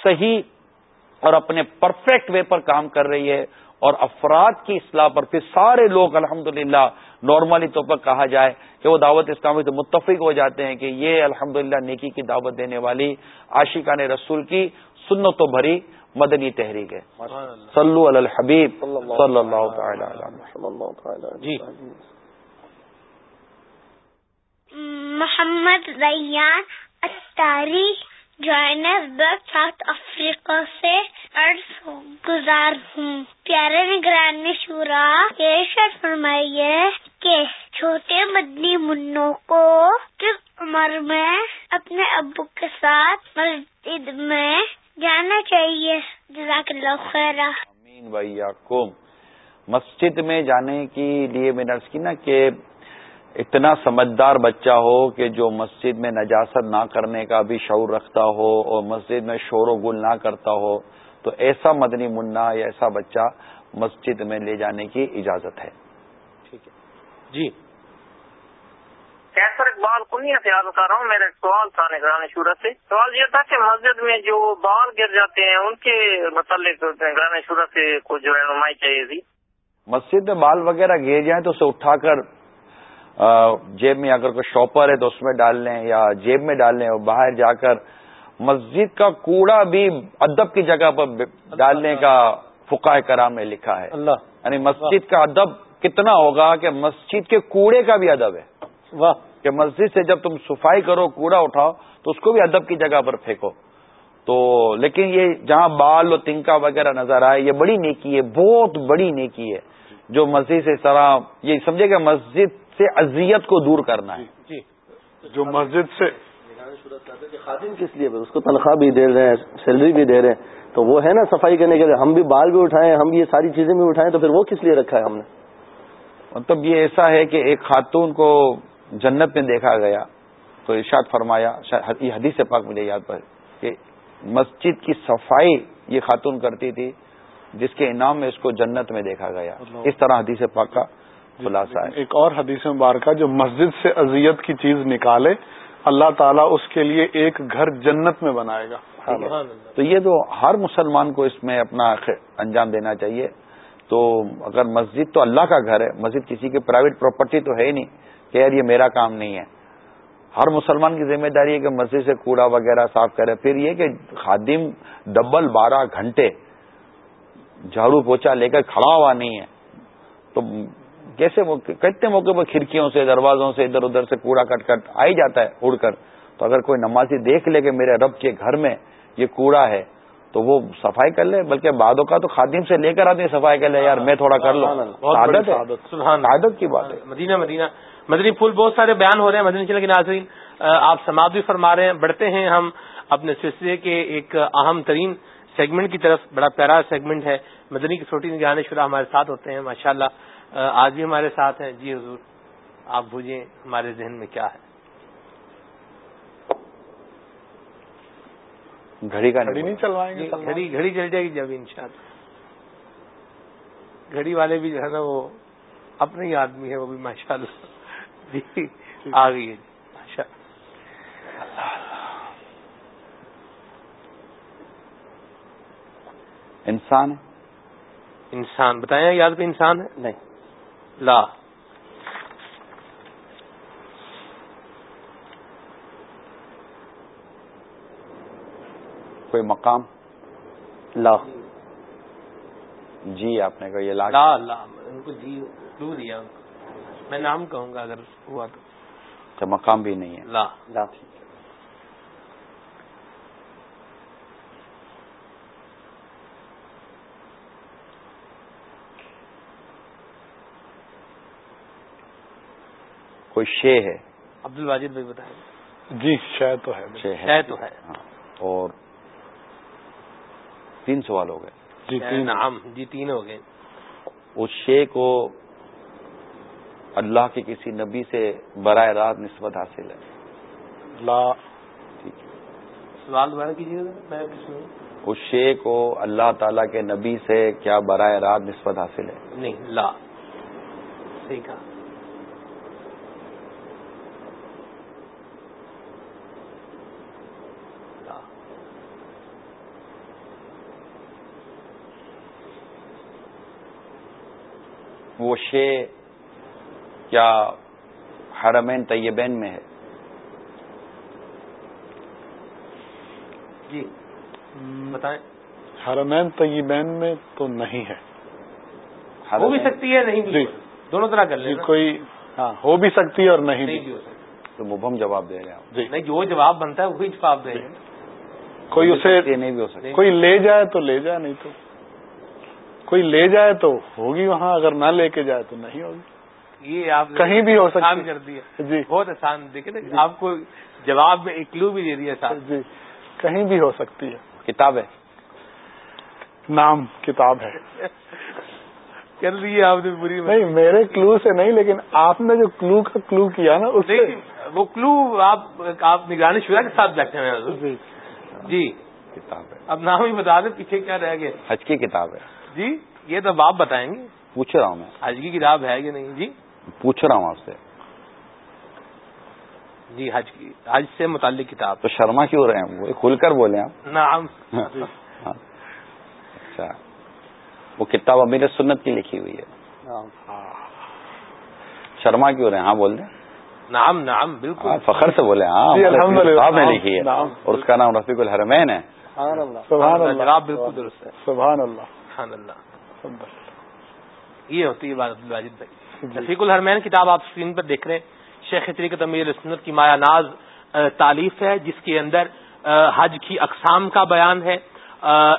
صحیح اور اپنے پرفیکٹ وے پر کام کر رہی ہے اور افراد کی اصلاح پر پھر سارے لوگ الحمد للہ نارملی طور پر کہا جائے کہ وہ دعوت اسلامی سے متفق ہو جاتے ہیں کہ یہ الحمد نیکی کی دعوت دینے والی عاشقان رسول کی سنت و بھری مدنی تحریک ہے۔ صلو علی الحبیب صلی اللہ تعالی جی۔ محمد ریان اتاری جوائنسبرگ ساؤتھ افریقہ سے عرض گزار ہوں۔ پیارے نگران شورا، یہ فرمائیے کہ چھوٹے مدنی منوں کو کس عمر میں اپنے ابو کے ساتھ مسجد میں جانا چاہیے؟ جزاک اللہ خیر امین بھائی مسجد میں جانے کے لیے میں نے کی نا کہ اتنا سمجھدار بچہ ہو کہ جو مسجد میں نجاست نہ کرنے کا بھی شعور رکھتا ہو اور مسجد میں شور و گل نہ کرتا ہو تو ایسا مدنی منا یا ایسا بچہ مسجد میں لے جانے کی اجازت ہے۔ ٹھیک ہے۔ جی۔ سر اقبال کنیا سے یاد کر رہا ہوں میرا سوال تھا نگران شورت سے۔ سوال یہ تھا کہ مسجد میں جو بال گر جاتے ہیں ان کے متعلق نگران شورت سے کچھ جو رہنمائی چاہیے تھی۔ مسجد میں بال وغیرہ گر جائیں تو اسے اٹھا کر جیب میں اگر کوئی شاپر ہے تو اس میں ڈال لیں یا جیب میں ڈال لیں اور باہر جا کر مسجد کا کوڑا بھی ادب کی جگہ پر ڈالنے کا فقہ کرام میں لکھا ہے۔ اللہ۔ یعنی مسجد کا ادب کتنا ہوگا کہ مسجد کے کوڑے کا بھی ادب ہے۔ واہ۔ کہ مسجد سے جب تم صفائی کرو کوڑا اٹھاؤ تو اس کو بھی ادب کی جگہ پر پھینکو۔ تو لیکن یہ جہاں بال اور تنکا وغیرہ نظر آئے یہ بڑی نیکی ہے بہت بڑی نیکی ہے۔ جو مسجد سے اس طرح یہ سمجھے کہ مسجد سے اذیت کو دور کرنا ہے۔ جی جو مسجد سے خادم کس لیے؟ اس کو تنخواہ بھی دے رہے ہیں سیلری بھی دے رہے ہیں۔ تو وہ ہے نا صفائی کرنے کے لیے ہم بھی بال بھی اٹھائیں ہم یہ ساری چیزیں بھی اٹھائیں تو پھر وہ کس لیے رکھا ہے ہم نے؟ مطلب یہ ایسا ہے کہ ایک خاتون کو جنت میں دیکھا گیا تو ارشاد فرمایا یہ حدیث پاک مجھے یاد پر کہ مسجد کی صفائی یہ خاتون کرتی تھی جس کے انعام میں اس کو جنت میں دیکھا گیا۔ اس طرح حدیث پاک کا خلاصہ ہے۔ ایک اور حدیث مبارکہ جو مسجد سے اذیت کی چیز نکالے اللہ تعالیٰ اس کے لیے ایک گھر جنت میں بنائے گا۔ تو یہ تو ہر مسلمان کو اس میں اپنا انجام دینا چاہیے۔ تو اگر مسجد تو اللہ کا گھر ہے مسجد کسی کی پرائیویٹ پراپرٹی تو ہے ہی نہیں کہ یار یہ میرا کام نہیں ہے۔ ہر مسلمان کی ذمہ داری ہے کہ مسجد سے کوڑا وغیرہ صاف کرے۔ پھر یہ کہ خادم ڈبل بارہ گھنٹے جھاڑو پوچھا لے کر کھڑا ہوا نہیں ہے۔ تو کیسے کتنے موقع پر کھڑکیوں سے دروازوں سے ادھر ادھر سے کوڑا کٹ کٹ آ ہی جاتا ہے اڑ کر۔ تو اگر کوئی نمازی دیکھ لے کہ میرے رب کے گھر میں یہ کوڑا ہے تو وہ صفائی کر لے۔ بلکہ بعدوں کا تو خادم سے لے کر آتے صفائی کر لے یار میں تھوڑا کر لوں۔ عادت کی بات ہے۔ مدینہ مدینہ۔ مدنی پھول بہت سارے بیان ہو رہے ہیں۔ مدنی چلے کے ناظرین آپ سماعت بھی فرما رہے ہیں۔ بڑھتے ہیں ہم اپنے سلسلے کے ایک اہم ترین سیگمنٹ کی طرف۔ بڑا پیارا سیگمنٹ ہے۔ مدنی کی چھوٹی نگرانی شدہ ہمارے ساتھ ہوتے ہیں ماشاء اللہ آج بھی ہمارے ساتھ ہیں۔ جی حضور آپ بوجھیں ہمارے ذہن میں کیا ہے۔ گھڑی کا گھڑی نہیں چلوائیں گے گھڑی گھڑی چل جائے گی جب ان شاء اللہ۔ گھڑی والے بھی جو ہے نا وہ اپنے ہی آدمی ہے وہ بھی ماشاء اللہ۔ جی آ گئی ہے۔ جی ماشاء انسان انسان بتائیں یاد پہ انسان ہے؟ نہیں۔ لا. کوئی مقام؟ لا. جی آپ نے کہا یہ لا. لا لا. ان کو جی دیا؟ میں نام کہوں گا اگر ہوا تو. اچھا مقام بھی نہیں ہے. لا. لا کوئی شے ہے؟ عبد الواجد بھائی بتائیں۔ جی شاید تو ہے۔ شے ہے۔ تو ہے۔ ہاں۔ اور تین سوال ہو گئے۔ جی تین۔ نعم۔ جی تین ہو گئے۔ اس شے کو اللہ کے کسی نبی سے براہ راست نسبت حاصل ہے۔ لا۔ ٹھیک۔ ہے سوال دوبارہ کیجیے گا۔ میں اس شے کو اللہ تعالی کے نبی سے کیا براہ راست نسبت حاصل ہے؟ نہیں لا۔ صحیح کہا۔ وہ شے کیا حرمین طیبین میں ہے۔ جی بتائیں۔ حرمین طیبین میں تو نہیں ہے۔ ہو بھی سکتی ہے نہیں بھی جی۔ دونوں طرح کر جی لینا کوئی ہاں ہو بھی سکتی ہے اور نہیں نہیں بھی ہو سکتی۔ تو مبہم جواب دے رہے ہیں جی۔ نہیں جو جواب بنتا ہے وہی جواب دیں گے کوئی ہو بھی اسے نہیں بھی ہو سکتی کوئی لے جائے تو لے جائے نہیں تو کوئی لے جائے تو ہوگی وہاں اگر نہ لے کے جائے تو نہیں ہوگی۔ یہ آپ کہیں بھی ہو ہے۔ کر دیا۔ جی۔ بہت آسان دیکھیں نا آپ کو جواب میں ایک کلو بھی دے دیا جی۔ کہیں بھی ہو سکتی ہے۔ کتاب ہے۔ نام کتاب ہے۔ کر لیے آپ نے پوری نہیں میرے کلو سے نہیں لیکن آپ نے جو کلو کا کلو کیا نا اس سے۔ وہ کلو آپ آپ نگرانی شورا کے ساتھ بیٹھے ہوئے ہیں۔ جی۔ جی۔ کتاب ہے۔ اب نام ہی بتا دیں پیچھے کیا رہ گئے؟ حج کی کتاب ہے۔ جی یہ تو آپ بتائیں گے۔ پوچھ رہا ہوں میں۔ حج کی کتاب ہے کہ نہیں؟ جی۔ پوچھ رہا ہوں آپ سے۔ جی حج کی حج سے متعلق کتاب۔ تو شرما کیوں رہے ہیں وہ کھل کر بولے آپ نام ہاں۔ اچھا۔ وہ کتاب امیر سنت کی لکھی ہوئی ہے۔ شرما کیوں رہے ہیں؟ ہاں بول دیں۔ نام نام ہاں بالکل فخر سے بولے ہاں جی، نے لکھی ہے۔ اور اس کا نام رفیق الحرمین ہے۔ سبحان اللہ۔ سبحان اللہ جواب بالکل درست ہے۔ سبحان اللہ۔ سبحان اللہ۔ یہ ہوتی ہے عبد الواجد بھائی۔ جی۔ رفیق الحرمین کتاب آپ اسکرین پر دیکھ رہے ہیں۔ شیخ طریقت امیر سنت کی مایا ناز تعلیف ہے جس کے اندر حج کی اقسام کا بیان ہے۔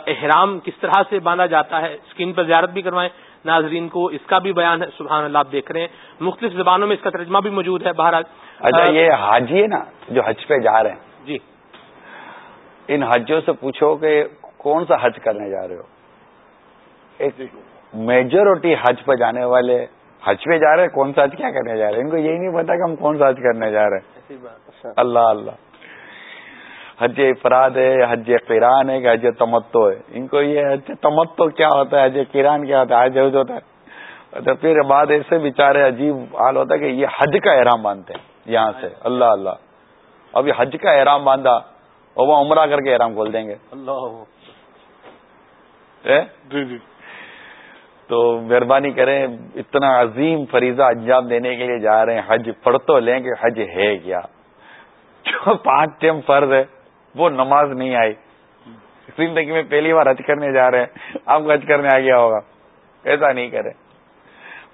احرام کس طرح سے باندھا جاتا ہے اسکرین پر زیارت بھی کروائیں۔ ناظرین کو اس کا بھی بیان ہے۔ سبحان اللہ آپ دیکھ رہے ہیں۔ مختلف زبانوں میں اس کا ترجمہ بھی موجود ہے۔ بہرحال اچھا یہ حاجی ہے نا جو حج پہ جا رہے ہیں۔ جی۔ ان حجوں سے پوچھو کہ کون سا حج کرنے جا رہے ہو؟ ایک میجورٹی حج پہ جانے والے حج پہ جا رہے ہیں کون سا حج کیا کرنے جا رہے ہیں؟ ان کو یہی نہیں پتا کہ ہم کون سا حج کرنے جا رہے ہیں۔ اچھا۔ اللہ اللہ۔ حج افراد ہے حج قیران ہے کہ حج تمتو ہے۔ ان کو یہ حج تمتو کیا ہوتا ہے؟ حج قیران کیا ہوتا ہے؟ حج حج ہوتا ہے۔ تو پھر بعد ایسے بیچارے عجیب حال ہوتا ہے کہ یہ حج کا احرام باندھتے ہیں۔ یہاں سے۔ اللہ اللہ۔ اب یہ حج کا احرام باندھا اور وہ عمرہ کر کے احرام کھول دیں گے۔ اللہ؟ جی جی۔ تو مہربانی کریں، اتنا عظیم فریضہ انجام دینے کے لیے جا رہے ہیں۔ حج پڑھ تو لیں کہ حج ہے کیا؟ جو پانچ ٹائم فرض ہے، وہ نماز نہیں آئی۔ زندگی میں پہلی بار حج کرنے جا رہے ہیں۔ آپ کو حج کرنے آ گیا ہوگا۔ ایسا نہیں کریں۔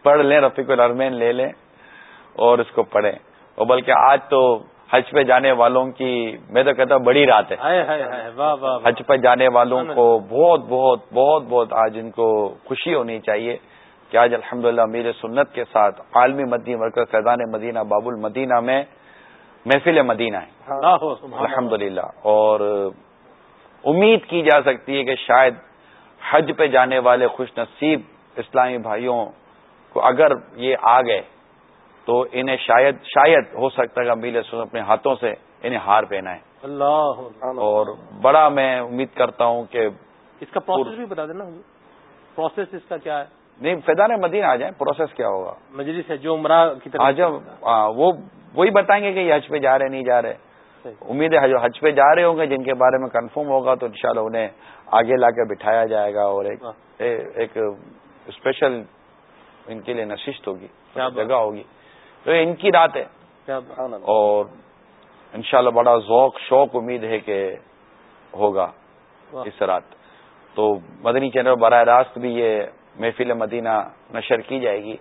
پڑھ لیں، رفیق الرمین لے لیں اور اس کو پڑھیں۔ اور بلکہ آج تو حج پہ جانے والوں کی میں تو کہتا ہوں بڑی رات ہے۔ حج پہ جانے والوں کو بہت بہت بہت بہت آج ان کو خوشی ہونی چاہیے کہ آج الحمد للہ میرے سنت کے ساتھ عالمی مدنی مرکز فیضان مدینہ باب المدینہ میں محفل مدینہ ہے۔ سبحان الحمد اور امید کی جا سکتی ہے کہ شاید حج پہ جانے والے خوش نصیب اسلامی بھائیوں کو اگر یہ آ گئے تو انہیں شاید شاید ہو سکتا ہے کہ میل سن اپنے ہاتھوں سے انہیں ہار پہنا ہے اللہ اور بڑا میں امید کرتا ہوں کہ اس کا پروسیس بھی بتا دینا پروسیس اس کا کیا ہے؟ نہیں فیضان مدینہ آ جائیں پروسیس کیا ہوگا؟ مجلس ہے جو عمرہ کی طرف وہ وہی بتائیں گے کہ یہ حج پہ جا رہے نہیں جا رہے۔ امید ہے جو حج پہ جا رہے ہوں گے جن کے بارے میں کنفرم ہوگا تو انشاءاللہ انہیں آگے لا کے بٹھایا جائے گا اور ایک اسپیشل ان کے لیے نشست ہوگی۔ جگہ ہوگی۔ تو یہ ان کی رات ہے۔ اور انشاءاللہ بڑا ذوق شوق امید ہے کہ ہوگا۔ اس رات۔ تو مدنی چینل براہ راست بھی یہ محفل مدینہ نشر کی جائے گی۔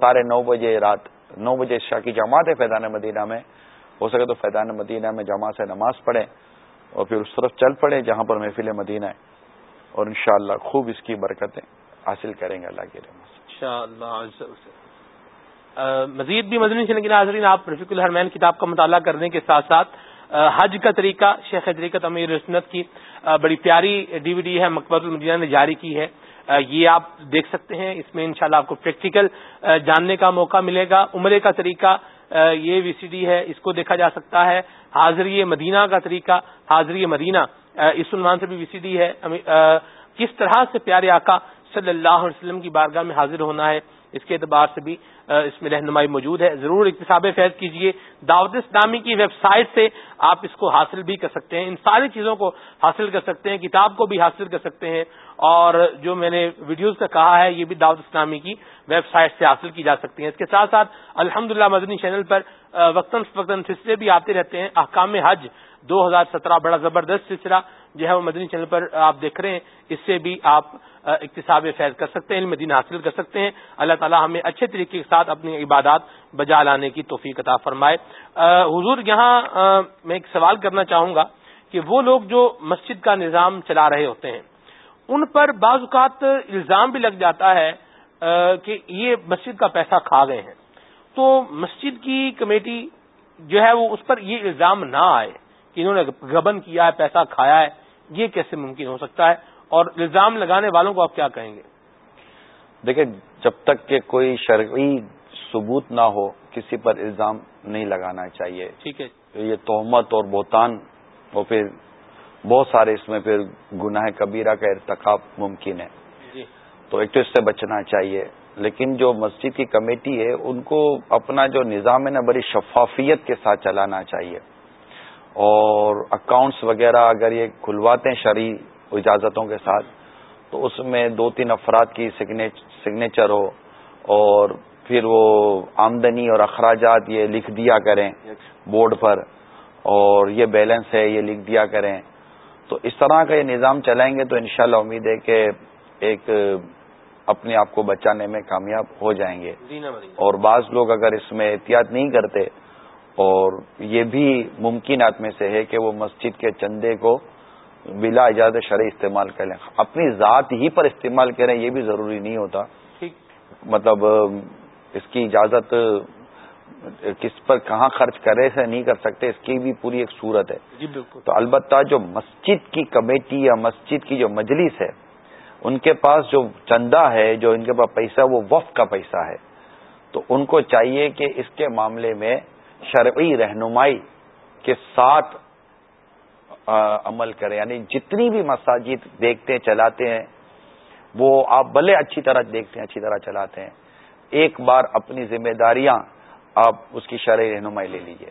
ساڑھے نو بجے رات نو بجے عشاء کی جماعت ہے فیضان مدینہ میں۔ ہو سکے تو فیضان مدینہ میں جماعت سے نماز پڑھیں اور پھر اس طرف چل پڑیں جہاں پر محفل مدینہ ہے۔ اور انشاءاللہ خوب اس کی برکتیں حاصل کریں گے اللہ کی رحمت مزید بھی مدنی چلیں گے ناظرین، آپ رفیق الحرمین کتاب کا مطالعہ کرنے کے ساتھ ساتھ حج کا طریقہ، شیخ طریقہ امیر رسنت کی بڑی پیاری ڈی وی ڈی ہے مقبر المدینہ نے جاری کی ہے۔ یہ آپ دیکھ سکتے ہیں۔ اس میں انشاءاللہ شاء آپ کو پریکٹیکل جاننے کا موقع ملے گا۔ عمرے کا طریقہ یہ وی سی ڈی ہے، اس کو دیکھا جا سکتا ہے۔ حاضری مدینہ کا طریقہ، حاضری مدینہ اس عنوان سے بھی وی سی ڈی ہے۔ کس طرح سے پیارے آقا صلی اللہ علیہ وسلم کی بارگاہ میں حاضر ہونا ہے، اس کے اعتبار سے بھی اس میں رہنمائی موجود ہے۔ ضرور اقتصاب فیض کیجیے دعوت اسلامی کی ویب سائٹ سے آپ اس کو حاصل بھی کر سکتے ہیں۔ ان ساری چیزوں کو حاصل کر سکتے ہیں، کتاب کو بھی حاصل کر سکتے ہیں۔ اور جو میں نے ویڈیوز کا کہا ہے، یہ بھی دعوت اسلامی کی ویب سائٹ سے حاصل کی جا سکتی ہیں۔ اس کے ساتھ ساتھ الحمد مدنی چینل پر وقتاً فوقتاً سلسلے بھی آتے رہتے ہیں۔ احکام حج دو ہزار سترہ بڑا زبردست سلسلہ جو ہے وہ مدنی چینل پر آپ دیکھ رہے ہیں۔ اس سے بھی آپ اقتصاب فیض کر سکتے ہیں، علم دین حاصل کر سکتے ہیں۔ اللہ تعالیٰ ہمیں اچھے طریقے کے ساتھ اپنی عبادات بجا لانے کی توفیق عطا فرمائے۔ حضور یہاں میں ایک سوال کرنا چاہوں گا کہ وہ لوگ جو مسجد کا نظام چلا رہے ہوتے ہیں، ان پر بعض اوقات الزام بھی لگ جاتا ہے کہ یہ مسجد کا پیسہ کھا گئے ہیں۔ تو مسجد کی کمیٹی جو ہے وہ اس پر یہ الزام نہ آئے۔ انہوں نے گبن کیا ہے پیسہ کھایا ہے یہ کیسے ممکن ہو سکتا ہے؟ اور الزام لگانے والوں کو آپ کیا کہیں گے؟ دیکھیں جب تک کہ کوئی شرعی ثبوت نہ ہو کسی پر الزام نہیں لگانا چاہیے۔ ٹھیک ہے۔ یہ تہمت اور بہتان وہ پھر بہت سارے اس میں پھر گناہ کبیرہ کا ارتقاب ممکن ہے۔ جی۔ تو ایک تو اس سے بچنا چاہیے۔ لیکن جو مسجد کی کمیٹی ہے ان کو اپنا جو نظام ہے نا بڑی شفافیت کے ساتھ چلانا چاہیے۔ اور اکاؤنٹس وغیرہ اگر یہ کھلواتے ہیں شرعی اجازتوں کے ساتھ تو اس میں دو تین افراد کی سگنیچر ہو اور پھر وہ آمدنی اور اخراجات یہ لکھ دیا کریں بورڈ پر اور یہ بیلنس ہے یہ لکھ دیا کریں۔ تو اس طرح کا یہ نظام چلائیں گے تو انشاءاللہ امید ہے کہ ایک اپنے آپ کو بچانے میں کامیاب ہو جائیں گے۔ اور بعض لوگ اگر اس میں احتیاط نہیں کرتے اور یہ بھی ممکنات میں سے ہے کہ وہ مسجد کے چندے کو بلا اجازت شرح استعمال کریں اپنی ذات ہی پر استعمال کریں یہ بھی ضروری نہیں ہوتا۔ مطلب اس کی اجازت کس پر کہاں خرچ کرے سے نہیں کر سکتے اس کی بھی پوری ایک صورت ہے۔ جی بالکل۔ تو البتہ جو مسجد کی کمیٹی یا مسجد کی جو مجلس ہے ان کے پاس جو چندہ ہے جو ان کے پاس پیسہ وہ وف کا پیسہ ہے۔ تو ان کو چاہیے کہ اس کے معاملے میں شرعی رہنمائی کے ساتھ عمل کریں۔ یعنی جتنی بھی مساجد دیکھتے ہیں، چلاتے ہیں، وہ آپ بھلے اچھی طرح دیکھتے ہیں، اچھی طرح چلاتے ہیں۔ ایک بار اپنی ذمہ داریاں آپ اس کی شرح رہنمائی لے لیجیے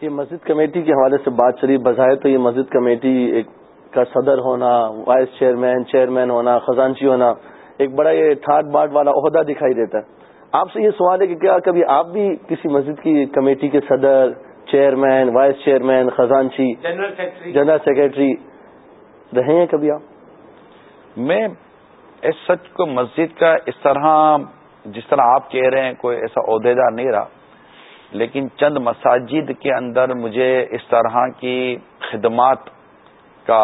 یہ مسجد کمیٹی کے حوالے سے بات چلی، بظاہر تو یہ مسجد کمیٹی ایک کا صدر ہونا، وائس چیئرمین چیئرمین ہونا، خزانچی ہونا، ایک بڑا یہ ٹھاٹ باٹ والا عہدہ دکھائی دیتا ہے۔ آپ سے یہ سوال ہے کہ کیا کبھی آپ بھی کسی مسجد کی کمیٹی کے صدر چیئرمین وائس چیئرمین خزانچی جنرل سیکرٹری رہے ہیں کبھی آپ؟ میں اس سچ کو مسجد کا اس طرح جس طرح آپ کہہ رہے ہیں کوئی ایسا عہدیدار نہیں رہا لیکن چند مساجد کے اندر مجھے اس طرح کی خدمات کا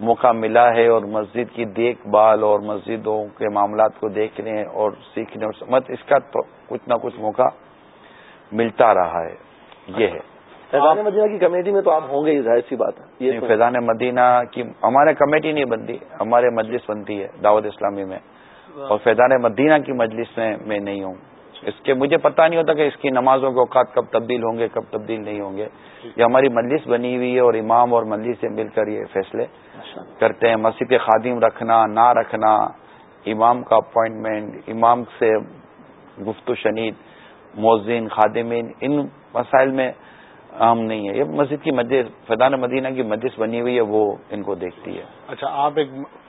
موقع ملا ہے اور مسجد کی دیکھ بھال اور مسجدوں کے معاملات کو دیکھنے اور سیکھنے اور سمت اس کا تو کچھ نہ کچھ موقع ملتا رہا ہے۔ یہ ہے۔ فیضان مدینہ کی کمیٹی میں تو آپ ہوں گے ہی ظاہر سی بات ہے۔ یہ فیضان مدینہ کی ہمارے کمیٹی نہیں بنتی ہمارے مجلس بنتی ہے دعوت اسلامی میں۔ اور فیضان مدینہ کی مجلس میں میں نہیں ہوں۔ اس کے مجھے پتا نہیں ہوتا کہ اس کی نمازوں کے اوقات کب تبدیل ہوں گے کب تبدیل نہیں ہوں گے۔ یہ ہماری مجلس بنی ہوئی ہے اور امام اور مجلس سے مل کر یہ فیصلے کرتے ہیں۔ مسجد خادم رکھنا نہ رکھنا امام کا اپوائنٹمنٹ امام سے گفت و شنید مؤذن خادمین ان مسائل میں اہم نہیں ہے۔ یہ مسجد کی مسجد فیضان مدینہ کی مسجد بنی ہوئی ہے وہ ان کو دیکھتی ہے۔ اچھا آپ ایک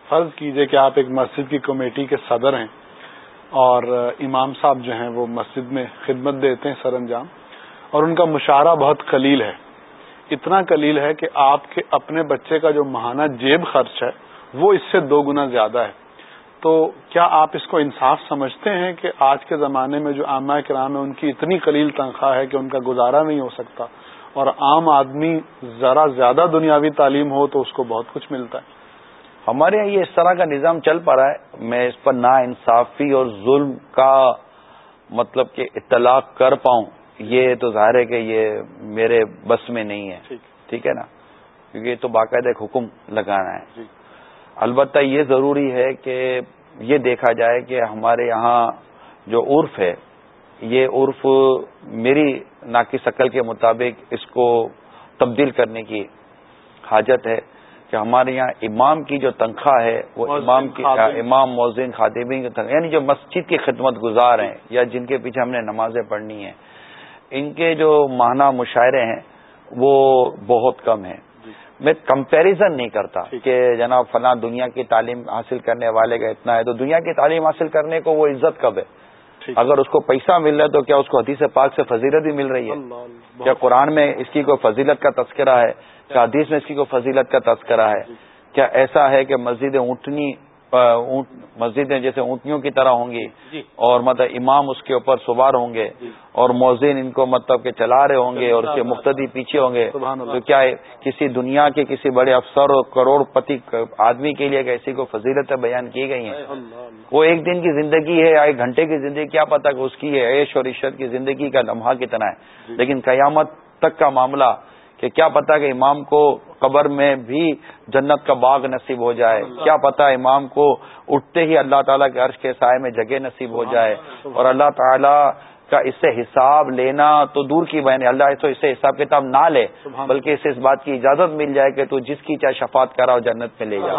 فرض کیجیے کہ آپ ایک مسجد کی کمیٹی کے صدر ہیں۔ اور امام صاحب جو ہیں وہ مسجد میں خدمت دیتے ہیں سر انجام اور ان کا مشاعرہ بہت قلیل ہے۔ اتنا قلیل ہے کہ آپ کے اپنے بچے کا جو ماہانہ جیب خرچ ہے وہ اس سے دو گنا زیادہ ہے۔ تو کیا آپ اس کو انصاف سمجھتے ہیں کہ آج کے زمانے میں جو عامہ کرام ہے ان کی اتنی قلیل تنخواہ ہے کہ ان کا گزارا نہیں ہو سکتا؟ اور عام آدمی ذرا زیادہ دنیاوی تعلیم ہو تو اس کو بہت کچھ ملتا ہے۔ ہمارے یہاں یہ اس طرح کا نظام چل پا رہا ہے میں اس پر نا انصافی اور ظلم کا مطلب کہ اطلاع کر پاؤں یہ تو ظاہر ہے کہ یہ میرے بس میں نہیں ہے۔ ٹھیک ہے نا؟ کیونکہ یہ تو باقاعدہ ایک حکم لگانا ہے۔ جی۔ البتہ یہ ضروری ہے کہ یہ دیکھا جائے کہ ہمارے یہاں جو عرف ہے یہ عرف میری ناقص عقل کے مطابق اس کو تبدیل کرنے کی حاجت ہے۔ کہ ہمارے یہاں امام کی جو تنخواہ ہے وہ امام کی امام موزن خاتمین کی تنخواہ یعنی جو مسجد کی خدمت گزار ہیں یا جن کے پیچھے ہم نے نمازیں پڑھنی ہیں ان کے جو ماہانہ مشاعرے ہیں وہ بہت کم ہیں۔ جی۔ میں کمپیریزن نہیں کرتا کہ جناب فلاں دنیا کی تعلیم حاصل کرنے والے کا اتنا ہے تو دنیا کی تعلیم حاصل کرنے کو وہ عزت کب ہے؟ اگر اس کو پیسہ مل رہا ہے تو کیا اس کو حدیث پاک سے فضیلت بھی مل رہی ہے؟ کیا قرآن میں اس کی کوئی فضیلت کا تذکرہ ہے؟ حدیث میں اس کی کوئی فضیلت کا تذکرہ ہے۔ کیا ایسا ہے کہ مسجد اونٹنی مسجدیں جیسے اونٹنیوں کی طرح ہوں گی جی۔ اور مطلب امام اس کے اوپر سوار ہوں گے جی۔ اور موزین ان کو مطلب کہ چلا رہے ہوں گے اور اس کے مقتدی پیچھے ہوں گے تو کیا کسی دنیا کے کسی بڑے افسر اور کروڑ پتی آدمی کے لیے ایسی کو فضیلتیں بیان کی گئی ہیں وہ ایک دن کی زندگی ہے یا ایک گھنٹے کی زندگی کیا پتا کہ اس کی ہے عیش اور عشت کی زندگی کا لمحہ کتنا ہے جی۔ لیکن قیامت تک کا معاملہ کہ کیا پتا کہ امام کو قبر میں بھی جنت کا باغ نصیب ہو جائے۔ کیا پتا امام کو اٹھتے ہی اللہ تعالیٰ کے عرش کے سائے میں جگہ نصیب ہو جائے۔ اور اللہ تعالیٰ کا اس سے حساب لینا تو دور کی بہن اللہ تو اس سے حساب کتاب نہ لے بلکہ اسے اس بات کی اجازت مل جائے کہ تو جس کی چاہے شفات کرا اور جنت میں لے جائے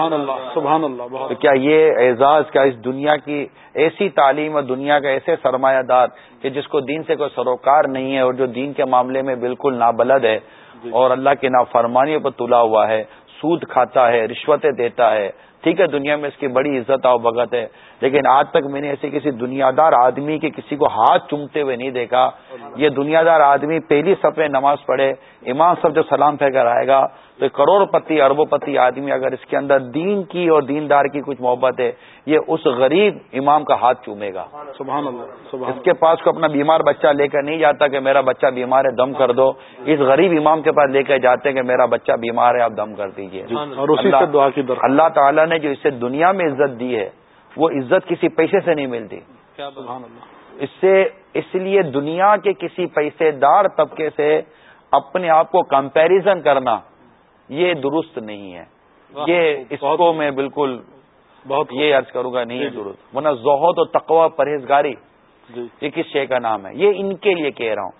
تو کیا یہ اعزاز کیا اس دنیا کی ایسی تعلیم اور دنیا کا ایسے سرمایہ دار کہ جس کو دین سے کوئی سروکار نہیں ہے اور جو دین کے معاملے میں بالکل نابلد ہے۔ جی, جی. اور اللہ کے نافرمانیوں پر تلا ہوا ہے، سود کھاتا ہے، رشوتیں دیتا ہے۔ ٹھیک ہے، دنیا میں اس کی بڑی عزت آؤ بھگت ہے، لیکن آج تک میں نے ایسے کسی دنیا دار آدمی کے کسی کو ہاتھ چومتے ہوئے نہیں دیکھا۔ یہ دنیا دار آدمی پہلی سفے نماز پڑھے، امام صاحب جو سلام پھینک کر آئے گا تو کروڑ پتی اربوں پتی آدمی اگر اس کے اندر دین کی اور دیندار کی کچھ محبت ہے یہ اس غریب امام کا ہاتھ چومے گا۔ سبحان اللہ سبحان اس کے پاس کو اپنا بیمار بچہ لے کر نہیں جاتا کہ میرا بچہ بیمار ہے دم کر دو۔ اس غریب امام کے پاس لے کر جاتے ہیں کہ میرا بچہ بیمار ہے آپ دم کر دیجیے جی، اللہ تعالیٰ نے جو اسے دنیا میں عزت دی ہے وہ عزت کسی پیسے سے نہیں ملتی۔ اس سے اس لیے دنیا کے کسی پیسے دار طبقے سے اپنے آپ کو کمپیریزن کرنا یہ درست نہیں ہے۔ یہ اس کو میں بالکل بہت یہ عرض کروں گا نہیں جی، جی۔ درست۔ ورنہ زہد اور تقوا پرہیزگاری جی۔ یہ کس شے کا نام ہے؟ یہ ان کے لیے کہہ رہا ہوں۔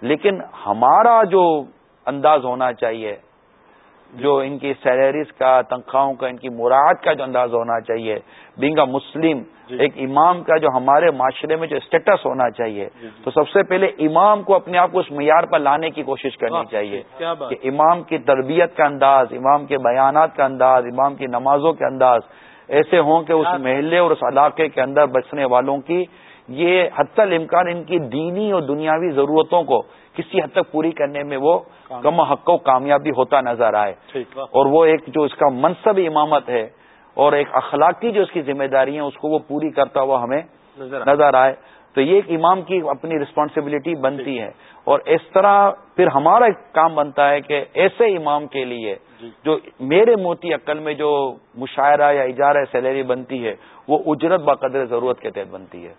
لیکن ہمارا جو انداز ہونا چاہیے جو ان کی سیلریز کا تنخواہوں کا ان کی مراعات کا جو انداز ہونا چاہیے۔ بینگ اے مسلم ایک امام کا جو ہمارے معاشرے میں جو اسٹیٹس ہونا چاہیے۔ تو سب سے پہلے امام کو اپنے آپ کو اس معیار پر لانے کی کوشش کرنی چاہیے کہ امام کی تربیت کا انداز امام کے بیانات کا انداز امام کی نمازوں کے انداز ایسے ہوں کہ اس محلے اور اس علاقے کے اندر بچنے والوں کی یہ حتی الامکان ان کی دینی اور دنیاوی ضرورتوں کو کسی حد تک پوری کرنے میں وہ کم حق و کامیابی ہوتا نظر آئے۔ اور وہ ایک جو اس کا منصب امامت ہے اور ایک اخلاقی جو اس کی ذمہ داری ہے اس کو وہ پوری کرتا ہوا ہمیں نظر آئے۔ تو یہ ایک امام کی اپنی رسپانسبلٹی بنتی ہے۔ اور اس طرح پھر ہمارا ایک کام بنتا ہے کہ ایسے امام کے لیے جی۔ جو میرے موتی عقل میں جو مشاعرہ یا اجارہ سیلری بنتی ہے وہ اجرت بقدر ضرورت کے تحت بنتی ہے۔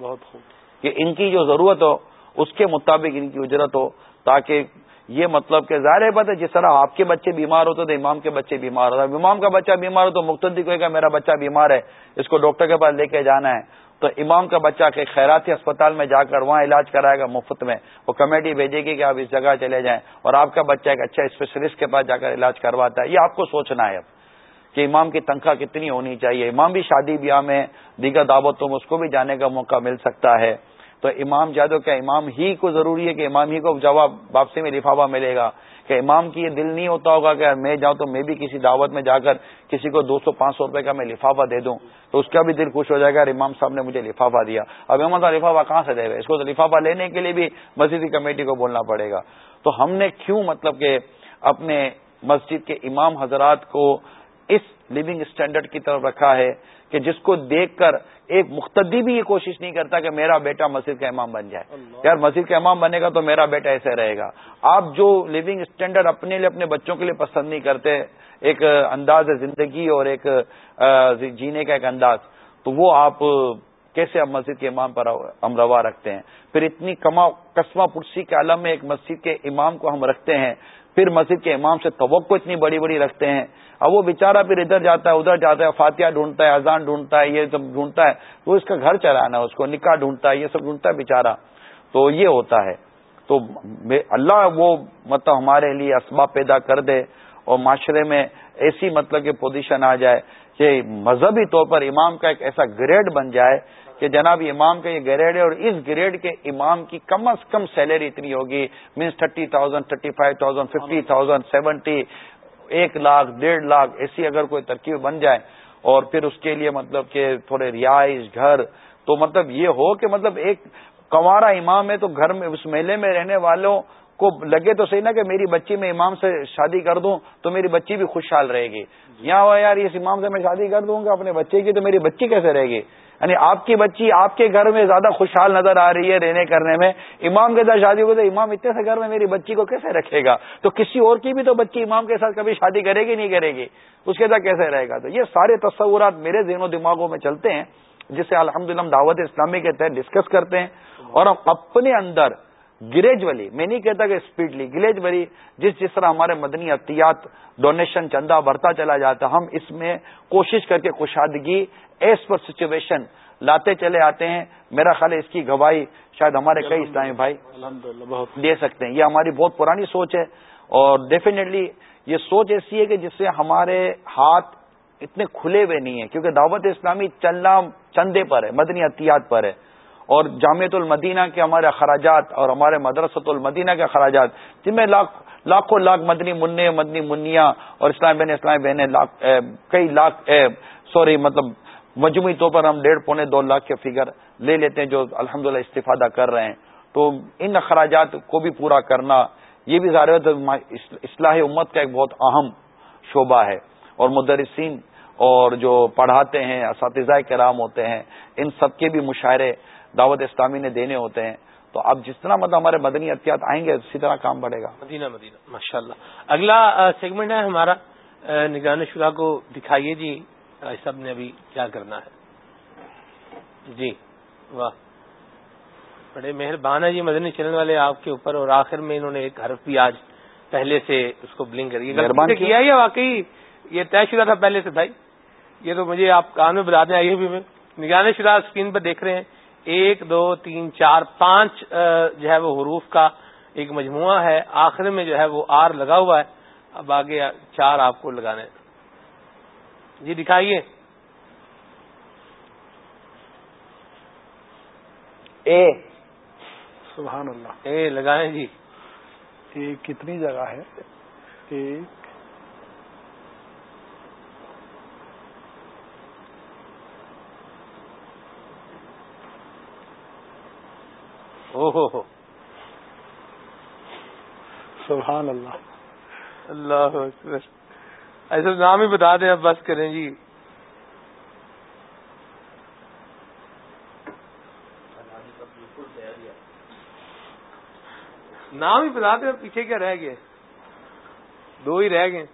بہت خوب۔ کہ ان کی جو ضرورت ہو اس کے مطابق ان کی اجرت ہو، تاکہ یہ مطلب کہ ظاہر بات ہے، جس طرح آپ کے بچے بیمار ہوتے تو امام کے بچے بیمار ہوتے امام کا بچہ بیمار ہو تو مختلف کوئی کہ میرا بچہ بیمار ہے، اس کو ڈاکٹر کے پاس لے کے جانا ہے۔ تو امام کا بچہ کہ خیراتی اسپتال میں جا کر وہاں علاج کرائے گا مفت میں۔ وہ کمیٹی بھیجے گی کہ آپ اس جگہ چلے جائیں۔ اور آپ کا بچہ ایک اچھا اسپیشلسٹ کے پاس جا کر علاج کرواتا ہے۔ یہ آپ کو سوچنا ہے اب کہ امام کی تنخواہ کتنی ہونی چاہیے۔ امام بھی شادی بیاہ میں، دیگر دعوتوں میں اس کو بھی جانے کا موقع مل سکتا ہے۔ تو امام جادو کیا؟ امام ہی کو ضروری ہے کہ امام ہی کو جواب واپسی میں لفافہ ملے گا۔ کہ امام کی یہ دل نہیں ہوتا ہوگا کہ میں جاؤں تو میں بھی کسی دعوت میں جا کر کسی کو دو سو پانچ سو روپے کا میں لفافہ دے دوں۔ تو اس کا بھی دل خوش ہو جائے گا امام صاحب نے مجھے لفافہ دیا۔ اب امام صاحب لفافہ کہاں سے دے گا اس کو تو لفافہ لینے کے لیے بھی مسجد کمیٹی کو بولنا پڑے گا۔ تو ہم نے کیوں مطلب کہ اپنے مسجد کے امام حضرات کو اس لیونگ اسٹینڈرڈ کی طرف رکھا ہے کہ جس کو دیکھ کر ایک مختدی بھی یہ کوشش نہیں کرتا کہ میرا بیٹا مسجد کا امام بن جائے۔ یار مسجد کا امام بنے گا تو میرا بیٹا ایسے رہے گا۔ آپ جو لیونگ اسٹینڈرڈ اپنے لیے اپنے بچوں کے لیے پسند نہیں کرتے ایک انداز زندگی اور ایک جینے کا ایک انداز تو وہ آپ کیسے اب مسجد کے امام پر ہم روا رکھتے ہیں؟ پھر اتنی کما قسمہ پرسی کے عالم میں ایک مسجد کے امام کو ہم رکھتے ہیں پھر مسجد کے امام سے توقع اتنی بڑی بڑی رکھتے ہیں۔ اب وہ بےچارا پھر ادھر جاتا ہے، ادھر جاتا ہے، فاتحہ ڈھونڈتا ہے، اذان ڈھونڈتا ہے، یہ سب ڈھونڈتا ہے۔ وہ اس کا گھر چلانا ہے، اس کو نکاح ڈھونڈتا ہے، یہ سب ڈھونڈتا ہے بےچارا تو یہ ہوتا ہے۔ تو اللہ وہ مطلب ہمارے لیے اسباب پیدا کر دے اور معاشرے میں ایسی مطلب کہ پوزیشن آ جائے کہ مذہبی طور پر امام کا ایک ایسا گریڈ بن جائے کہ جناب امام کا یہ گریڈ ہے اور اس گریڈ کے امام کی کم از کم سیلری اتنی ہوگی minus thirty thousand thirty five thousand fifty thousand seventy ایک لاکھ، ڈیڑھ لاکھ، ایسی اگر کوئی ترکیب بن جائے اور پھر اس کے لیے مطلب کہ تھوڑے رہائش، گھر، تو مطلب یہ ہو کہ مطلب ایک کنوارا امام ہے تو گھر میں، اس میلے میں رہنے والوں کو لگے تو صحیح نا کہ میری بچی میں امام سے شادی کر دوں تو میری بچی بھی خوشحال رہے گی۔ یہاں ہوا یار، اس امام سے میں شادی کر دوں گا اپنے بچے کی تو میری بچی کیسے رہے گی؟ یعنی آپ کی بچی آپ کے گھر میں زیادہ خوشحال نظر آ رہی ہے رہنے کرنے میں، امام کے ساتھ شادی ہوگی تو امام اتنے سے گھر میں میری بچی کو کیسے رکھے گا؟ تو کسی اور کی بھی تو بچی امام کے ساتھ کبھی شادی کرے گی نہیں کرے گی، اس کے ساتھ کیسے رہے گا؟ تو یہ سارے تصورات میرے ذہن و دماغوں میں چلتے ہیں جسے الحمد ہم دعوت اسلامی کے تحت ڈسکس کرتے ہیں اور ہم اپنے اندر گریجولی میں نہیں کہتا کہ اسپیڈلی گریجولی جس جس طرح ہمارے مدنی احتیاط ڈونیشن چندہ بڑھتا چلا جاتا ہم اس میں کوشش کر کے کشادگی ایز پر سچویشن لاتے چلے آتے ہیں۔ میرا خیال ہے اس کی گواہی شاید ہمارے کئی اسلامی بھائی دے سکتے ہیں۔ یہ ہماری بہت پرانی سوچ ہے اور ڈیفینیٹلی یہ سوچ ایسی ہے کہ جس سے ہمارے ہاتھ اتنے کھلے ہوئے نہیں ہیں کیونکہ دعوت اسلامی چلنا چندے پر ہے مدنی احتیاط پر ہے۔ اور جامعت المدینہ کے ہمارے اخراجات اور ہمارے مدرسۃ المدینہ کے اخراجات، جن میں لاکھ، لاکھوں لاکھ مدنی منع، مدنی منیا اور اسلام بہن اسلام بہنیں لاکھ کئی لاکھ سوری مطلب مجموعی طور پر ہم ڈیڑھ پونے دو لاکھ کے فگر لے لیتے ہیں جو الحمد استفادہ کر رہے ہیں۔ تو ان اخراجات کو بھی پورا کرنا، یہ بھی ظاہر اصلاح امت کا ایک بہت اہم شعبہ ہے۔ اور مدرسین اور جو پڑھاتے ہیں، اساتذہ کرام ہوتے ہیں، ان سب کے بھی مشاعرے دعوت اسلامی نے دینے ہوتے ہیں۔ تو اب جس طرح مطلب ہمارے مدنی احتیاط آئیں گے اسی طرح کام بڑھے گا۔ مدینہ مدینہ ماشاء اللہ اگلا سیگمنٹ ہے ہمارا نگران شدہ کو دکھائیے جی۔ سب نے ابھی کیا کرنا ہے؟ جی واہ۔ بڑے مہربان ہے جی مدنی چینل والے آپ کے اوپر۔ اور آخر میں انہوں نے ایک حرف بھی آج پہلے سے اس کو بلنگ کری کیا یا واقعی؟ یہ طے شدہ تھا پہلے سے بھائی۔ یہ تو مجھے آپ کان میں بتا دیں آئیے بھی میں۔ نگران شدہ اسکرین پر دیکھ رہے ہیں۔ ایک دو تین چار پانچ جو ہے وہ حروف کا ایک مجموعہ ہے۔ آخر میں جو ہے وہ آر لگا ہوا ہے۔ اب آگے چار آپ کو لگانے جی دکھائیے۔ اے۔ سبحان اللہ۔ اے لگائیں جی۔ اے کتنی جگہ ہے۔ ایک ہو سبحان اللہ۔ اللہ ایسا نام ہی بتا دیں اب بس کریں جی۔ نام ہی بتا دیں پیچھے کیا رہ گئے؟ دو ہی رہ گئے۔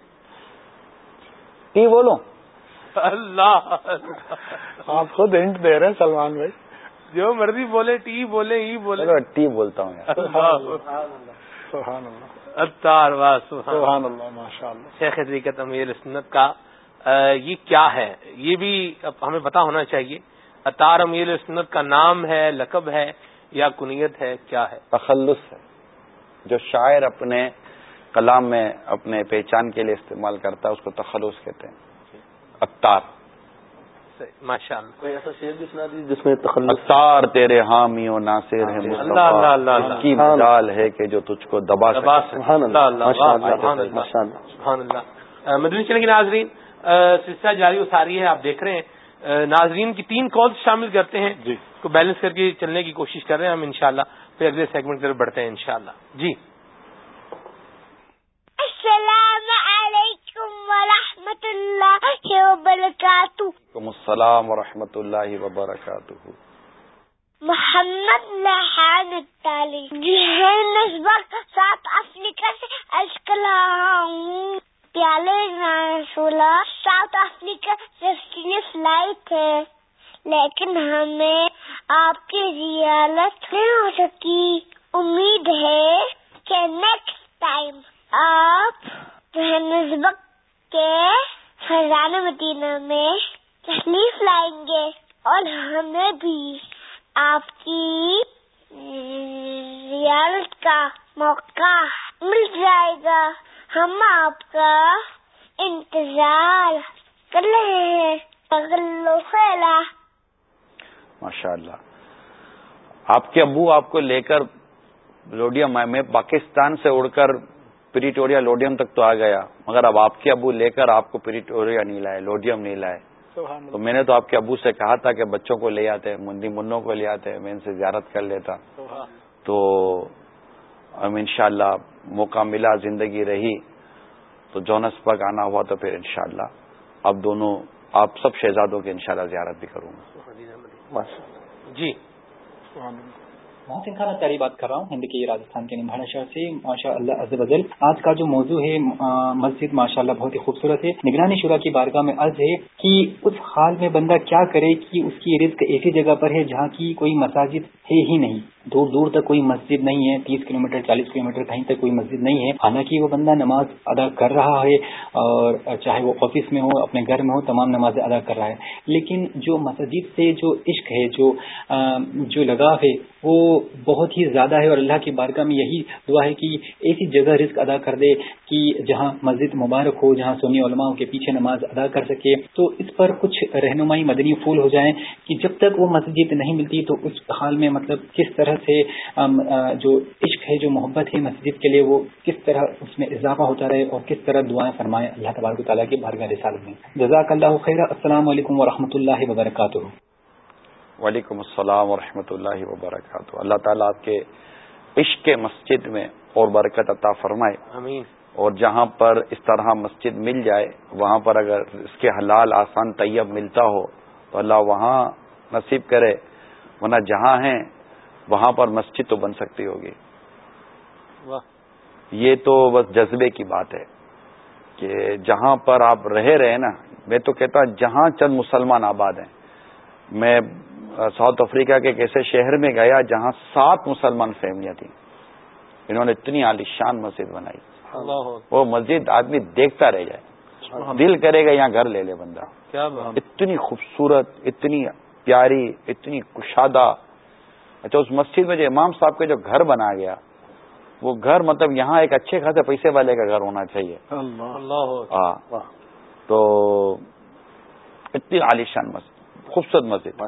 ٹی بولو اللہ۔ آپ خود ہنٹ دے رہے ہیں سلمان بھائی۔ جو مرضی بولے ٹی بولے ای بولے۔ ٹی بولتا ہوں سبحان اللہ۔ اتار سبحان اللہ۔ ماشاء اللہ شیخ طریقت امیر سنت کا یہ کیا ہے؟ یہ بھی ہمیں پتا ہونا چاہیے۔ اطار امیر سنت کا نام ہے لقب ہے یا کنیت ہے کیا ہے؟ تخلص ہے۔ جو شاعر اپنے کلام میں اپنے پہچان کے لیے استعمال کرتا ہے اس کو تخلص کہتے ہیں۔ اتار۔ ماشاء اللہ کوئی ایسا شعر بھی سنا دیجیے جس میں اختار تیرے حامی و ناصر ہے کی مثال ہے کہ جو تجھ کو دبا سبحان اللہ مدنی چلیں گے ناظرین سلسلہ جاری اتاری ہے آپ دیکھ رہے ہیں۔ ناظرین کی تین کال شامل کرتے ہیں۔ جی۔ کو بیلنس کر کے چلنے کی کوشش کر رہے ہیں ہم انشاءاللہ۔ پھر اگلے سیگمنٹ کی طرف بڑھتے ہیں انشاءاللہ۔ جی السلام علیکم ورحمۃ اللہ وعلیکم السلام ورحمۃ اللہ وبرکاتہ۔ محمد لحان ساؤتھ افریقہ سے ہوں پیالے رسولہ ساؤتھ افریقہ سے فلائٹ ہے۔ لیکن ہمیں آپ کی ریالت نہیں ہو سکی۔ امید ہے کہ نیکسٹ ٹائم آپ نسبت کے فضان مدینہ میں تشریف لائیں گے اور ہمیں بھی آپ کی ریالت کا موقع مل جائے گا۔ ہم آپ کا انتظار کر رہے ہیں۔ ماشاء اللہ آپ کے ابو آپ کو لے کر لوڈیم میں پاکستان سے اڑ کر پریٹوریا لوڈیم تک تو آ گیا مگر اب آپ کے ابو لے کر آپ کو پریٹوریا نہیں لائے لوڈیم نہیں لائے۔ تو میں نے تو آپ کے ابو سے کہا تھا کہ بچوں کو لے آتے مندی منوں کو لے آتے میں ان سے زیارت کر لیتا۔ تو ان شاء اللہ موقع ملا زندگی رہی تو جونس پک آنا ہوا تو پھر انشاءاللہ شاء اب دونوں آپ سب شہزادوں کی انشاءاللہ زیارت بھی کروں گا۔ جی۔ محسن خان اطاری بات کر رہا ہوں۔ ہند کے راجستھان کے نمبھانا شہر سے، ماشاء اللہ، عز آج کا جو موضوع ہے مسجد، ماشاء اللہ، بہت ہی خوبصورت ہے۔ نگرانی شورا کی بارگاہ میں عرض ہے کہ اس حال میں بندہ کیا کرے کہ اس کی رزق ایسی جگہ پر ہے، جہاں کی کوئی مساجد ہے ہی نہیں۔ دور دور تک کوئی مسجد نہیں ہے، تیس کلو میٹر، چالیس کلو میٹر کہیں تک کوئی مسجد نہیں ہے۔ حالانکہ وہ بندہ نماز ادا کر رہا ہے اور چاہے وہ آفس میں ہو، اپنے گھر میں ہو، تمام نمازیں ادا کر رہا ہے۔ لیکن جو مسجد سے جو عشق ہے، جو جو لگاؤ ہے، وہ بہت ہی زیادہ ہے اور اللہ کی بارگاہ میں یہی دعا ہے کہ ایسی جگہ رزق ادا کر دے کہ جہاں مسجد مبارک ہو، جہاں سونی علماء کے پیچھے نماز ادا کر سکے۔ تو اس پر کچھ رہنمائی مدنی پھول ہو جائیں کہ جب تک وہ مسجد نہیں ملتی تو اس حال میں مطلب کس طرح سے جو عشق ہے جو محبت ہے مسجد کے لیے وہ کس طرح اس میں اضافہ ہوتا رہے اور کس طرح دعائیں فرمائیں اللہ تبارک تعالیٰ کی بارگاہ رسالت میں۔ جزاک اللہ خیر السلام علیکم و اللہ وبرکاتہ۔ وعلیکم السلام ورحمۃ اللہ وبرکاتہ۔ اللہ تعالیٰ آپ کے عشق مسجد میں اور برکت عطا فرمائے۔ امین اور جہاں پر اس طرح مسجد مل جائے وہاں پر اگر اس کے حلال آسان طیب ملتا ہو تو اللہ وہاں نصیب کرے۔ ورنہ جہاں ہیں وہاں پر مسجد تو بن سکتی ہوگی۔ یہ تو بس جذبے کی بات ہے کہ جہاں پر آپ رہے رہے نا میں تو کہتا ہوں جہاں چند مسلمان آباد ہیں۔ میں ساؤتھ افریقہ کے ایک ایسے شہر میں گیا جہاں سات مسلمان فیملیاں تھیں۔ انہوں نے اتنی عالیشان مسجد بنائی۔ وہ مسجد آدمی دیکھتا رہ جائے۔ دل کرے گا یہاں گھر لے لے بندہ۔ اتنی خوبصورت اتنی پیاری اتنی کشادہ اچھا اس مسجد میں جو امام صاحب کا جو گھر بنا گیا وہ گھر مطلب یہاں ایک اچھے خاصے پیسے والے کا گھر ہونا چاہیے۔ ہاں۔ تو اتنی عالیشان مسجد خوبصورت مسجد۔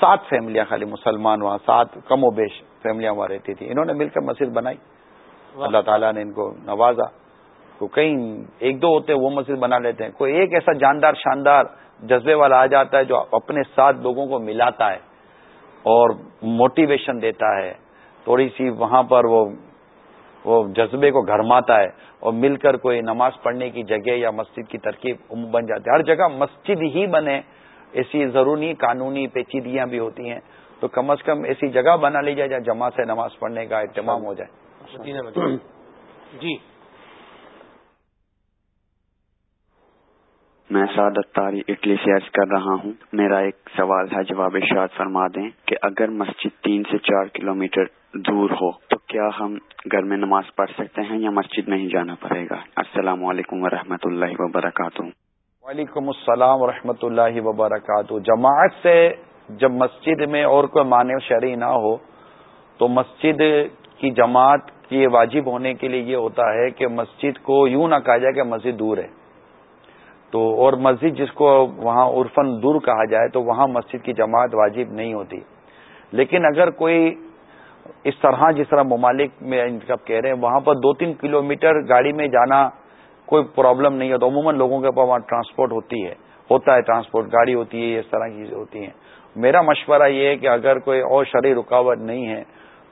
سات فیملیاں خالی مسلمان وہاں سات کم و بیش فیملیاں وہاں رہتی تھی انہوں نے مل کر مسجد بنائی۔ اللہ تعالیٰ نے ان کو نوازا۔ تو کئی ایک دو ہوتے ہیں وہ مسجد بنا لیتے ہیں۔ کوئی ایک ایسا جاندار شاندار جذبے والا آ جاتا ہے جو اپنے ساتھ لوگوں کو ملاتا ہے۔ اور موٹیویشن دیتا ہے تھوڑی سی وہاں پر وہ وہ جذبے کو گھرماتا ہے اور مل کر کوئی نماز پڑھنے کی جگہ یا مسجد کی ترکیب بن جاتی ہے۔ ہر جگہ مسجد ہی بنے ایسی ضروری قانونی پیچیدگیاں بھی ہوتی ہیں۔ تو کم از کم ایسی جگہ بنا لی جائے جہاں جمع سے نماز پڑھنے کا اہتمام ہو جائے۔ جی۔ میں سعادت تاری اٹلی سے عرض کر رہا ہوں، میرا ایک سوال ہے، جواب اشاعت فرما دیں کہ اگر مسجد تین سے چار کلومیٹر دور ہو، تو کیا ہم گھر میں نماز پڑھ سکتے ہیں یا مسجد میں ہی جانا پڑے گا؟ السلام علیکم و اللہ وبرکاتہ۔ وعلیکم السلام و اللہ وبرکاتہ۔ جماعت سے جب مسجد میں اور کوئی معنی شرعی نہ ہو، تو مسجد کی جماعت کی واجب ہونے کے لیے یہ ہوتا ہے کہ مسجد کو یوں نہ کہا جائے کہ مسجد دور ہے۔ تو اور مسجد جس کو وہاں عرفن دور کہا جائے تو وہاں مسجد کی جماعت واجب نہیں ہوتی۔ لیکن اگر کوئی اس طرح جس طرح ممالک میں کہہ رہے ہیں، وہاں پر دو تین کلومیٹر گاڑی میں جانا کوئی پرابلم نہیں ہوتا۔ عموماً لوگوں کے پاس وہاں ٹرانسپورٹ ہوتی ہے، ہوتا ہے ٹرانسپورٹ، گاڑی ہوتی ہے، اس طرح کی چیزیں ہوتی ہیں۔ میرا مشورہ یہ ہے کہ اگر کوئی اور شرعی رکاوٹ نہیں ہے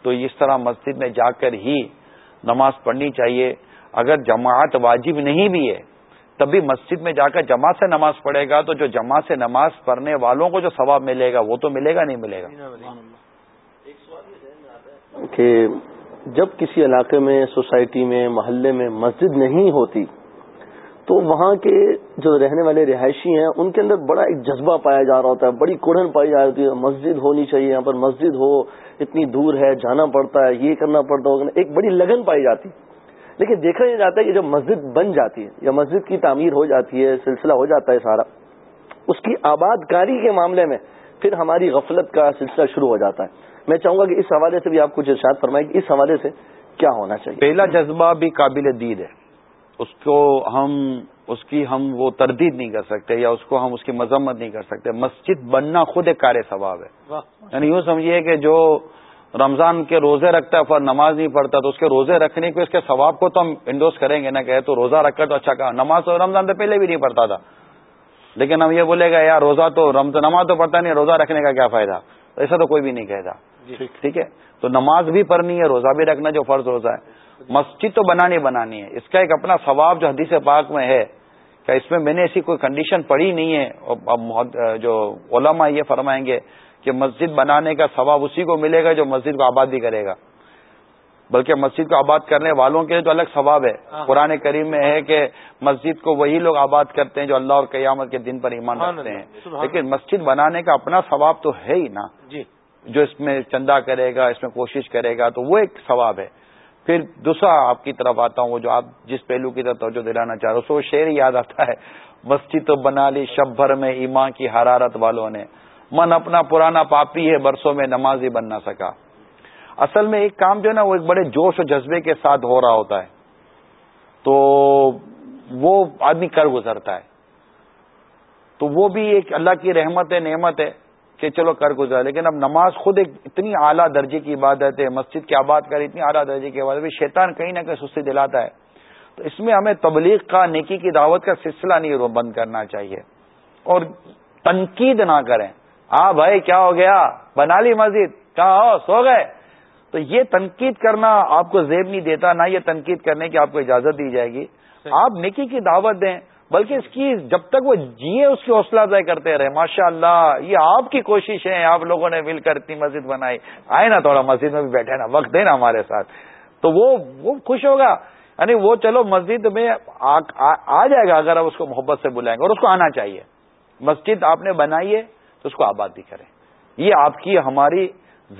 تو اس طرح مسجد میں جا کر ہی نماز پڑھنی چاہیے۔ اگر جماعت واجب نہیں بھی ہے تبھی مسجد میں جا کر جماعت سے نماز پڑھے گا تو جو جماعت سے نماز پڑھنے والوں کو جو ثواب ملے گا وہ تو ملے گا نہیں ملے گا؟ کہ جب کسی علاقے میں سوسائٹی میں محلے میں مسجد نہیں ہوتی تو وہاں کے جو رہنے والے رہائشی ہیں ان کے اندر بڑا ایک جذبہ پایا جا رہا ہوتا ہے بڑی کڑن پائی جا رہی ہے مسجد ہونی چاہیے یہاں پر مسجد ہو اتنی دور ہے جانا پڑتا ہے یہ کرنا پڑتا ہے ایک بڑی لگن پائی جاتی۔ لیکن دیکھا یہ جاتا ہے کہ جب مسجد بن جاتی ہے یا مسجد کی تعمیر ہو جاتی ہے سلسلہ ہو جاتا ہے سارا اس کی آباد کاری کے معاملے میں پھر ہماری غفلت کا سلسلہ شروع ہو جاتا ہے۔ میں چاہوں گا کہ اس حوالے سے بھی آپ کچھ ارشاد فرمائیں کہ اس حوالے سے کیا ہونا چاہیے۔ پہلا جذبہ بھی قابل دید ہے۔ اس کو ہم اس کی ہم وہ تردید نہیں کر سکتے یا اس کو ہم اس کی مذمت نہیں کر سکتے۔ مسجد بننا خود ایک کار ثواب ہے۔ یعنی یوں سمجھیے کہ جو رمضان کے روزے رکھتا ہے پر نماز نہیں پڑھتا تو اس کے روزے رکھنے کو اس کے ثواب کو تو ہم انڈوز کریں گے نا کہ تو روزہ رکھ کر تو اچھا کہا۔ نماز تو رمضان سے پہلے بھی نہیں پڑھتا تھا۔ لیکن ہم یہ بولے گا یار روزہ تو رمضان نماز تو پڑھتا نہیں روزہ رکھنے کا کیا فائدہ؟ ایسا تو کوئی بھی نہیں کہتا جی۔ ٹھیک۔ ہے؟ تو نماز بھی پڑھنی ہے روزہ بھی رکھنا جو فرض روزہ ہے۔ مسجد تو بنانی بنانی ہے۔ اس کا ایک اپنا ثواب جو حدیث پاک میں ہے کہ اس میں میں نے ایسی کوئی کنڈیشن پڑھی نہیں ہے۔ اب جو علماء یہ فرمائیں گے کہ مسجد بنانے کا ثواب اسی کو ملے گا جو مسجد کو آباد بھی کرے گا۔ بلکہ مسجد کو آباد کرنے والوں کے لیے تو الگ ثواب ہے۔ ہاں۔ قرآن کریم میں ہے کہ مسجد کو وہی لوگ آباد کرتے ہیں جو اللہ اور قیامت کے دن پر ایمان رکھتے ہیں۔ لیکن مسجد بنانے کا اپنا ثواب تو ہے ہی نا۔ جی۔ جو اس میں چندہ کرے گا اس میں کوشش کرے گا تو وہ ایک ثواب ہے۔ پھر دوسرا آپ کی طرف آتا ہوں وہ جو آپ جس پہلو کی طرف توجہ دلانا چاہ رہے ہو وہ شعر یاد آتا ہے۔ مسجد تو بنا لی شب بھر میں ایمان کی حرارت والوں نے۔ من اپنا پرانا پاپی ہے، برسوں میں نماز ہی بن نہ سکا۔ اصل میں ایک کام جو ہے نا، وہ ایک بڑے جوش و جذبے کے ساتھ ہو رہا ہوتا ہے۔ تو وہ آدمی کر گزرتا ہے۔ تو وہ بھی ایک اللہ کی رحمت ہے، نعمت ہے کہ چلو کر گزرا۔ لیکن اب نماز خود ایک اتنی اعلیٰ درجے کی عبادت ہے، مسجد کی آباد کر اتنی اعلیٰ درجے کی عبادت ہے شیطان کہیں نہ کہیں سستی دلاتا ہے۔ تو اس میں ہمیں تبلیغ کا، نیکی کی دعوت کا سلسلہ نہیں بند کرنا چاہیے۔ اور تنقید نہ کریں۔ ہاں بھائی کیا ہو گیا؟ بنا لی مسجد۔ کہاں ہو؟ سو گئے۔ تو یہ تنقید کرنا آپ کو زیب نہیں دیتا نہ یہ تنقید کرنے کی آپ کو اجازت دی جائے گی۔ آپ نیکی کی دعوت دیں بلکہ اس کی جب تک وہ جیے اس کی حوصلہ افزائی کرتے رہے ماشاء اللہ یہ آپ کی کوشش ہے آپ لوگوں نے مل کر اتنی مسجد بنائی۔ آئے نا تھوڑا مسجد میں بھی بیٹھے نا۔ وقت دے نا ہمارے ساتھ۔ تو وہ وہ خوش ہوگا۔ یعنی وہ چلو مسجد میں آ جائے گا اگر آپ اس کو محبت سے بلائیں گے اور اس کو آنا چاہیے۔ مسجد آپ نے بنائی ہے۔ تو اس کو آباد بھی کریں۔ یہ آپ کی ہماری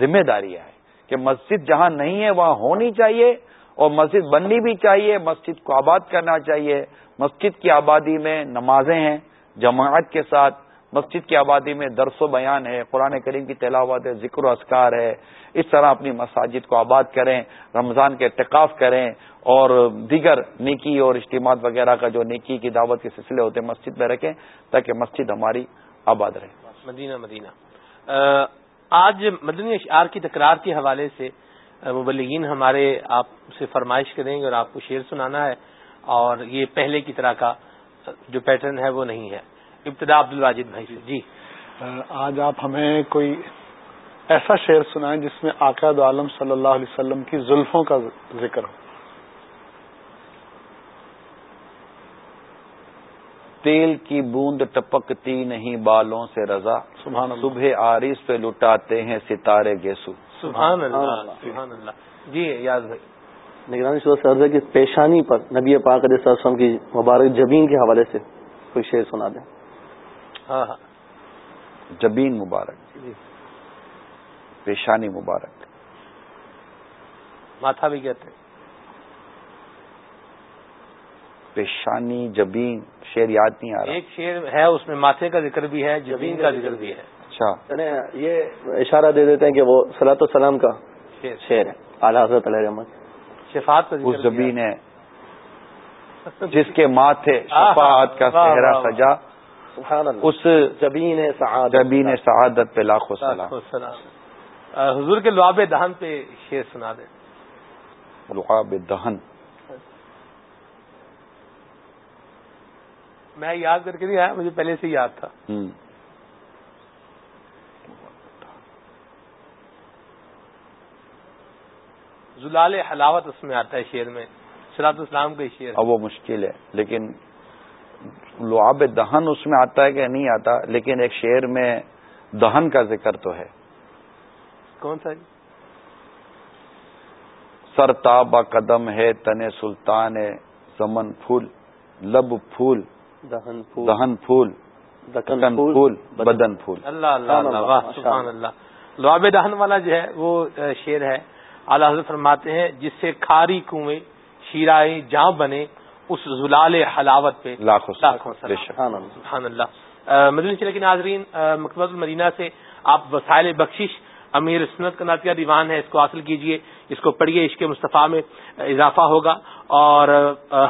ذمہ داری ہے کہ مسجد جہاں نہیں ہے وہاں ہونی چاہیے اور مسجد بننی بھی چاہیے، مسجد کو آباد کرنا چاہیے۔ مسجد کی آبادی میں نمازیں ہیں جماعت کے ساتھ، مسجد کی آبادی میں درس و بیان ہے، قرآن کریم کی تلاوت ہے، ذکر و اسکار ہے۔ اس طرح اپنی مساجد کو آباد کریں، رمضان کے اعتکاف کریں اور دیگر نیکی اور اجتماعات وغیرہ کا جو نیکی کی دعوت کے سلسلے ہوتے ہیں، مسجد میں رکھیں تاکہ مسجد ہماری آباد رہے۔ مدینہ مدینہ۔ آج مدنی اشعار کی تکرار کے حوالے سے مبلغین ہمارے آپ سے فرمائش کریں گے اور آپ کو شعر سنانا ہے اور یہ پہلے کی طرح کا جو پیٹرن ہے وہ نہیں ہے۔ ابتدا عبد الواجد بھائی سے۔ جی۔ آج آپ ہمیں کوئی ایسا شعر سنائیں جس میں آقاد عالم صلی اللہ علیہ وسلم کی زلفوں کا ذکر ہو۔ تیل کی بوند ٹپکتی نہیں بالوں سے رضا۔ سبحان صبح آرس پہ لٹاتے ہیں ستارے گیسو۔ سبحان اللہ سبحان اللہ۔ جی یاد بھائی نگرانی عرض ہے کہ پیشانی پر نبی پاک علیہ السلام کی مبارک جبین کے حوالے سے کوئی شعر سنا دیں۔ ہاں ہاں۔ جبین مبارک۔ جی۔ پیشانی مبارک۔ ماتھا بھی کہتے ہیں۔ پیشانی جبین شعر یاد نہیں آ رہا۔ ایک شعر ہے اس میں ماتھے کا ذکر بھی ہے جبین کا ذکر بھی ہے۔ اچھا۔ یہ اشارہ دے دیتے ہیں کہ وہ سلاۃ السلام کا شعر۔ ہے اعلیٰ حضرت علیہ رحمت۔ شفاعت اس زمین ہے۔ جس کے ماتھے شفاعت کا صحرا سجا۔ اس زبین زبین سعادت پہ لاکھوں سلام۔ حضور کے لعاب دہن پہ شیر سنا دیں۔ لعاب دہن۔ میں یاد کر کے نہیں آیا مجھے پہلے سے یاد تھا۔ زلال حلاوت اس میں آتا ہے شعر میں سلاط اسلام کا شعر اب وہ مشکل ہے لیکن لعاب دہن اس میں آتا ہے کہ نہیں آتا لیکن ایک شعر میں دہن کا ذکر تو ہے۔ کون سا جی؟ سر تاب قدم ہے تن سلطان زمن پھول لب پھول۔ دہن دہن پھول. دکن پھول. بدن. پھول. اللہ اللہ اللہ سبحان اللہ. لعاب دہن والا جو ہے وہ شعر ہے۔ اعلی حضرت فرماتے ہیں جس سے کھاری کنویں شیرائے جاں بنے اس زلال حلاوت پہ لاکھوں سبحان اللہ. مدنی چلے کے ناظرین مکمت المدینہ سے آپ وسائل بخشش امیر سنت کا ناطیہ دیوان ہے اس کو حاصل کیجیے اس کو پڑھیے عشق مصطفیٰ میں اضافہ ہوگا اور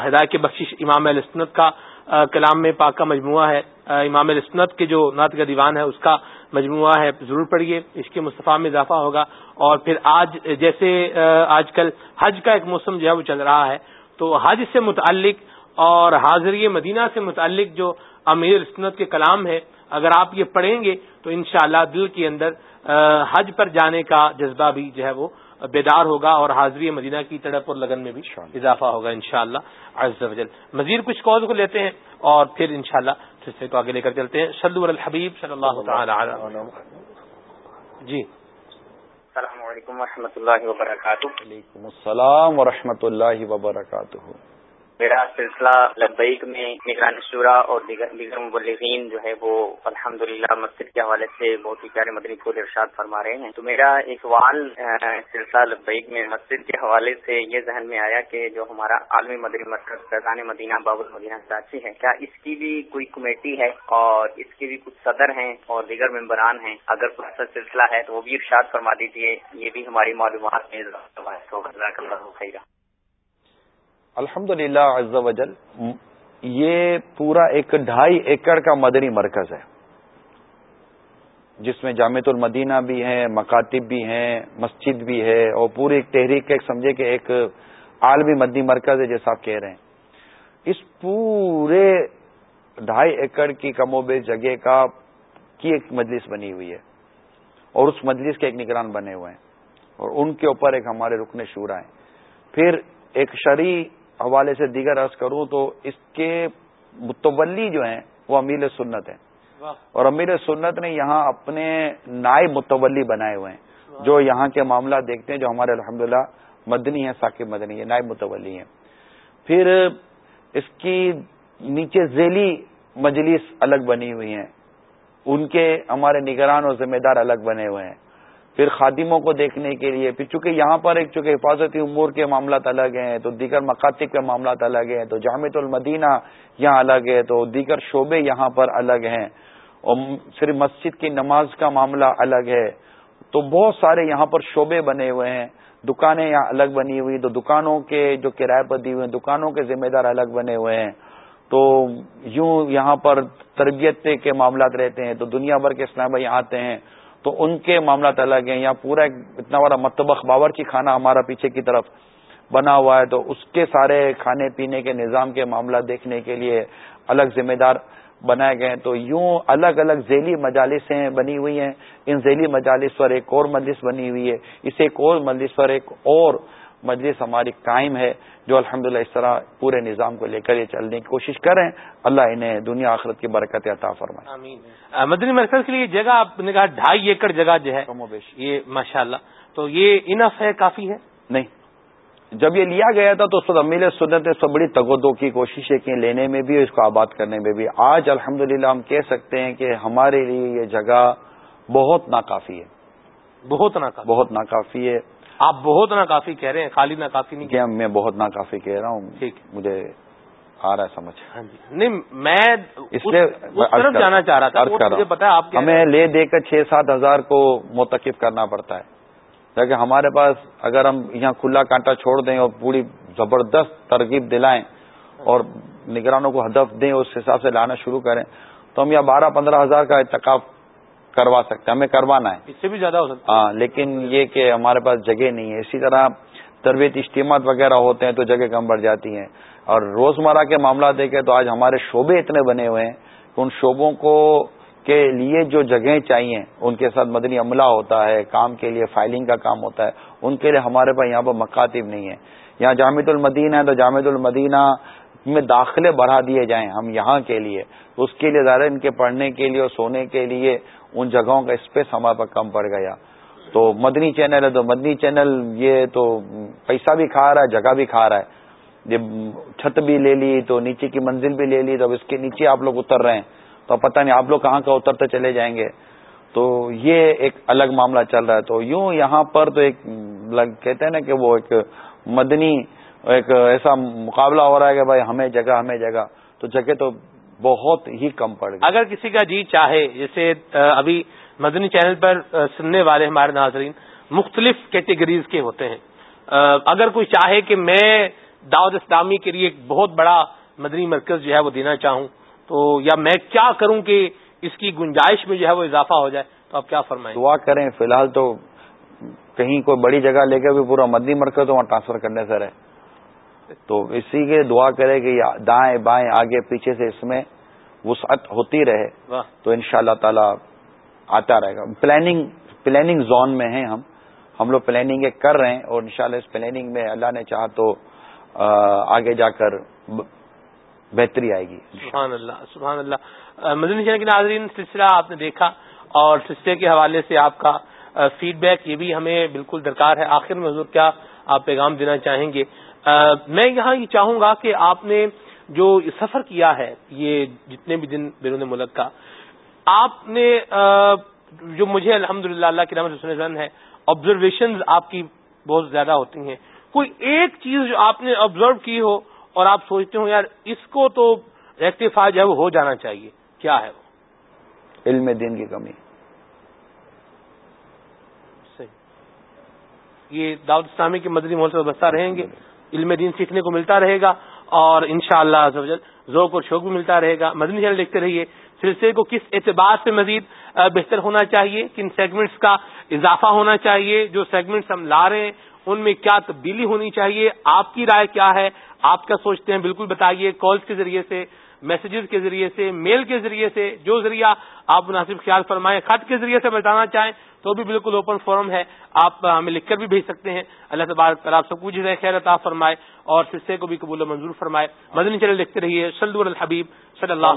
ہدایت کے بخشش امام السنت کا کلام میں پاک کا مجموعہ ہے۔ امام السنت کے جو نعت کا دیوان ہے، اس کا مجموعہ ہے، ضرور پڑھیے عشق مصطفیٰ میں اضافہ ہوگا۔ اور پھر آج، جیسے آج کل حج کا ایک موسم جو ہے، وہ چل رہا ہے۔ تو حج سے متعلق اور حاضری مدینہ سے متعلق جو امیر سنت کے کلام ہے اگر آپ یہ پڑھیں گے تو انشاءاللہ دل کے اندر حج پر جانے کا جذبہ بھی جو ہے، وہ بیدار ہوگا اور حاضری مدینہ کی تڑپ اور لگن میں بھی اضافہ ہوگا انشاءاللہ شاء اللہ مزید کچھ کال کو لیتے ہیں اور پھر انشاءاللہ شاء اللہ کو آگے لے کر چلتے ہیں۔ شدور الحبیب صلی اللہ تعالی جی۔ السلام علیکم و اللہ وبرکاتہ۔ وعلیکم السلام و اللہ وبرکاتہ۔ میرا سلسلہ لبیک میں نگران شورا اور دیگر مبلغین جو ہے وہ الحمد للہ مسجد کے حوالے سے بہت ہی پیارے مدنی پھول ارشاد فرما رہے ہیں۔ تو میرا ایک سوال سلسلہ لبیک میں مسجد کے حوالے سے یہ ذہن میں آیا کہ جو ہمارا عالمی مدنی مرکز فیضان مدینہ باب المدینہ کراچی ہے، کیا اس کی بھی کوئی کمیٹی ہے اور اس کے بھی کچھ صدر ہیں اور دیگر ممبران ہیں؟ اگر کوئی ایسا سلسلہ ہے تو وہ بھی ارشاد فرما دیجیے یہ بھی ہماری معلومات میں خیرہ الحمد للہ وجل، یہ پورا ایک ڈھائی ایکڑ کا مدنی مرکز ہے۔ جس میں جامع المدینہ بھی ہے مکاتب بھی ہیں، مسجد بھی ہے، اور پوری ایک تحریک، ایک سمجھے کہ ایک عالمی مدنی مرکز ہے جیسا آپ کہہ رہے ہیں۔ اس پورے ڈھائی ایکڑ کی کم و بیش جگہ کا کی ایک مجلس بنی ہوئی ہے، اور اس مجلس کے ایک نگران بنے ہوئے ہیں، اور ان کے اوپر ایک ہمارے رکن شورا ہیں۔ پھر ایک شرع حوالے سے دیگر عرض کروں تو اس کے متولی جو ہیں وہ امیر سنت ہیں۔ اور امیر سنت نے یہاں اپنے نائب متولی بنائے ہوئے ہیں۔ جو یہاں کے معاملہ دیکھتے ہیں جو ہمارے الحمد مدنی ہیں ثاقب مدنی ہے نائب متولی ہیں۔ پھر اس کی نیچے ذیلی مجلس الگ بنی ہوئی ہیں۔ ان کے ہمارے نگران اور ذمہ دار الگ بنے ہوئے ہیں۔ پھر خادموں کو دیکھنے کے لیے، پھر چونکہ یہاں پر ایک چونکہ حفاظتی امور کے معاملات الگ ہیں، تو دیگر مکاتب کے معاملات الگ ہیں، تو جامع المدینہ یہاں الگ ہے، تو دیگر شعبے یہاں پر الگ ہیں۔ اور صرف مسجد کی نماز کا معاملہ الگ ہے۔ تو بہت سارے یہاں پر شعبے بنے ہوئے ہیں۔ دکانیں یہاں الگ بنی ہوئی، تو دکانوں کے جو کرائے پر دی ہوئے ہیں، دکانوں کے ذمہ دار الگ بنے ہوئے ہیں۔ تو یوں یہاں پر تربیت کے معاملات رہتے ہیں، تو دنیا بھر کے اسلام بھائی آتے ہیں۔ تو ان کے معاملات الگ ہیں۔ یا پورا ایک اتنا بڑا متبخ باورچی خانہ ہمارا پیچھے کی طرف بنا ہوا ہے۔ تو اس کے سارے کھانے پینے کے نظام کے معاملہ دیکھنے کے لیے الگ ذمہ دار بنائے گئے ہیں۔ تو یوں الگ الگ ذیلی مجالسیں بنی ہوئی ہیں۔ ان ذیلی مجالس پر ایک اور مجلس بنی ہوئی ہے۔ اس ایک اور مجلس پر ایک اور مجلس ہماری قائم ہے جو الحمدللہ اس طرح پورے نظام کو لے کر یہ چلنے کی کوشش کریں اللہ انہیں دنیا آخرت کی برکت عطا فرمائے۔ مدنی مرکز کے لیے جگہ آپ نے کہا ڈھائی ایکڑ جگہ جو ہے یہ ماشاء اللہ تو یہ انف ہے کافی ہے؟ نہیں۔ جب یہ لیا گیا تھا تو اس وقت امیل سنت نے سب بڑی تگودوں کی کوششیں کی لینے میں بھی اس کو آباد کرنے میں بھی۔ آج الحمدللہ ہم کہہ سکتے ہیں کہ ہمارے لیے یہ جگہ بہت ناکافی ہے۔ بہت ناکافی۔ بہت ناکافی ہے۔ آپ بہت نا کافی کہہ رہے ہیں خالی نا کافی نہیں کیا میں بہت نا کافی کہہ رہا ہوں۔ ٹھیک مجھے آ رہا ہے سمجھ۔ ہاں جی۔ نہیں میں اس لیے جانا چاہ رہا تھا مجھے پتا آپ ہمیں لے دے کر چھ سات ہزار کو متقف کرنا پڑتا ہے۔ لیکن ہمارے پاس اگر ہم یہاں کھلا کانٹا چھوڑ دیں اور پوری زبردست ترغیب دلائیں اور نگرانوں کو ہدف دیں اس حساب سے لانا شروع کریں تو ہم یہاں بارہ پندرہ ہزار کا اتقاف کروا سکتے ہیں ہمیں کروانا ہے۔ اس سے بھی زیادہ ہو سکتا ہاں لیکن یہ کہ ہمارے پاس جگہ نہیں ہے۔ اسی طرح تربیت اجتماعات وغیرہ ہوتے ہیں تو جگہ کم بڑھ جاتی ہیں۔ اور روزمرہ کے معاملات دیکھیں تو آج ہمارے شعبے اتنے بنے ہوئے ہیں کہ ان شعبوں کو کے لیے جو جگہیں چاہیے ان کے ساتھ مدنی عملہ ہوتا ہے کام کے لیے فائلنگ کا کام ہوتا ہے ان کے لیے ہمارے پاس یہاں پر مکاتب نہیں ہے۔ یہاں جامع المدینہ ہے تو جامع المدینہ میں داخلے بڑھا دیے جائیں ہم یہاں کے لیے۔ اس کے لیے ظاہر ان کے پڑھنے کے لیے اور سونے کے لیے ان جگہوں کا اسپیس ہمارے پاس کم پڑ گیا۔ تو مدنی چینل ہے تو مدنی چینل یہ تو پیسہ بھی کھا رہا ہے، جگہ بھی کھا رہا ہے۔ جب چھت بھی لے لی تو نیچے کی منزل بھی لے لی تو اب اس کے نیچے آپ لوگ اتر رہے ہیں۔ تو اب پتہ نہیں آپ لوگ کہاں کا اترتے چلے جائیں گے۔ تو یہ ایک الگ معاملہ چل رہا ہے۔ تو یوں یہاں پر تو ایک کہتے ہیں نا کہ وہ ایک مدنی ایک ایسا مقابلہ ہو رہا ہے کہ بھائی ہمیں جگہ ہمیں جگہ۔ تو جگہ تو بہت ہی کم پڑ گئی اگر کسی کا جی چاہے جیسے ابھی مدنی چینل پر سننے والے ہمارے ناظرین مختلف کیٹیگریز کے ہوتے ہیں۔ اگر کوئی چاہے کہ میں دعوت اسلامی کے لیے ایک بہت بڑا مدنی مرکز جو ہے وہ دینا چاہوں تو یا میں کیا کروں کہ اس کی گنجائش میں جو ہے وہ اضافہ ہو جائے تو آپ کیا فرمائیں؟ دعا کریں فی الحال تو کہیں کوئی بڑی جگہ لے کے بھی پورا مدنی مرکز وہاں ٹرانسفر کرنے سے رہے۔ تو اسی کے دعا کرے کہ دائیں بائیں آگے پیچھے سے اس میں وسعت ہوتی رہے تو ان شاء اللہ تعالی آتا رہے گا۔ پلاننگ پلاننگ زون میں ہیں ہم۔ ہم لوگ پلاننگ کر رہے ہیں اور انشاءاللہ اس پلاننگ میں اللہ نے چاہا تو آگے جا کر بہتری آئے گی۔ سبحان اللہ سبحان اللہ مدنی کے ناظرین سلسلہ آپ نے دیکھا اور سلسلے کے حوالے سے آپ کا فیڈ بیک یہ بھی ہمیں بالکل درکار ہے۔ آخر میں حضور کیا آپ پیغام دینا چاہیں گے؟ میں یہاں یہ چاہوں گا کہ آپ نے جو سفر کیا ہے یہ جتنے بھی دن بیرون ملک کا آپ نے جو مجھے الحمد للہ اللہ کی رحمت زن ہے آبزرویشن آپ کی بہت زیادہ ہوتی ہیں۔ کوئی ایک چیز جو آپ نے آبزرو کی ہو اور آپ سوچتے ہو یار اس کو تو ریکٹیفائی جو ہے وہ ہو جانا چاہیے کیا ہے وہ؟ علم دین کی کمی۔ یہ داود اسلامی کے مدنی سے بستا رہیں گے۔ علم دین سیکھنے کو ملتا رہے گا۔ اور ان شاء اللہ ذوق اور شوق بھی ملتا رہے گا۔ مدنی چینل دیکھتے رہیے۔ سلسلے کو کس اعتبار سے مزید بہتر ہونا چاہیے؟ کن سیگمنٹس کا اضافہ ہونا چاہیے؟ جو سیگمنٹس ہم لا رہے ہیں، ان میں کیا تبدیلی ہونی چاہیے؟ آپ کی رائے کیا ہے؟ آپ کیا سوچتے ہیں؟ بالکل بتائیے۔ کالز کے ذریعے سے میسجز کے ذریعے سے میل کے ذریعے سے جو ذریعہ آپ مناسب خیال فرمائیں خط کے ذریعے سے بتانا چاہیں تو بھی بالکل اوپن فورم ہے۔ آپ ہمیں لکھ کر بھی بھیج سکتے ہیں۔ اللہ تبارک آپ سب کچھ خیر عطا فرمائے اور سلسلے کو بھی قبول و منظور فرمائے۔ مدنی چلے لکھتے رہیے۔ سلد الحبیب صلی اللہ